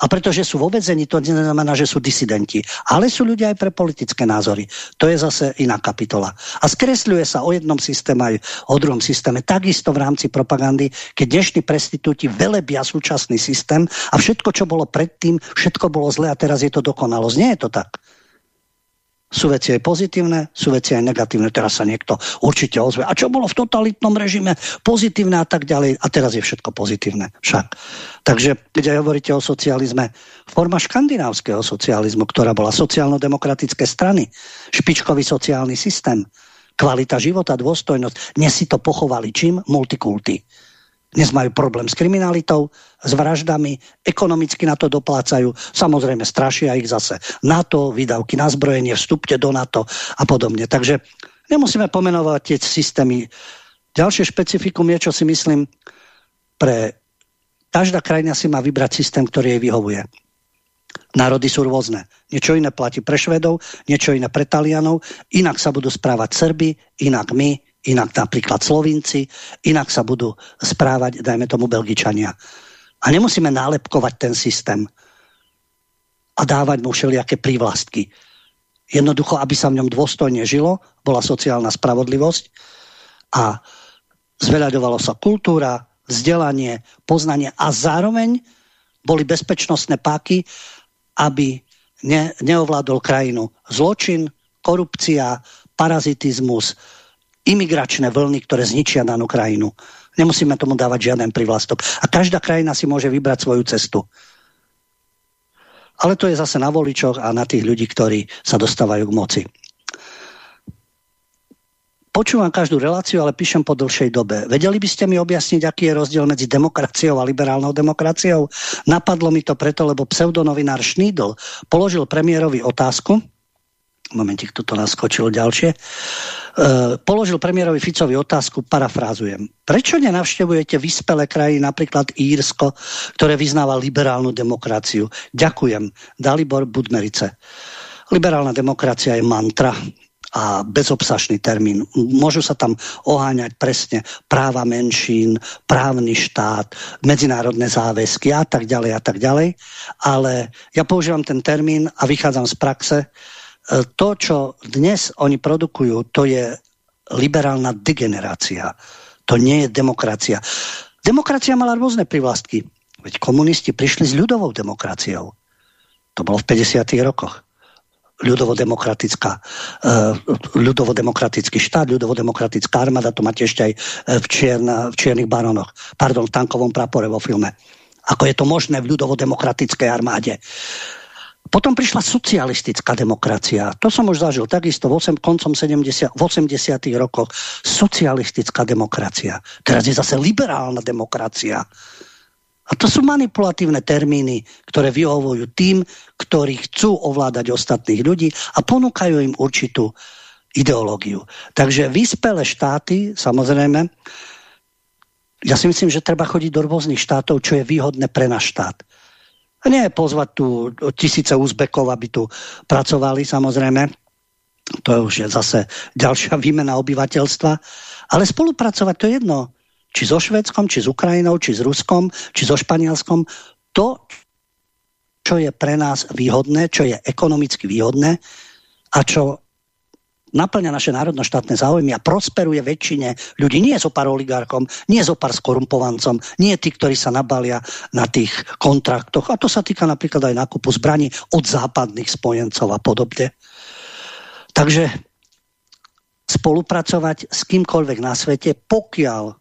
A pretože sú vo vedzení, to neznamená, že sú disidenti. Ale sú ľudia aj pre politické názory. To je zase iná kapitola. A skresľuje sa o jednom systéme aj o druhom systéme. Takisto v rámci propagandy, keď dnešní prestitúti velebia súčasný systém a všetko, čo bolo predtým, všetko bolo zlé a teraz je to dokonalosť. Nie je to tak. Sú veci aj pozitívne, sú veci aj negatívne. Teraz sa niekto určite ozve. A čo bolo v totalitnom režime? Pozitívne a tak ďalej. A teraz je všetko pozitívne však. Takže keď aj hovoríte o socializme, forma škandinávskeho socializmu, ktorá bola sociálno-demokratické strany, špičkový sociálny systém, kvalita života, dôstojnosť, dnes si to pochovali čím? Multikulty. Dnes majú problém s kriminalitou, s vraždami, ekonomicky na to doplácajú, samozrejme strašia ich zase NATO, výdavky na zbrojenie, vstupte do NATO a podobne. Takže nemusíme pomenovať tie systémy. Ďalšie špecifikum je, čo si myslím, pre každá krajina si má vybrať systém, ktorý jej vyhovuje. Národy sú rôzne. Niečo iné platí pre Švedov, niečo iné pre Talianov, inak sa budú správať Srby, inak my, inak napríklad Slovinci, inak sa budú správať, dajme tomu, Belgičania. A nemusíme nálepkovať ten systém a dávať mu všelijaké prívlastky. Jednoducho, aby sa v ňom dôstojne žilo, bola sociálna spravodlivosť a zveľaďovalo sa kultúra, vzdelanie, poznanie a zároveň boli bezpečnostné páky, aby ne, neovládol krajinu zločin, korupcia, parazitizmus, imigračné vlny, ktoré zničia danú krajinu. Nemusíme tomu dávať žiaden privlastok. A každá krajina si môže vybrať svoju cestu. Ale to je zase na voličoch a na tých ľudí, ktorí sa dostávajú k moci. Počúvam každú reláciu, ale píšem po dlhšej dobe. Vedeli by ste mi objasniť, aký je rozdiel medzi demokraciou a liberálnou demokraciou? Napadlo mi to preto, lebo pseudonovinár Schneidl položil premiérovi otázku, momentik, toto naskočilo ďalšie, e, položil premiérovi Ficovi otázku, parafrázujem. Prečo nenavštevujete vyspelé krajiny, napríklad Írsko, ktoré vyznáva liberálnu demokraciu? Ďakujem. Dalibor Budmerice. Liberálna demokracia je mantra, a bezobsašný termín. Môžu sa tam oháňať presne práva menšín, právny štát, medzinárodné záväzky a tak ďalej a tak ďalej. Ale ja používam ten termín a vychádzam z praxe. To, čo dnes oni produkujú, to je liberálna degenerácia. To nie je demokracia. Demokracia mala rôzne privlastky. Veď komunisti prišli s ľudovou demokraciou. To bolo v 50. rokoch ľudovodemokratická, uh, ľudovodemokratický štát, ľudovodemokratická armáda, to máte ešte aj eh, v, čierna, v čiernych baronoch, pardon, v tankovom prapore vo filme. Ako je to možné v ľudovodemokratickej armáde. Potom prišla socialistická demokracia. To som už zažil takisto v 8, koncom 70, v 80. rokoch. Socialistická demokracia. Teraz je zase liberálna demokracia. A to sú manipulatívne termíny, ktoré vyhovujú tým, ktorí chcú ovládať ostatných ľudí a ponúkajú im určitú ideológiu. Takže vyspelé štáty, samozrejme, ja si myslím, že treba chodiť do rôznych štátov, čo je výhodné pre náš štát. A nie pozvať tu tisíce Uzbekov, aby tu pracovali, samozrejme. To už je zase ďalšia výmena obyvateľstva. Ale spolupracovať, to je jedno či so Švedskom, či s Ukrajinou, či s Ruskom, či so Španielskom, to, čo je pre nás výhodné, čo je ekonomicky výhodné a čo naplňa naše národno-štátne záujmy a prosperuje väčšine ľudí, nie zo pár oligárkom, nie zo pár skorumpovancom, nie tí, ktorí sa nabalia na tých kontraktoch. A to sa týka napríklad aj nákupu zbraní od západných spojencov a podobne. Takže spolupracovať s kýmkoľvek na svete, pokiaľ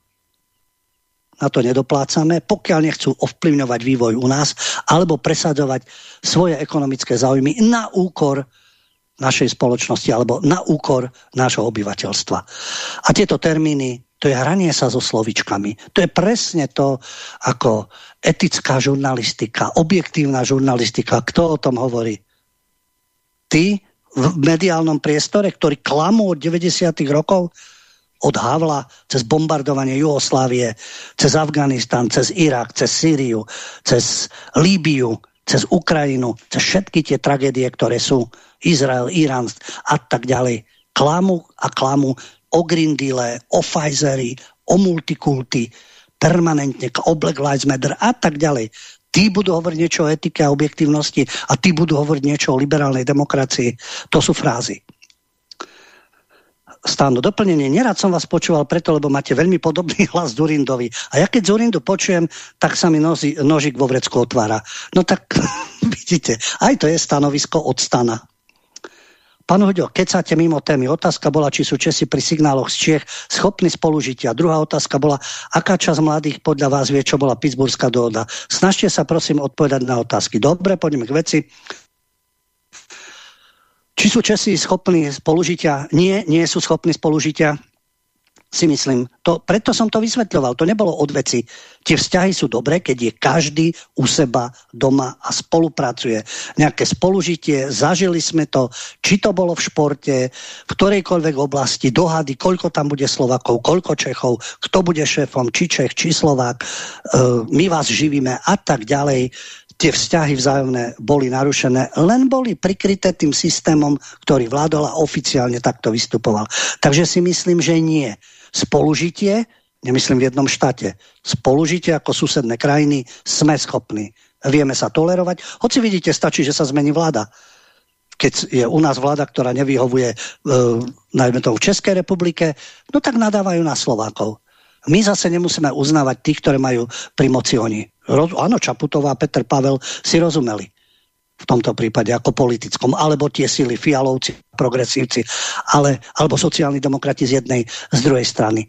na to nedoplácame, pokiaľ nechcú ovplyvňovať vývoj u nás alebo presadzovať svoje ekonomické záujmy na úkor našej spoločnosti alebo na úkor nášho obyvateľstva. A tieto termíny, to je hranie sa so slovičkami. To je presne to, ako etická žurnalistika, objektívna žurnalistika. Kto o tom hovorí? Ty v mediálnom priestore, ktorý klamú od 90. rokov, od Havla cez bombardovanie Jugoslávie, cez Afganistan, cez Irak, cez Sýriu, cez Líbiu, cez Ukrajinu, cez všetky tie tragédie, ktoré sú, Izrael, Irán a tak ďalej. Klamu a klamu o Green Deal, o Pfizeri, o multikulty, permanentne o Black Lives Matter a tak ďalej. Tí budú hovoriť niečo o etike a objektívnosti a tí budú hovoriť niečo o liberálnej demokracii. To sú frázy. Stáno doplnenie. Nerad som vás počúval preto, lebo máte veľmi podobný hlas Zurindovi. A ja keď Zurindu počujem, tak sa mi nozi, nožik vo vrecku otvára. No tak vidíte, aj to je stanovisko od stana. Pán Hoďo, kecáte mimo témy. Otázka bola, či sú Česi pri signáloch z Čiech schopní spolužitia. Druhá otázka bola, aká časť mladých podľa vás vie, čo bola Pittsburghská dohoda. Snažte sa prosím odpovedať na otázky. Dobre, poďme k veci. Či sú Česi schopní spolužitia? Nie, nie sú schopní spolužitia si myslím. To, preto som to vysvetľoval. To nebolo od veci. Tie vzťahy sú dobré, keď je každý u seba doma a spolupracuje. Nejaké spolužitie, zažili sme to, či to bolo v športe, v ktorejkoľvek oblasti, dohady, koľko tam bude Slovakov, koľko Čechov, kto bude šéfom, či Čech, či Slovák, e, my vás živíme a tak ďalej tie vzťahy vzájomné boli narušené, len boli prikryté tým systémom, ktorý vládol a oficiálne takto vystupoval. Takže si myslím, že nie. Spolužitie, nemyslím v jednom štáte, spolužitie ako susedné krajiny sme schopní. Vieme sa tolerovať. Hoci vidíte, stačí, že sa zmení vláda. Keď je u nás vláda, ktorá nevyhovuje, e, najmä to v Českej republike, no tak nadávajú na Slovákov. My zase nemusíme uznávať tých, ktoré majú pri moci oni. Roz, áno, Čaputová a Peter Pavel si rozumeli v tomto prípade ako politickom, alebo tie síly fialovci, progresívci, ale, alebo sociálni demokrati z jednej, z druhej strany.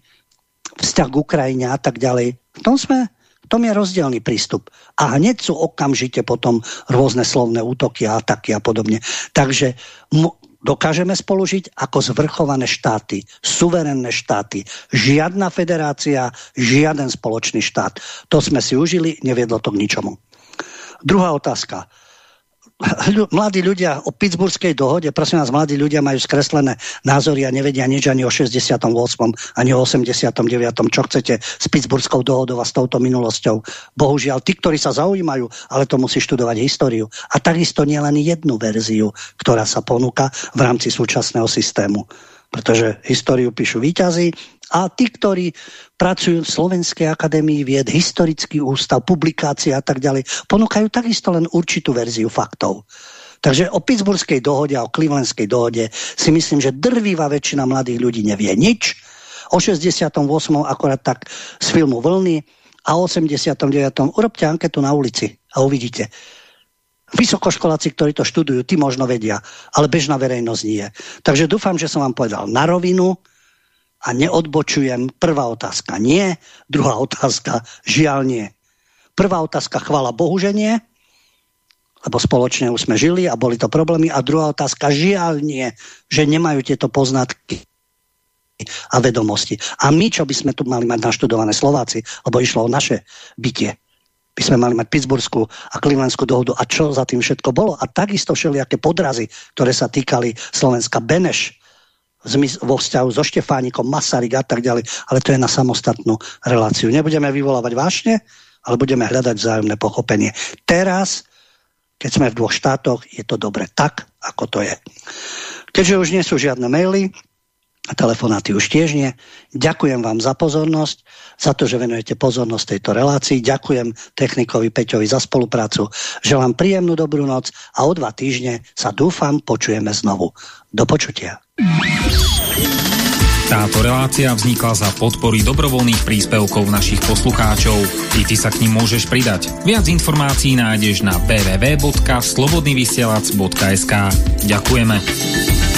Vzťah k Ukrajine a tak ďalej. V tom sme tom je rozdielný prístup. A hneď sú okamžite potom rôzne slovné útoky a ataky a podobne. Takže dokážeme spolužiť ako zvrchované štáty, suverénne štáty. Žiadna federácia, žiaden spoločný štát. To sme si užili, neviedlo to k ničomu. Druhá otázka. Mladí ľudia o Pittsburghskej dohode, prosím vás, mladí ľudia majú skreslené názory a nevedia nič ani o 68. ani o 89. Čo chcete s Pittsburghskou dohodou a s touto minulosťou? Bohužiaľ, tí, ktorí sa zaujímajú, ale to musí študovať históriu. A takisto nie len jednu verziu, ktorá sa ponúka v rámci súčasného systému pretože históriu píšu výťazí a tí, ktorí pracujú v Slovenskej akadémii vied, historický ústav, publikácie a tak ďalej, ponúkajú takisto len určitú verziu faktov. Takže o Pittsburghskej dohode a o Clevelandskej dohode si myslím, že drvivá väčšina mladých ľudí nevie nič. O 68. akorát tak z filmu Vlny a o 89. urobte anketu na ulici a uvidíte Vysokoškoláci, ktorí to študujú, tí možno vedia, ale bežná verejnosť nie. Takže dúfam, že som vám povedal na rovinu a neodbočujem. Prvá otázka nie, druhá otázka žiaľ nie. Prvá otázka chvala Bohu, že nie, lebo spoločne už sme žili a boli to problémy. A druhá otázka žiaľ nie, že nemajú tieto poznatky a vedomosti. A my, čo by sme tu mali mať naštudované Slováci, lebo išlo o naše bytie, by sme mali mať Pittsburghskú a Clevelandskú dohodu a čo za tým všetko bolo. A takisto všelijaké podrazy, ktoré sa týkali Slovenska Beneš vo vzťahu so Štefánikom, Masaryk a tak ďalej. Ale to je na samostatnú reláciu. Nebudeme vyvolávať vášne, ale budeme hľadať vzájomné pochopenie. Teraz, keď sme v dvoch štátoch, je to dobre tak, ako to je. Keďže už nie sú žiadne maily, a telefonáty už tiež nie. Ďakujem vám za pozornosť, za to, že venujete pozornosť tejto relácii. Ďakujem technikovi Peťovi za spoluprácu. Želám príjemnú dobrú noc a o dva týždne sa dúfam počujeme znovu. Do počutia. Táto relácia vznikla za podpory dobrovoľných príspevkov našich poslucháčov. I ty sa k ním môžeš pridať. Viac informácií nájdeš na www.slobodnyvysielac.sk Ďakujeme.